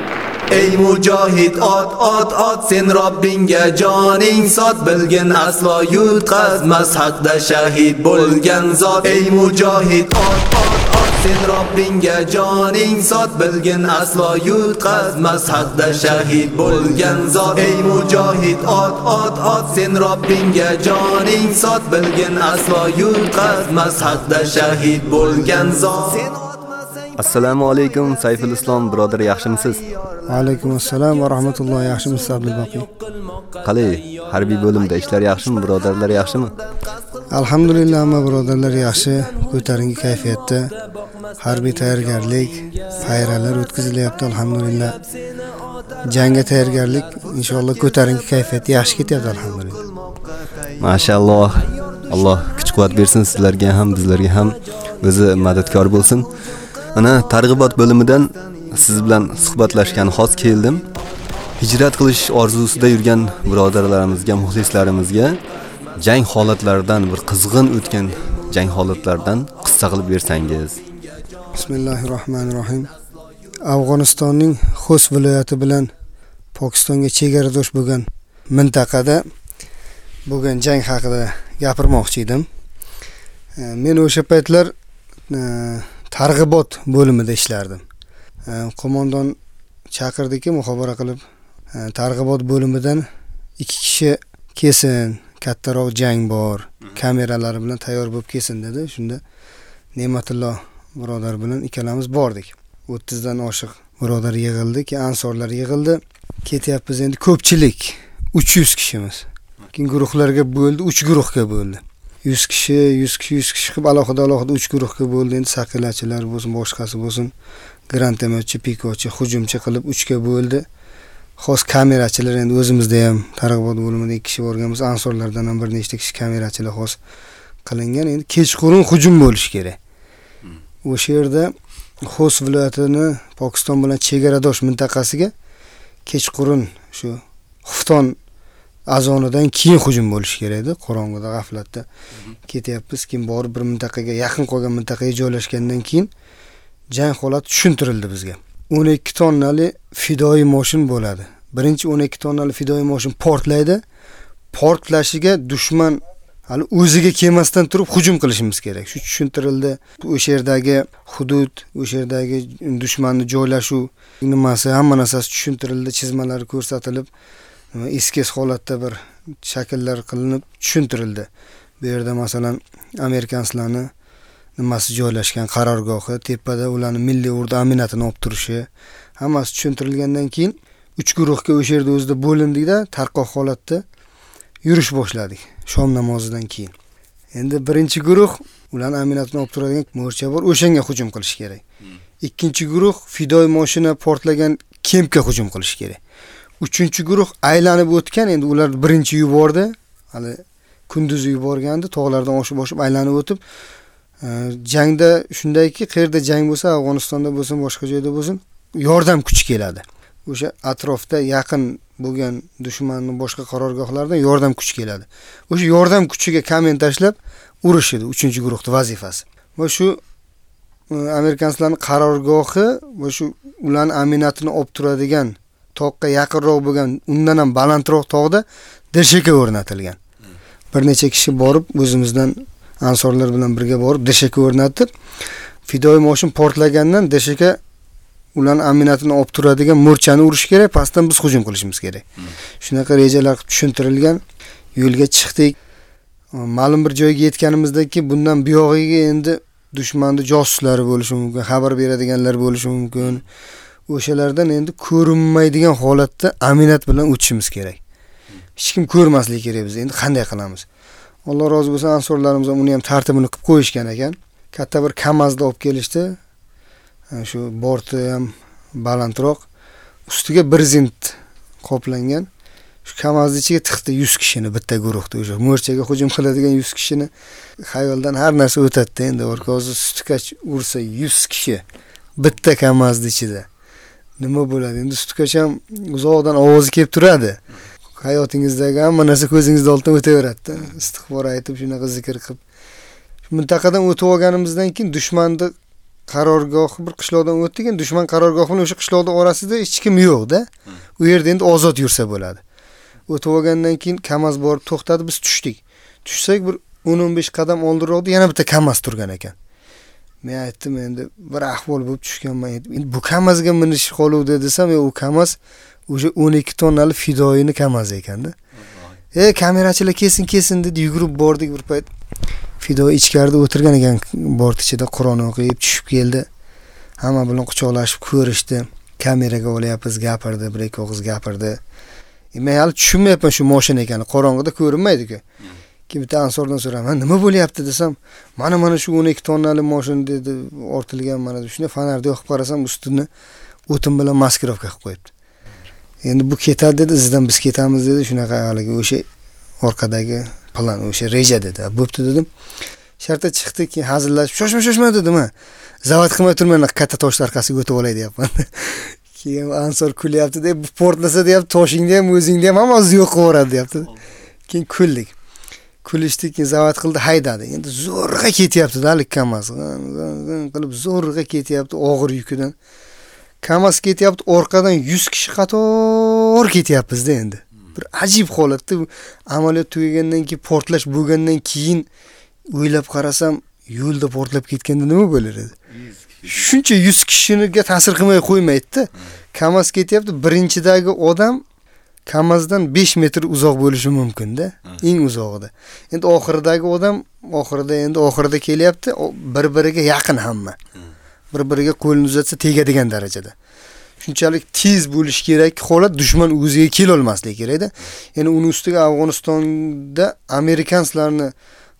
Ey mujohid ot ot ot sen Robbingga joning sot. Bilgin aslo yutqazmas haqda shahid bo'lgan zot. Ey mujohid ot ot ot sen Robbingga joning sot. Bilgin aslo yutqazmas haqda shahid bo'lgan zot. Ey mujohid ot ot ot sen Robbingga joning sot. Bilgin aslo yutqazmas haqda shahid bo'lgan zot. Assalomu alaykum Sayful Islom birodar, yaxshimisiz? Alaykum assalom va rahmatulloh. Yaxshimisiz Abdulboqiy? Qalay, harbiy bo'limda ishlar yaxshimi, birodarlar yaxshimi? Alhamdulillah, hamma birodarlar yaxshi, ko'tarinki kayfiyatda. Harbiy tayyorgarlik, bayramlar o'tkazilyapti, alhamdulillah. Jangga tayyorgarlik inshaalloh ko'tarinki kayfiyatda yaxshi ketyapti, alhamdulillah. Mashalloh. Alloh kuch-quvvat bersin sizlarga ham, bizlarga ham o'zi madadkor bo'lsin. Ana targ'ibot bo'limidan siz bilan suhbatlashgan xos keldim. Hijrat qilish orzusida yurgan birodarlarimizga, muxlislarimizga jang holatlaridan bir qizg'in o'tgan jang holatlaridan qissa qilib bersangiz. Bismillahirrohmanirrohim. Afg'onistonning Xos viloyati bilan Pokistonga chegaradosh bo'lgan mintaqada bo'lgan jang haqida gapirmoqchi edim. E, men o'sha paytlar e, targ'ibot bo'limida ishlardim. Qo'mondon chaqirdiki muxobara qilib, targ'ibot bo'limidan ikki kishi kelsin, kattaroq jang bor, kameralari bilan tayyor bo'lib kelsin dedi. Shunda Ne'matulloh birodar bilan ikkalamiz bordik. 30 dan oshiq birodar yig'ildi, keyin ansorlar yig'ildi. Ketyapmiz endi ko'pchilik 300 kishimiz. Keyin guruhlarga bo'ldi, 3 guruhga bo'ldi. 100 kishi, 100 kishi, 100 kishi qilib alohida-alohida 3 guruhga bo'ldi. Endi saqilachilar bo'lsin, boshqasi bo'lsin, grantometchi, pikochi, hujumchi qilib 3 ga bo'ldi. Xos kamerachilar endi o'zimizda ham targ'ibot bo'limida 2 kishi borganmiz, ansorlardan ham bir nechta kishi kamerachilar xos qilingan. Endi kechqurun hujum bo'lishi kerak. O'sha yerda Xos viloyatini Pokiston bilan chegaradosh mintaqasiga kechqurun shu xufton azonidan keyin hujum bo'lishi kerak edi. Qorong'ida g'aflatda ketyapmiz. Kim borib bir mintaqaga yaqin qolgan mintaqaga joylashgandan keyin jang holati tushuntirildi bizga. 12 tonnali fidoi mashin bo'ladi. Birinchi 12 tonnali fidoi mashin portlaydi. Portlashiga dushman hali o'ziga kelmasdan turib hujum qilishimiz kerak. Shu tushuntirildi. O'sha yerdagi hudud, o'sha yerdagi dushmanni joylashuv nimasi hamma narsasi tushuntirildi, chizmalari ko'rsatilib, eskiz holatda bir shakllar qilinib tushuntirildi. Bu yerda masalan amerikanslarni nimasi joylashgan qarorgohi, tepada ularni milliy urdu aminatini olib turishi, hammasi tushuntirilgandan keyin uch guruhga o'sha yerda o'zida bo'lindikda tarqoq holatda yurish boshladik shom namozidan keyin. Endi birinchi guruh ularni aminatini olib turadigan mo'rcha bor, o'shanga hujum qilish kerak. Ikkinchi guruh fidoy mashina portlagan kempga hujum qilish kerak. Uchinchi guruh aylanib o'tgan, endi ular birinchi yubordi. Hali kunduzi yuborgandi, tog'lardan oshib oshib aylanib o'tib, jangda shundayki, qayerda jang bo'lsa, Afg'onistonda bo'lsin, boshqa joyda bo'lsin, yordam kuchi keladi. O'sha atrofda yaqin bo'lgan dushmanni boshqa qarorgohlaridan yordam kuchi keladi. O'sha yordam kuchiga komment tashlab urish edi 3-guruhning vazifasi. Va shu e, amerikanslarning qarorgohi va shu ularning aminatini olib turadigan toqqa yaqinroq bo'lgan, undan ham balandroq tog'da DSHK o'rnatilgan. Bir necha kishi borib o'zimizdan ansorlar bilan birga borib DSHK o'rnatib, fidoi mashin portlagandan DSHK ularni aminatini olib turadigan murchani urish kerak, pastdan biz hujum qilishimiz kerak. Shunaqa rejalar tushuntirilgan. Yo'lga chiqdik. Ma'lum bir joyga yetganimizdan keyin bundan buyog'iga endi dushmanni josuslari bo'lishi mumkin, xabar beradiganlar bo'lishi mumkin. O'shalardan endi ko'rinmaydigan holatda aminat bilan o'tishimiz kerak. Hech kim ko'rmasligi kerak biz. Endi qanday qilamiz? Alloh rozi bo'lsin, ansorlarimiz ham uni ham tartibini qilib qo'yishgan ekan. Katta bir kamazda olib kelishdi. shu borti ham balandroq ustiga bir zint qoplangan shu kamazni ichiga tiqdi 100 kishini bitta guruhda o'sha mo'rchaga hujum qiladigan 100 kishini xayoldan har narsa o'tadi endi hozir sutkach ursa 100 kishi bitta kamazni ichida nima bo'ladi endi sutkacha ham uzoqdan ovozi kelib turadi hayotingizdagi hamma narsa ko'zingizni oldidan o'taveradi istig'for aytib shunaqa zikr qilib mintaqadan o'tib olganimizdan keyin dushmanni qarorgohi bir qishloqdan o'tdik, endi dushman qarorgohi bilan o'sha qishloqni orasida hech kim yo'qda U yerda endi ozod yursa bo'ladi. O'tib olgandan keyin Kamaz borib to'xtadi, biz tushdik. Tushsak bir 10-15 qadam oldinroqda yana bitta Kamaz turgan ekan. Men aytdim endi bir ahvol bo'lib tushganman. Endi bu Kamazga minish qoluvdi desam, u Kamaz o'sha 12 tonnali fidoyini Kamaz ekanda. E kamerachilar kelsin, kelsin dedi, yugurib bordik bir payt. Fido ichkarida o'tirgan ekan, bort ichida Qur'on o'qib tushib keldi. Hamma bilan quchoqlashib ko'rishdi. Kameraga olyapmiz, gapirdi, bir ikki og'iz gapirdi. E, men hali tushunmayapman shu mashina ekanini, qorong'ida ko'rinmaydi-ku. Hmm. Keyin bitta ansordan so'rayman nima bo'lyapti desam, mana mana shu 12 tonnali mashina dedi, ortilgan mana shunday fonarda yoqib qarasam, ustini o'tin bilan maskirovka qilib qo'yibdi. Endi bu ketadi dedi, izidan biz ketamiz dedi, shunaqa haligi o'sha orqadagi plan o'sha reja dedi. Bo'pti dedim. Sharta chiqdik, keyin hazillashib, shoshma shoshma dedim. Zavod qilmay turmanglar, katta toshlar orqasiga o'tib olay deyapman. keyin ansor kulyapti deb portlasa deyapti, toshingni ham o'zingni ham hammasi yo'q qilib deyapti. Keyin kuldik. Kulishdik, zavod qildi, haydadi. Endi zo'rg'a ketyapti, hali Kamaz. qilib zo'rg'a ketyapti og'ir yukidan. Kamaz ketyapti, orqadan 100 kishi qator ketyapmiz-da endi. bir ajib holatda amaliyot tugagandan keyin portlash bo'lgandan keyin o'ylab qarasam yo'lda portlab ketganda nima bo'lar edi shuncha 100 kishiniga ta'sir qilmay qo'ymaydi-da. Kamaz ketyapti, birinchidagi odam Kamazdan 5 metr uzoq bo'lishi mumkin-da, eng uzog'ida. Endi oxiridagi odam oxirida endi oxirida kelyapti, bir-biriga yaqin hamma. Bir-biriga qo'lni uzatsa tegadigan darajada. shunchalik tez bo'lishi kerak holat dushman o'ziga kela olmasligi kerakda. Ya'ni uni ustiga Afg'onistonda amerikanslarni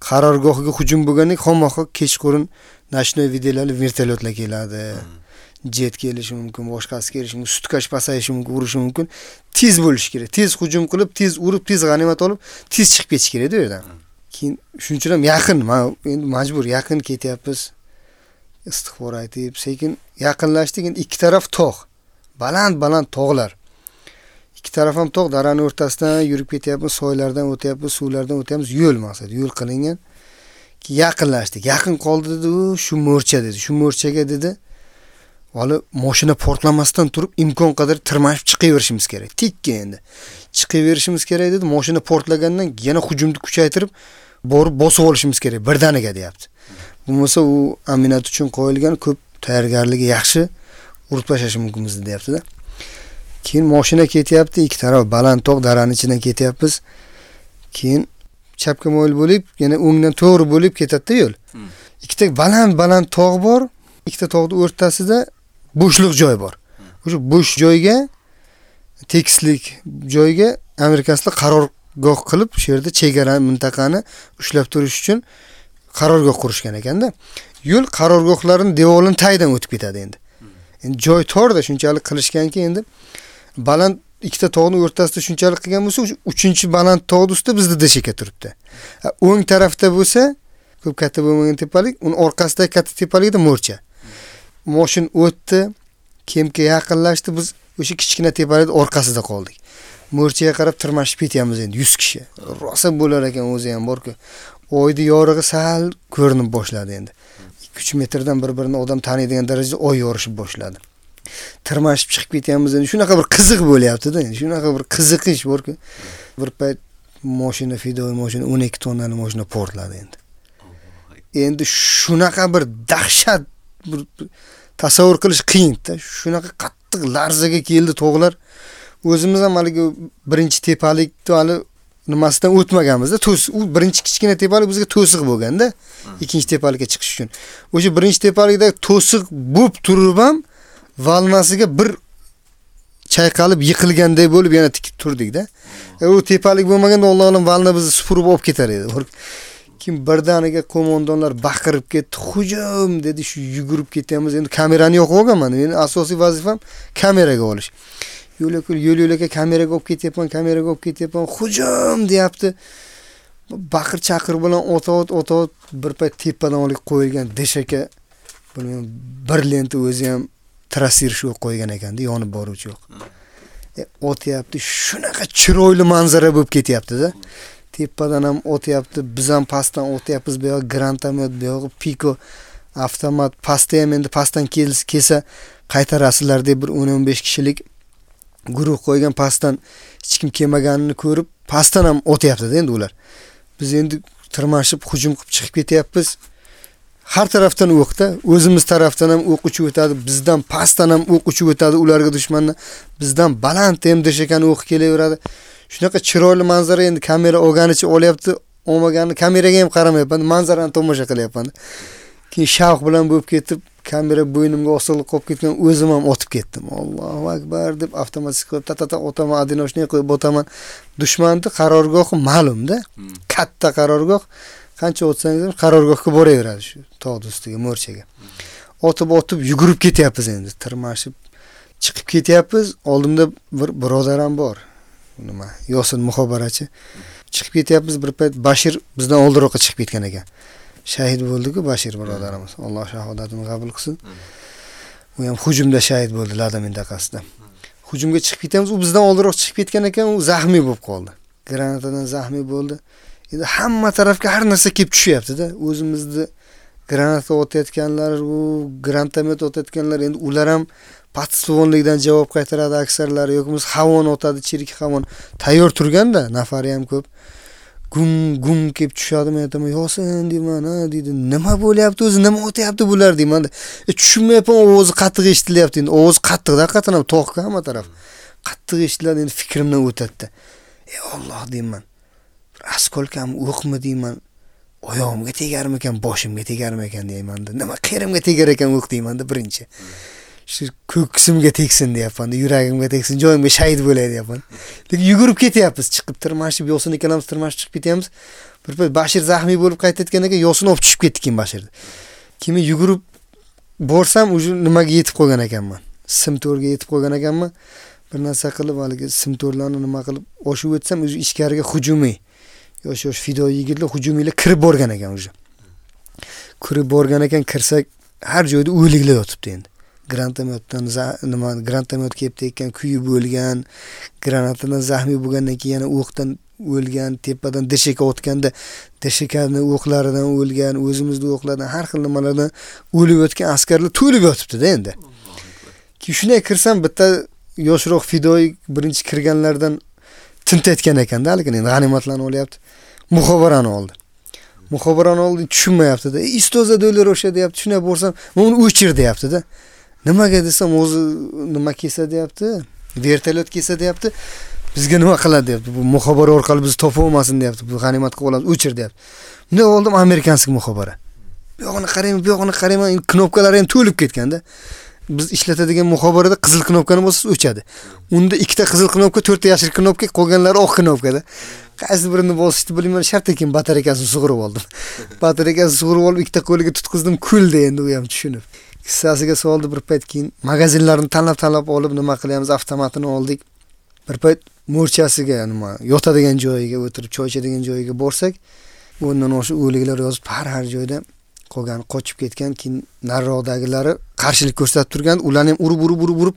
qarorgohiga hujum bo'lgandek xomoqqa kechqurun nashnoy videolar vertolyotlar keladi. Jet kelishi mumkin, boshqasi kelishi mumkin, sutkash pasayishi mumkin, urishi mumkin. Tez bo'lishi kerak. Tez hujum qilib, tez urib, tez g'animat olib, tez chiqib ketish kerak u yerdan. keyin shuning yaqin man endi majbur yaqin ketyapmiz. Istig'for aytib sekin yaqinlashdik endi ikki taraf tog' baland baland tog'lar. Ikki taraf ham tog' darani o'rtasidan yurib ketyapmiz soylardan o'tyapmiz suvlardan o'tyapmiz. Yo'l maqsad yo'l qilingan. Yaqinlashdik. Yaqin qoldi dedi u shu mo'rcha dedi shu mo'rchaga dedi. Hali mashina portlamasdan turib imkon qadar tirmashib chiqaverishimiz kerak. Tekka endi. Chiqaverishimiz kerak dedi mashina portlagandan yana hujumni kuchaytirib borib bosib olishimiz kerak birdaniga deyapti. Bo'lmasa u aminat uchun qo'yilgan ko'p tayyorgarligi yaxshi urib tashlashi mumkin bizni deyaptida keyin mashina ketyapti ikki taraf baland tog' darani ichidan ketyapmiz. Keyin chapga moyil bo'lib yana o'ngdan to'g'ri bo'lib ketadida yo'l. Ikkita baland baland tog' bor ikkita tog'ni o'rtasida bo'shliq joy bor. O'sha bo'sh joyga tekislik joyga amerikanslar qarorgoh qilib shu yerda chegara mintaqani ushlab turish uchun qarorgoh qurishgan ekanda yo'l qarorgohlarini devorini tagidan o'tib ketadi endi. Endi joy torda shunchalik qilishganki endi baland ikkita tog'ni o'rtasida shunchalik qilgan bo'lsa uchinchi baland tog'ni ustida bizda deshaka turibdi. O'ng tarafda bo'lsa ko'p katta bo'lmagan tepalik uni orqasidagi katta tepalikda mo'rcha moshin o'tdi kemga yaqinlashdi. Biz o'sha kichkina tepalikni orqasida qoldik. Mo'rchaga qarab tirmashib ketyapmiz endi yuz kishi. Rosa bo'lar ekan o'zi ham borku. Oyni yorug'i sal ko'rinib boshladi endi. Ikki uch metrdan bir birini odam taniydigan darajada oy yorishib boshladi. Tirmashib chiqib ketyapmiz endi. Shunaqa bir qiziq bo'lyaptida endi. Shunaqa bir qiziqish borku. Bir payt moshina fidoy moshina o'n ikki tonnali moshina portladi endi. Endi shunaqa bir dahshat bir tasavvur qilish qiyinda shunaqa qattiq larzaga keldi tog'lar. O'zimiz ham haligi birinchi tepalikni hali nimasidan o'tmaganmizda to'siq u birinchi kichkina tepalik bizga to'siq bo'lganda ikkinchi tepalikka chiqish uchun. O'sha birinchi tepalikda to'siq bo'lib turib ham valnasiga bir chayqalib yiqilganday bo'lib yana tikib turdikda e, u tepalik bo'lmaganda alloh alam valna bizni supurib olib ketar edi keyin birdaniga qo'mondonlar baqirib ketdi hujum! dedi shu yugurib ketyapmiz endi kamerani yoqib olganman meni asosiy vazifam kameraga olish. Yo'l yo'l yo'lakay kameraga olib ketyapman kameraga olib ketyapman hujum! deyapti. Baqir chaqir bilan o'tavot o'tavot bir payt tepadan olib qo'yilgan deshaka bilmayman bir lenta o'zi ham trassir shu qo'ygan ekanda yonib boruvchi yo'q. E, o'tyapti shunaqa chiroyli manzara bo'lib ketyapti-da. Tepadan ham o'tyapti biz ham pastdan o'tyapmiz bu yog'i grantomet bu yog'i piko avtomat. Pastda ham endi pastdan kelsa qaytarasizlar deb bir o'n o'n besh kishilik guruh qo'ygan pastdan hech kim kelmaganini ko'rib pastdan ham o'tyaptida endi ular. Biz endi tirmashib hujum qilib chiqib ketyapmiz. Har tarafdan o'qda o'zimiz tarafdan ham o'q uchib o'tadi bizdan pastdan ham o'q uchib o'tadi ularga dushmanni. Bizdan baland MDShkani deshakani o'qi kelaveradi. Shunaqa chiroyli manzara endi kamera olganicha olyapti. Olmagani kameraga ham qaramayapman. Manzarani tomosha qilyapman. Keyin shavq bilan bo'lib ketib kamera bo'ynimga osilib qolib ketgan o'zim ham otib ketdim. Allohu akbar deb avtomatik qilib ta ta ta otaman одиночный qo'yib o'taman dushmanni qarorgohi ma'lumda katta qarorgoh. Qancha o'tsangiz ham qarorgohga boraveradi shu tog'ni ustiga mo'rchaga. Otib otib yugurib ketyapmiz endi. Tirmashib chiqib ketyapmiz. Oldimda bir birodaram bor nima? Yosin muxobarachi. Chiqib ketyapmiz bir payt. Bashir bizdan oldinroqqa chiqib ketgan ekan. Shahid bo'ldiku bashir birodarimiz. Alloh shahodatini qabul qilsin. U ham hujumda shahid bo'ldi lada mintaqasida. Hujumga chiqib ketyapmiz. U bizdan oldinroq chiqib ketgan ekan. U zaxmiy bo'lib qoldi. Granatadan zaxmiy bo'ldi. Endi hamma tarafga har narsa kelib tushyaptida o'zimizni granata otayotganlar u grantomet otayotganlar endi ular ham podstvonlikdan javob qaytaradi aksarlari. Yoki bo'lmasa havon otadi chirik havon. Tayyor turganda nafari ham ko'p. Gum gum kelib tushadi men aytaman yosin deyman ha deydi. Nima bo'lyapti o'zi? Nima o'tyapti bular? deyman e, tushunmayapman ovozi qattiq eshitilyapti endi. Ovoz qattiqda haqiqatdan ham tog'ga hamma taraf. Qattiq eshitiladi endi fikrimdan o'tadida. Ey olloh deyman. Askolkami o'qmi? deyman. Oyog'imga tegarmikan boshimga tegarmikan? deymanda nima qayerimga tegar ekan o'q? deymanda birinchi. Shu ko'ksimga tegsin deyapmanda yuragimga tegsin joyimga shahid bo'lay deyapman lekin yugurib ketyapmiz chiqib tirmashib yosin ikkalamiz tirmashib chiqib ketyapmiz. Bir payt bashir zaxmiy bo'lib qaytayotgan ekan yosin olib tushib ketdi keyin bashirni. Keyin yugurib borsam уже nimaga yetib qolgan ekanman? Sim to'rga yetib qolgan ekanman. Bir narsa qilib haligi simto'rlarni nima qilib oshib o'tsam o'zi ichkariga hujumiy yosh yosh fido yigitlar hujumiylar kirib borgan ekan уже. Kirib borgan ekan kirsak har joyda o'liklar yotibdi endi. Grantometdan nima granatomyot kelib tekkan kuyib o'lgan granatadan zahmiy bo'lgandan keyin yana o'qdan o'lgan tepadan dshk otganda dshkni o'qlaridan o'lgan o'zimizni o'qlardan har xil nimalardan o'lib yotgan askarlar to'lib yotibdida endi. Shunday kirsam bitta yoshroq fidoi birinchi kirganlardan tintayotgan ekanda haligi endi g'animatlarni olyapti muxobarani oldi. Muxobarani oldi tushunmayaptida. E, Ustoza istozada o'sha deyapti shunday bo'lsam uni o'chir deyaptida. Nimaga desam o'zi nima kelsa deyapti vertolyot kelsa deyapti bizga nima qiladi deyapti. Bu muxobara orqali bizni topib olmasin deyapti. Bu g'animat qilib olamiz o'chir deyapti. Bunday oldim amerikanskiy muxobara bu yog'ini qarayman bu yog'ini qarayman knopkalari ham to'lib ketganda biz ishlatadigan muxobarada qizil knopkani bossangiz o'chadi. Unda ikkita qizil knopka to'rtta yashil knopka qolganlari oq knopkada. Qaysi birini bosishni bilmayman shart ekan batareykasini sug'urib oldim. Batareykasini sug'urib olib ikkita qo'liga tutqizdim kuldi endi u ham tushunib. Kissasiga soldi bir payt keyin magazinlarni tanlab tanlab olib nima qilyapmiz avtomatini oldik. Bir payt murchasiga nima yotadigan joyiga o'tirib choy ichadigan joyiga borsak undan o'sha o'liklar yozib har har joyda qolgan qochib ketgan keyin nariroqdagilari qarshilik ko'rsatib turgan ularni ham urib urib urib urib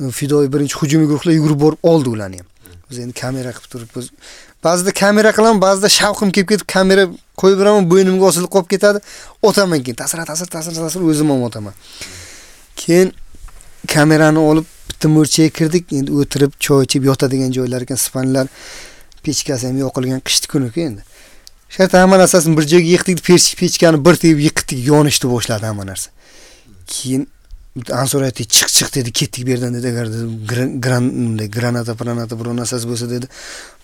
e, fidoi birinchi hujumiy guruhlar yugurib borib oldi ularni ham. Biz endi kamera qilib turibmiz. Ba'zida kamera qilaman ba'zida shavqim kelib ketib kamera qo'yib beraman bo'ynimga osilib qolib ketadi. O'taman keyin tasir tasir tasir tasir o'zim ham o'taman. Keyin kamerani olib bitta murchaga kirdik. Endi o'tirib choy ichib yotadigan joylar ekan spanlar pechkasi ham yoqilgan qishki kuni-ku endi. Shu hamma narsasini bir joyga yig'dik pechkani bir tegib yiqitdik yonishni boshladi hamma narsa. Keyin ansor aytdi chiq chiq dedi ketdik bu yerdan dedi agar granata granata biror narsasi bo'lsa dedi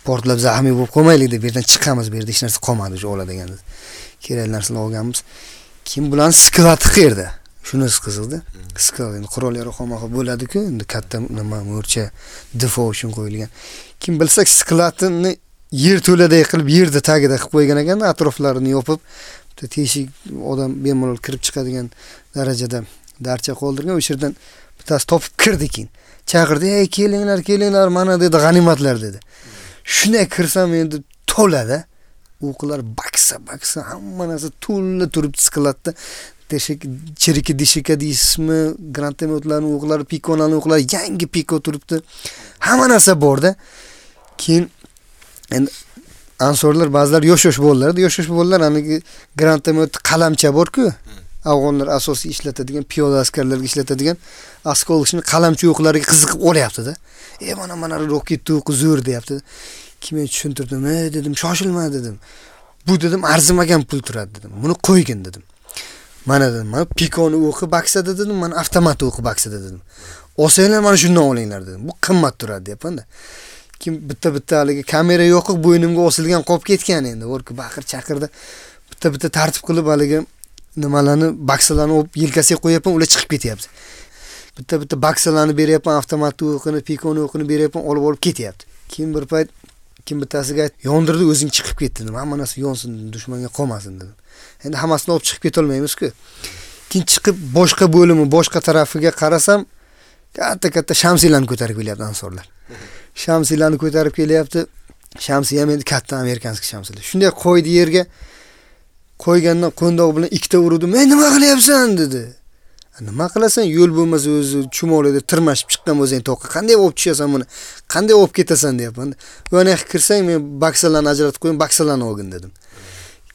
portlab zaxmiy bo'lib qolmaylik deb bu yerdan chiqamiz bu yerda hech narsa qolmadi o'sha oladigan dedi kerakli narsalarni olganmiz keyin bularni skladi qayerda shunisi qiziqda sklad endi qurol yarog' xoma bo'ladiku endi katta nima mo'rcha difo uchun qo'yilgan kim bilsak skladni yerto'laday qilib yerni tagida qilib qo'ygan ekan atroflarini yopib bitta teshik odam bemalol kirib chiqadigan darajada darcha qoldirgan o'sha yerdan bittasi topib kirdi keyin. Chaqirdi ey kelinglar kelinglar mana dedi g'animatlar dedi. Shunday kirsam endi to'lada o'qlar baksa baksa hamma narsa to'la turibdi skladda teshik chiriki dishika deysizmi grantometlarni o'qlari pikonalni o'qlari yangi piko turibdi. Hamma narsa borda. Keyin endi ansorlar ba'zilar yosh yosh bolalarda yosh yosh bolalar aniki grantomet qalamcha borku. Afg'onlar asosiy ishlatadigan piyoda askarlarga ishlatadigan осколочный qalamchi o'qlariga qiziqib olyaptida. E mana mana roketni o'qi zo'r deyapti keyin men tushuntirdim e dedim shoshilma dedim. Bu dedim arzimagan pul turadi dedim. Buni qo'ygin dedim. Mana dedim mana pikoni o'qi baksada dedim mana avtomat o'qi baksada dedim. Olsanglar mana shundan olinglar dedim. Bu qimmat turadi deyapmanda. Kim bitta bitta haligi kamera yo'qi bo'ynimga osilgan qolib ketgan endi. O'rki baqir chaqirdi. Bitta bitta tartib qilib haligi nimalarni baksalarni olib yelkasiga qo'yapman ular chiqib ketyapti. Bitta bitta baksalarni beryapman avtomatni o'qini pikoni o'qini beryapman olib olib ketyapti. Keyin bir payt kim bittasiga yondirdi o'zing chiqib ketdi, nima hamma narsa yonsin dushmanga qolmasin dedim. Endi hammasini olib chiqib keta olmaymiz-ku. keyin chiqib boshqa bo'limi boshqa tarafiga qarasam katta katta shamsilarni ko'tarib kelyapti ansorlar. Shamsilarni ko'tarib kelyapti. Shamsi ham endi katta amerikanskiy shamsilar. Shunday qo'ydi yerga. Qo'ygandan qo'ndoq bilan ikkita urdim ey nima qilyapsan? dedi. Nima qilasan? Yo'l bo'lmasa o'zi chumolida tirmashib chiqqan bo'lsang toqqa qanday olib tushasan buni? Qanday olib ketasan? deyapman. U kirsang men baksalarni ajratib qo'yim, baksalarni olgin dedim.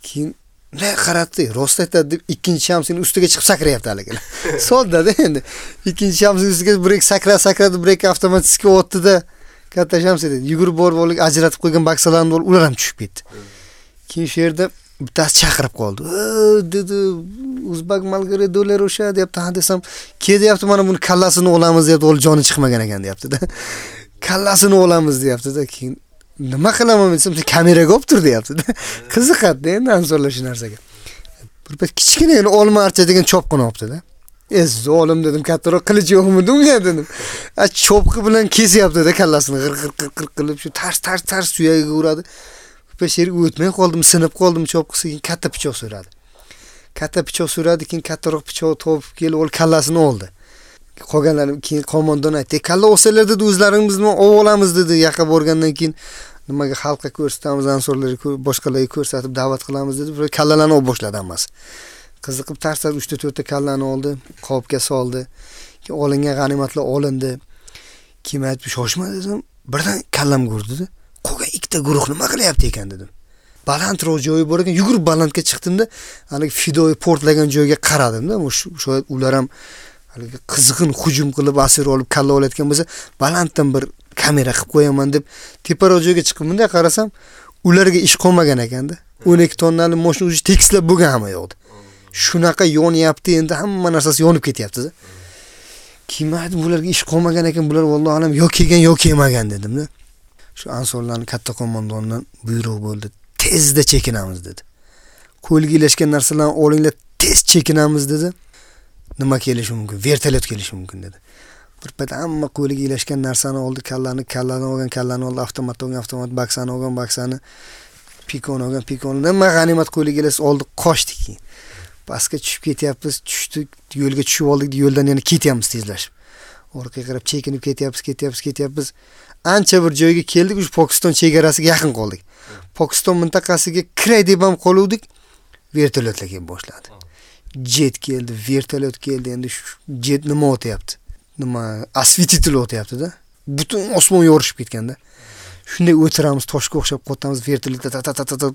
Keyin la qaratdi rost aytadi deb ikkinchi shamsini ustiga chiqib sakrayapti hali. soddada endi. Ikkinchi shamsini ustiga brek sakra sakradi, brek bir otdi-da. katta shams edi yugurib borib ajratib qo'ygan baksalarni ular ham tushib ketdi. Keyin shu yerda bittasi chaqirib qoldi. Dedi o'zbak malgaredolar o'sha deyapti. Ha desam ke deyapti mana buni kallasini olamiz deyapti. O'g'li joni chiqmagan ekan deyaptida. Kallasini olamiz deyaptida. Keyin nima qilaman desam kameraga olib tur deyaptida. Qiziqadida endi ansorlar shu narsaga. Bir payt kichkina olma archa degan chopqin olibdida. E zolim dedim kattaroq qilich yo'qmidi unga dedim. A cho'pqi bilan kesyaptida kallasini g'ir g'ir qirq qilib shu tars tars tars suyagiga uradi. Shu o'tmay qoldim sinib qoldim cho'pqisi keyin katta pichoq so'radi katta pichoq so'radi keyin kattaroq pichoq topib kelib ol kallasini oldi qolganlari keyin qo'mondon aytdi e, kalla olsanglar dedi o'zlarimizni olib olamiz dedi yaqqa borgandan keyin nimaga xalqqa ko'rsatamiz, ansorlarga boshqalarga ko'rsatib da'vat qilamiz dedi. Bir kallalarni olib boshladi hammasi. Qiziqib tarsar 3 ta 4 ta kallani oldi, qopga soldi. Keyin olingan g'animatlar olindi. Kim aytib shoshma dedim. Birdan kallam g'urdu. Qolgan ikkita guruh nima qilyapti ekan dedim. balandroq joyi bor ekan. Yugurib balandga chiqdimda haligi Fidoi portlagan joyga qaradimda. Shoyat ular ham haligi qizg'in hujum qilib asir olib kalla olayotgan bo'lsa balanddan bir kamera qilib qo'yaman deb teparoq joyga chiqib bunday qarasam ularga ish qolmagan ekanda. 12 tonnali mashina уже tekislab bo'lgan hamma yoqda. Shunaqa yonyapti endi hamma narsasi yonib ketyapti kim aytdi bularga ish qolmagan ekan bular vallohu alam yo kelgan yo kelmagan dedimda. Shu ansorlarni katta qo'mondondan buyruq bo'ldi. Tezda chekinamiz dedi. Qo'lga ilashgan narsalarni olinglar tez chekinamiz dedi. Nima kelishi mumkin? Vertolyot kelishi mumkin dedi. Bir payt hamma qo'liga ilashgan narsani oldi. Kallani kallani olgan kallani oldi. Avtomatni olgan avtomat baksani olgan baksani pikon olgan pikon nima g'animat qo'liga ilasa oldi qochdik keyin. Pastga tushib ketyapmiz tushdik yo'lga tushib oldik yo'ldan yana ketyapmiz tezlashib. Orqaga qarab chekinib ketyapmiz ketyapmiz ketyapmiz. Ancha bir joyga keldik o'sha pokiston chegarasiga yaqin qoldik. Pokiston mintaqasiga kiray deb ham qoluvdik. Vertolyotlar kelib boshladi. Jet keldi vertolyot keldi. Endi shu jet nima o'tyapti? Nima osvetitel o'tyapti-da. butun osmon yorishib ketganda. Shunday o'tiramiz toshga o'xshab qotamiz vertolyotda ta ta ta ta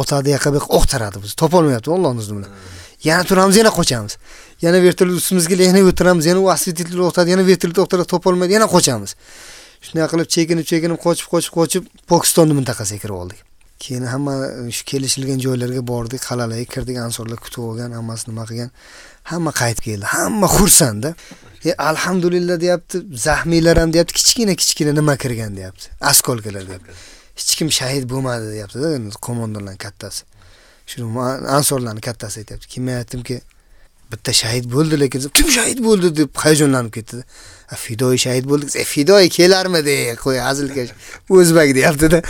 o'tadi yoqqa bu o'qtaradi bizni. Topolmayapti Allohning izni bilan. Yana turamiz yana qochamiz. Yana vertolyot ustimizga yana o'tiramiz yana u осветитель o'tadi yana vertolyot o'qtaradi topolmaydi yana qochamiz. Shunday qilib chekinib chekinib qochib qochib qochib pokistonni mintaqasiga kirib oldik. Keyin hamma e, shu kelishilgan joylarga bordik. Qal'alarga kirdik ansorlar kutib olgan hammasi nima qilgan? Hamma qaytib keldi hamma xursandda e alhamdulillah deyapti zahmiylar ham deyapti kichkina kichkina nima kirgan deyapti. Askolkalar deyapti. Hech kim shahid bo'lmadi deyaptida qo'mondonlarni kattasi. Shu ansorlarning kattasi aytyapti. Keyin men aytdimki bitta shahid bo'ldi lekin kim shahid bo'ldi deb hayajonlanib ketdida fidoyi shahid bo'ldi e fidoyi kelarmidi qo'y hazilkash o'zbak deyaptida.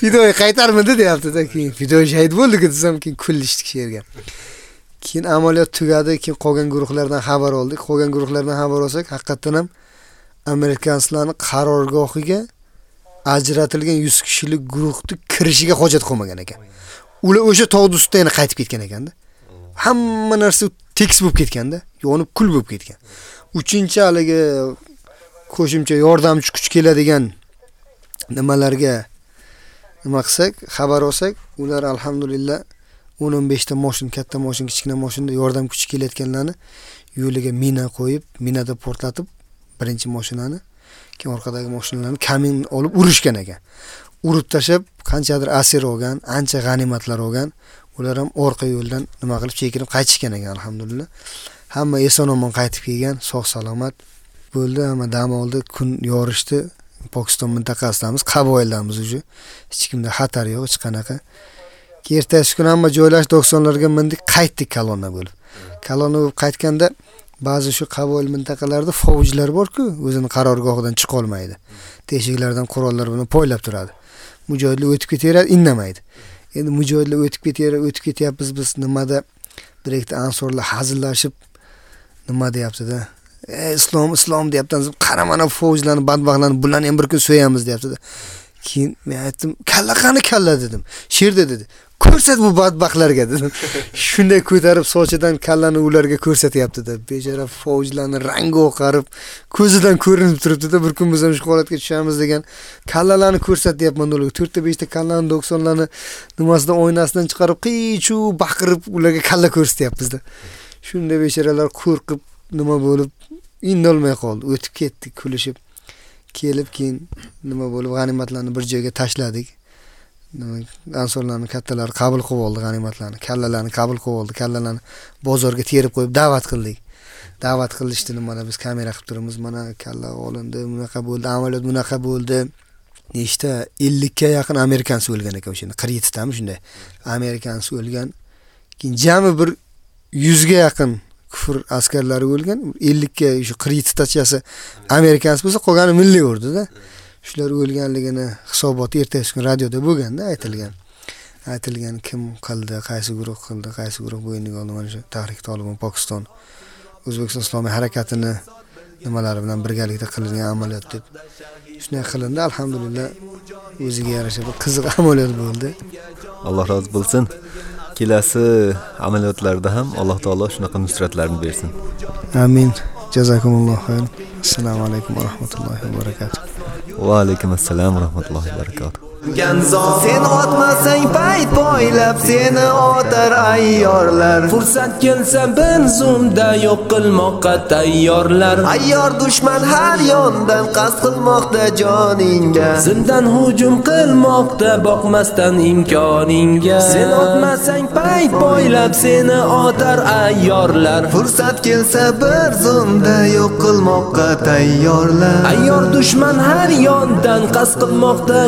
Fidoyi qaytarmidi deyaptida keyin fidoyi shahid bo'ldik desam keyin kullishdik shu yerga. Keyin amaliyot tugadi keyin qolgan guruhlardan xabar oldik. Qolgan guruhlardan xabar olsak haqiqatdan ham amerikanslarni qarorgohiga ajratilgan 100 kishilik guruhni kirishiga hojat qolmagan ekan. Ular o'sha tog'ni ustida yana qaytib ketgan ekanda. Hamma narsa tekis bo'lib ketganda yonib kul bo'lib ketgan. Uchinchi haligi qo'shimcha yordamchi kuch keladigan nimalarga nima qilsak xabar olsak ular alhamdulillah 10-15 ta mashin katta mashin kichkina mashinda yordam kuchi kelayotganlarni yo'liga mina qo'yib minada portlatib birinchi mashinani keyin orqadagi mashinalarni kamin olib urishgan ekan. Urib tashlab qanchadir asir olgan ancha g'animatlar olgan ular ham orqa yo'ldan nima qilib chekinib qaytishgan ekan alhamdulillah. Hamma eson omon qaytib kelgan sog' salomat bo'ldi hamma dam oldi kun yorishdi. Pokiston mintaqasidamiz qaboildamiz уже. Hech kimda xatar yo'q hech qanaqa. Ertasi kuni hamma joylash do'ksonlarga mindik qaytdik kolonna bo'lib. Kolonna bo'lib qaytganda ba'zi shu qaboyil mintaqalarida fovjlar borku o'zini qarorgohidan chiqolmaydi teshiklardan qurollar bilan poylab turadi. Mujohidlar o'tib ketaveradi indamaydi endi mujohidlar o'tib ketaverib o'tib ketyapmiz biz nimada? Bir ikkita ansorlar hazillashib nima deyaptida? E islom islom deyapti qarama mana fovjlarni badbaxtlarni bularni ham bir kun so'yamiz deyaptida. Keyin men aytdim kalla qani kalla? dedim. Sherda dedi. Ko'rsat bu badbaxtlarga dedim. Shunday ko'tarib sochidan kallani ularga ko'rsatyapti deb. Bejara Fojlarning rangi oqarib ko'zidan ko'rinib turibdi-da, bir kun biz ham shu holatga tushamiz degan kallalarni ko'rsatyapman ularga. 4 ta 5 ta kallani 90 larni nimasidan oynasidan chiqarib qichu baqirib ularga kalla ko'rsatyapmizda shunda bechoralar qo'rqib nima bo'lib indolmay qoldi. O'tib ketdi kulishib. Kelib keyin nima bo'lib g'animatlarni bir joyga tashladik. Ansorlarni kattalari qabul qilib oldi g'animatlarni kallalarni qabul qilib oldi kallalarni bozorga terib qo'yib da'vat qildik. Da'vat qilishdi mana biz kamera qilib turibmiz mana kalla olindi bunaqa bo'ldi amaliyot bunaqa bo'ldi. Nechta? Ellikka yaqin amerikansi o'lgan ekan o'shanda qirq yettitami shunday. Amerikansi o'lgan keyin jami bir yuzga yaqin kufr askarlari o'lgan ellikka shu qirq yettitachasi amerikansk bo'lsa qolgani milliy ordida shular o'lganligini hisoboti ertasi kuni radioda bo'lganda aytilgan aytilgan kim qildi qaysi guruh qildi qaysi guruh bo'yniga oldi mana shu tahrik tolibon pokiston o'zbekiston islomiy harakatini nimalari bilan birgalikda qilingan amaliyot deb Shunday qilindi, alhamdulillah o'ziga yarasha bir qiziq amaliyot bo'ldi. Alloh rozi bo'lsin. Kelasi amaliyotlarda ham Alloh taolo shunaqa nusratlarni bersin. Amin. Jazakumulloh xayr. Assalomu alaykum va rahmatullohi va barakatuh. Va alaykum assalom va rahmatullohi va barakatuh. Sen otmasang payt poylab seni otar ayyorlar. Fursat kelsa bir zumda yo'q qilmoqqa tayyorlar. Ayyor dushman har yondan qasd qilmoqda joningga. Zimdan hujum qilmoqda boqmasdan imkoningga. Sen otmasang payt poylab seni otar ayyorlar. Fursat kelsa bir zumda yo'q qilmoqqa tayyorlar. Ayyor dushman har yondan qasd qilmoqda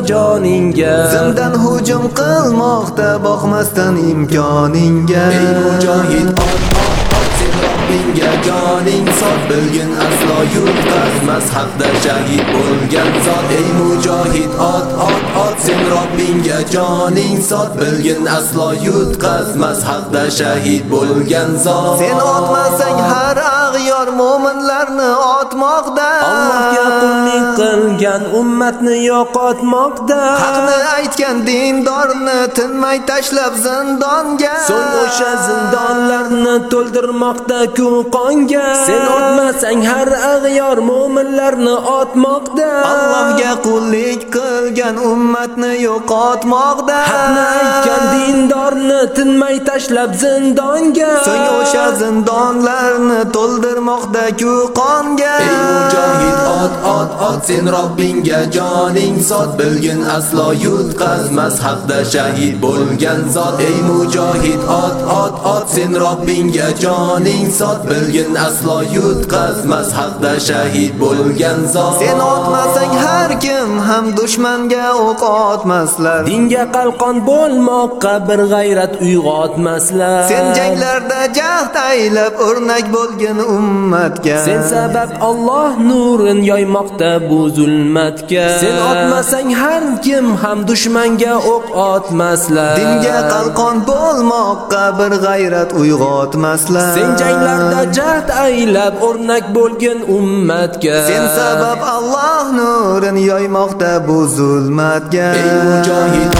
joningga Zimdan hujum qilmoqda boqmasdan imkoningga. Ey mujohid ot ot ot sen Robbingga joning. Sot bilgin aslo yutqazmas haqda shahid bo'lgan zot. Ey mujohid ot ot ot sen Robbingga joning. Sot bilgin aslo yutqazmas haqda shahid bo'lgan zot. Sen otmasang har ag'yor mo'minlarni otmoqda. Allohga qullik qilgan ummatni yo'qotmoqda. Haqni aytgan dindorni tinmay tashlab zindonga. So'ng o'sha zindonlarni to'ldirmoqda ku qonga. Sen otmasang har ag'yor mo'minlarni otmoqda. Allohga qullik qilgan ummatni yo'qotmoqda. Haqni aytgan dindorni tinmay tashlab zindonga. So'ng o'sha zindonlarni to'ldirmoqda ku qonga. Ey mujohid ot ot ot sen Robbingga joning sot bilgin aslo yutqazmas haqda shahid bo'lgan zot. Ey mujohid ot ot ot sen Robbingga joning sot bilgin aslo yutqazmas haqda shahid bo'lgan zot. Sen otmasang har kim ham dushmanga o'q otmaslar. Dinga qalqon bo'lmoqqa bir g'ayrat uyg'otmaslar sen janglarda jahd aylab o'rnak bo'lgin ummatga. Sen sabab Alloh nurin yoymoqda bu zulmatga. Sen otmasang har kim ham dushmanga o'q otmaslar. Dinga qalqon bo'lmoqqa bir g'ayrat uyg'otmaslar sen janglarda jahd aylab o'rnak bo'lgin ummatga. Sen sabab Alloh nurin yoymoqda bu zulmatga. Ey mujohid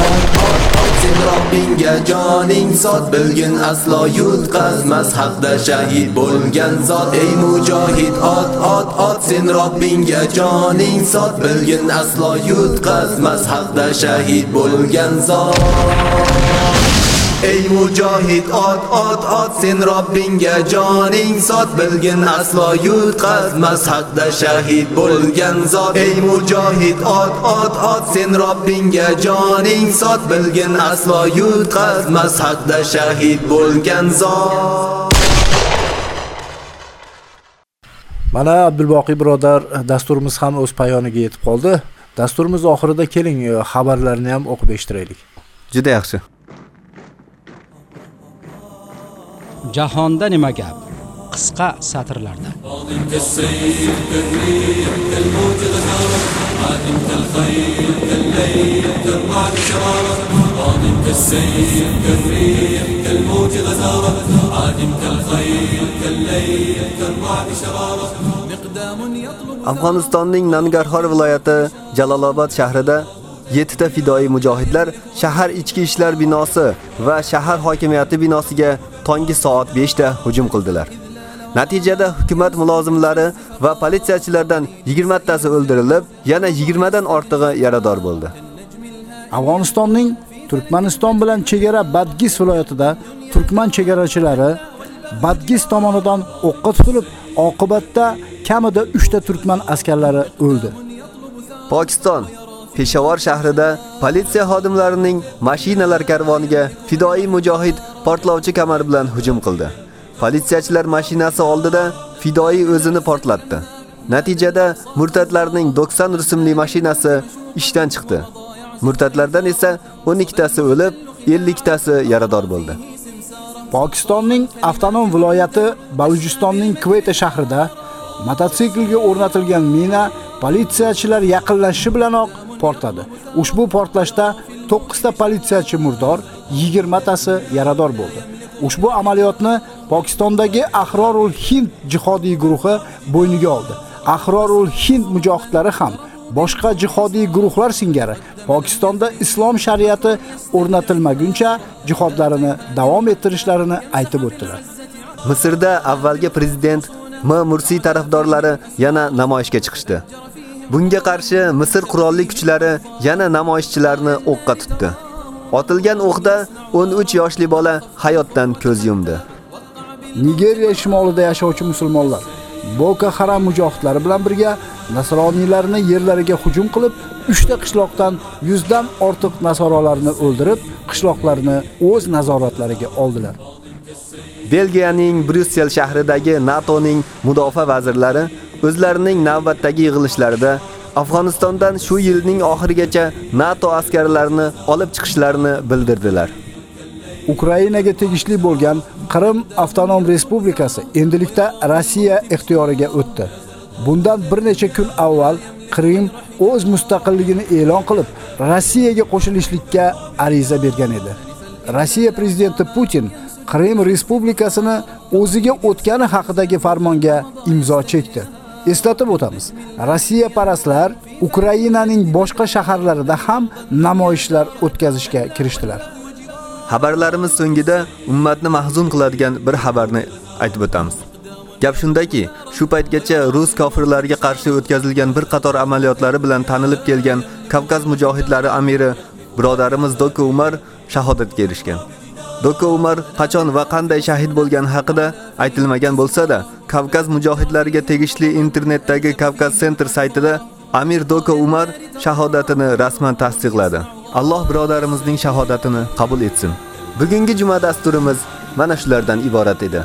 sen joning sot bilgin aslo yutqazmas haqda shahid bo'lgan zot. Ey mujohid ot ot ot sen Robbingga joning sot bilgin aslo yutqazmas haqda shahid bo'lgan zot. Ey mujohid ot ot ot sen Robbingga joning sot bilgin aslo yutqazmas haqda shahid bo'lgan zot Ey mujohid ot ot ot sen Robbingga joning sot bilgin aslo yutqazmas haqda shahid bo'lgan zot Mana Abdulboqiy birodar dasturimiz ham o'z payoniga yetib qoldi. Dasturimiz oxirida keling xabarlarni ham o'qib eshittiraylik. Juda yaxshi. Jahonda nima gap? Qisqa satrlarda. Afg'onistonning Nangarxor viloyati Jalolobod shahrida 7 ta fidoi mujohidlar shahar ichki ishlar binosi va shahar hokimiyati binosiga tongi soat 5 da hujum qildilar. Natijada hukumat mulozimlari va politsiyachilardan 20 tasi o'ldirilib, yana 20 dan ortig'i yarador bo'ldi. Afg'onistonning Turkmaniston bilan chegara Badgis viloyatida turkman chegarachilari Badgis tomonidan o'qqa tutilib, oqibatda kamida 3 ta turkman askarlari o'ldi. Pokiston Peshawar shahrida politsiya xodimlarining mashinalar karvoniga fidoi mujohid portlovchi kamar bilan hujum qildi. Politsiyachilar mashinasi oldida fidoi o'zini portlatdi. Natijada murtadlarning 90 rusumli mashinasi ishdan chiqdi. Murtadlardan esa 12 tasi o'lib, 50 tasi yarador bo'ldi. Pokistonning avtonom viloyati Balujistonning Kveta shahrida mototsiklga o'rnatilgan mina politsiyachilar yaqinlashishi bilanoq portladi. Ushbu portlashda 9 ta politsiyachi murdor, 20 tasi yarador bo'ldi. Ushbu amaliyotni Pokistondagi Ahrorul Hind jihodiy guruhi bo'yniga oldi. Ahrorul Hind mujohidlari ham boshqa jihodiy guruhlar singari Pokistonda islom shariati o'rnatilmaguncha jihodlarini davom ettirishlarini aytib o'tdilar. Misrda avvalgi prezident M. Mursi tarafdorlari yana namoyishga chiqishdi. Bunga qarshi Misr qurolli kuchlari yana namoyishchilarni o'qqa tutdi. Otilgan o'qda 13 yoshli bola hayotdan ko'z yumdi. Nigeriya shimolida yashovchi musulmonlar Boko Haram mujohidlari bilan birga nasroniylarni yerlariga hujum qilib, 3 ta qishloqdan 100 dan ortiq nasoralarni o'ldirib, qishloqlarni o'z nazoratlariga oldilar. Belgiyaning Bryussel shahridagi NATOning mudofaa vazirlari o'zlarining navbatdagi yig'ilishlarida Afg'onistondan shu yilning oxirigacha NATO askarlarini olib chiqishlarini bildirdilar. Ukrainaga tegishli bo'lgan Qrim avtonom respublikasi endilikda Rossiya ixtiyoriga o'tdi. Bundan bir necha kun avval Qrim o'z mustaqilligini e'lon qilib, Rossiyaga qo'shilishlikka ariza bergan edi. Rossiya prezidenti Putin Qrim respublikasini o'ziga o'tgani haqidagi farmonga imzo chekdi. Eslatib o'tamiz. Rossiya paraslar Ukrainaning boshqa shaharlarida ham namoyishlar o'tkazishga kirishdilar. Xabarlarimiz so'ngida ummatni mahzun qiladigan bir xabarni aytib o'tamiz. Gap shundaki, shu paytgacha rus kofirlariga qarshi o'tkazilgan bir qator amaliyotlari bilan tanilib kelgan Kavkaz mujohidlari amiri birodarimiz Doka Umar shahodatga erishgan. Doko Umar qachon va qanday shahid bo'lgani haqida aytilmagan bo'lsa-da, Kavkaz mujohidlariga tegishli internetdagi Kavkaz Center saytida Amir Doko Umar shahodatini rasman tasdiqladi. Alloh birodarimizning shahodatini qabul etsin. Bugungi juma dasturimiz mana shulardan iborat edi.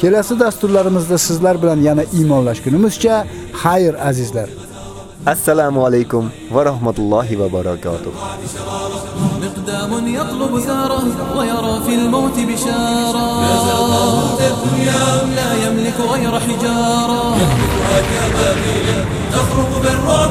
Kelasi dasturlarimizda sizlar bilan yana iymonlashgunimizcha xayr azizlar. Assalomu alaykum va rahmatullohi va barakatuh. مقدام يطلب ثاره ويرى في الموت بشارة. لا يملك غير حجارة. يهبطها كبابيل تخرج بالرعب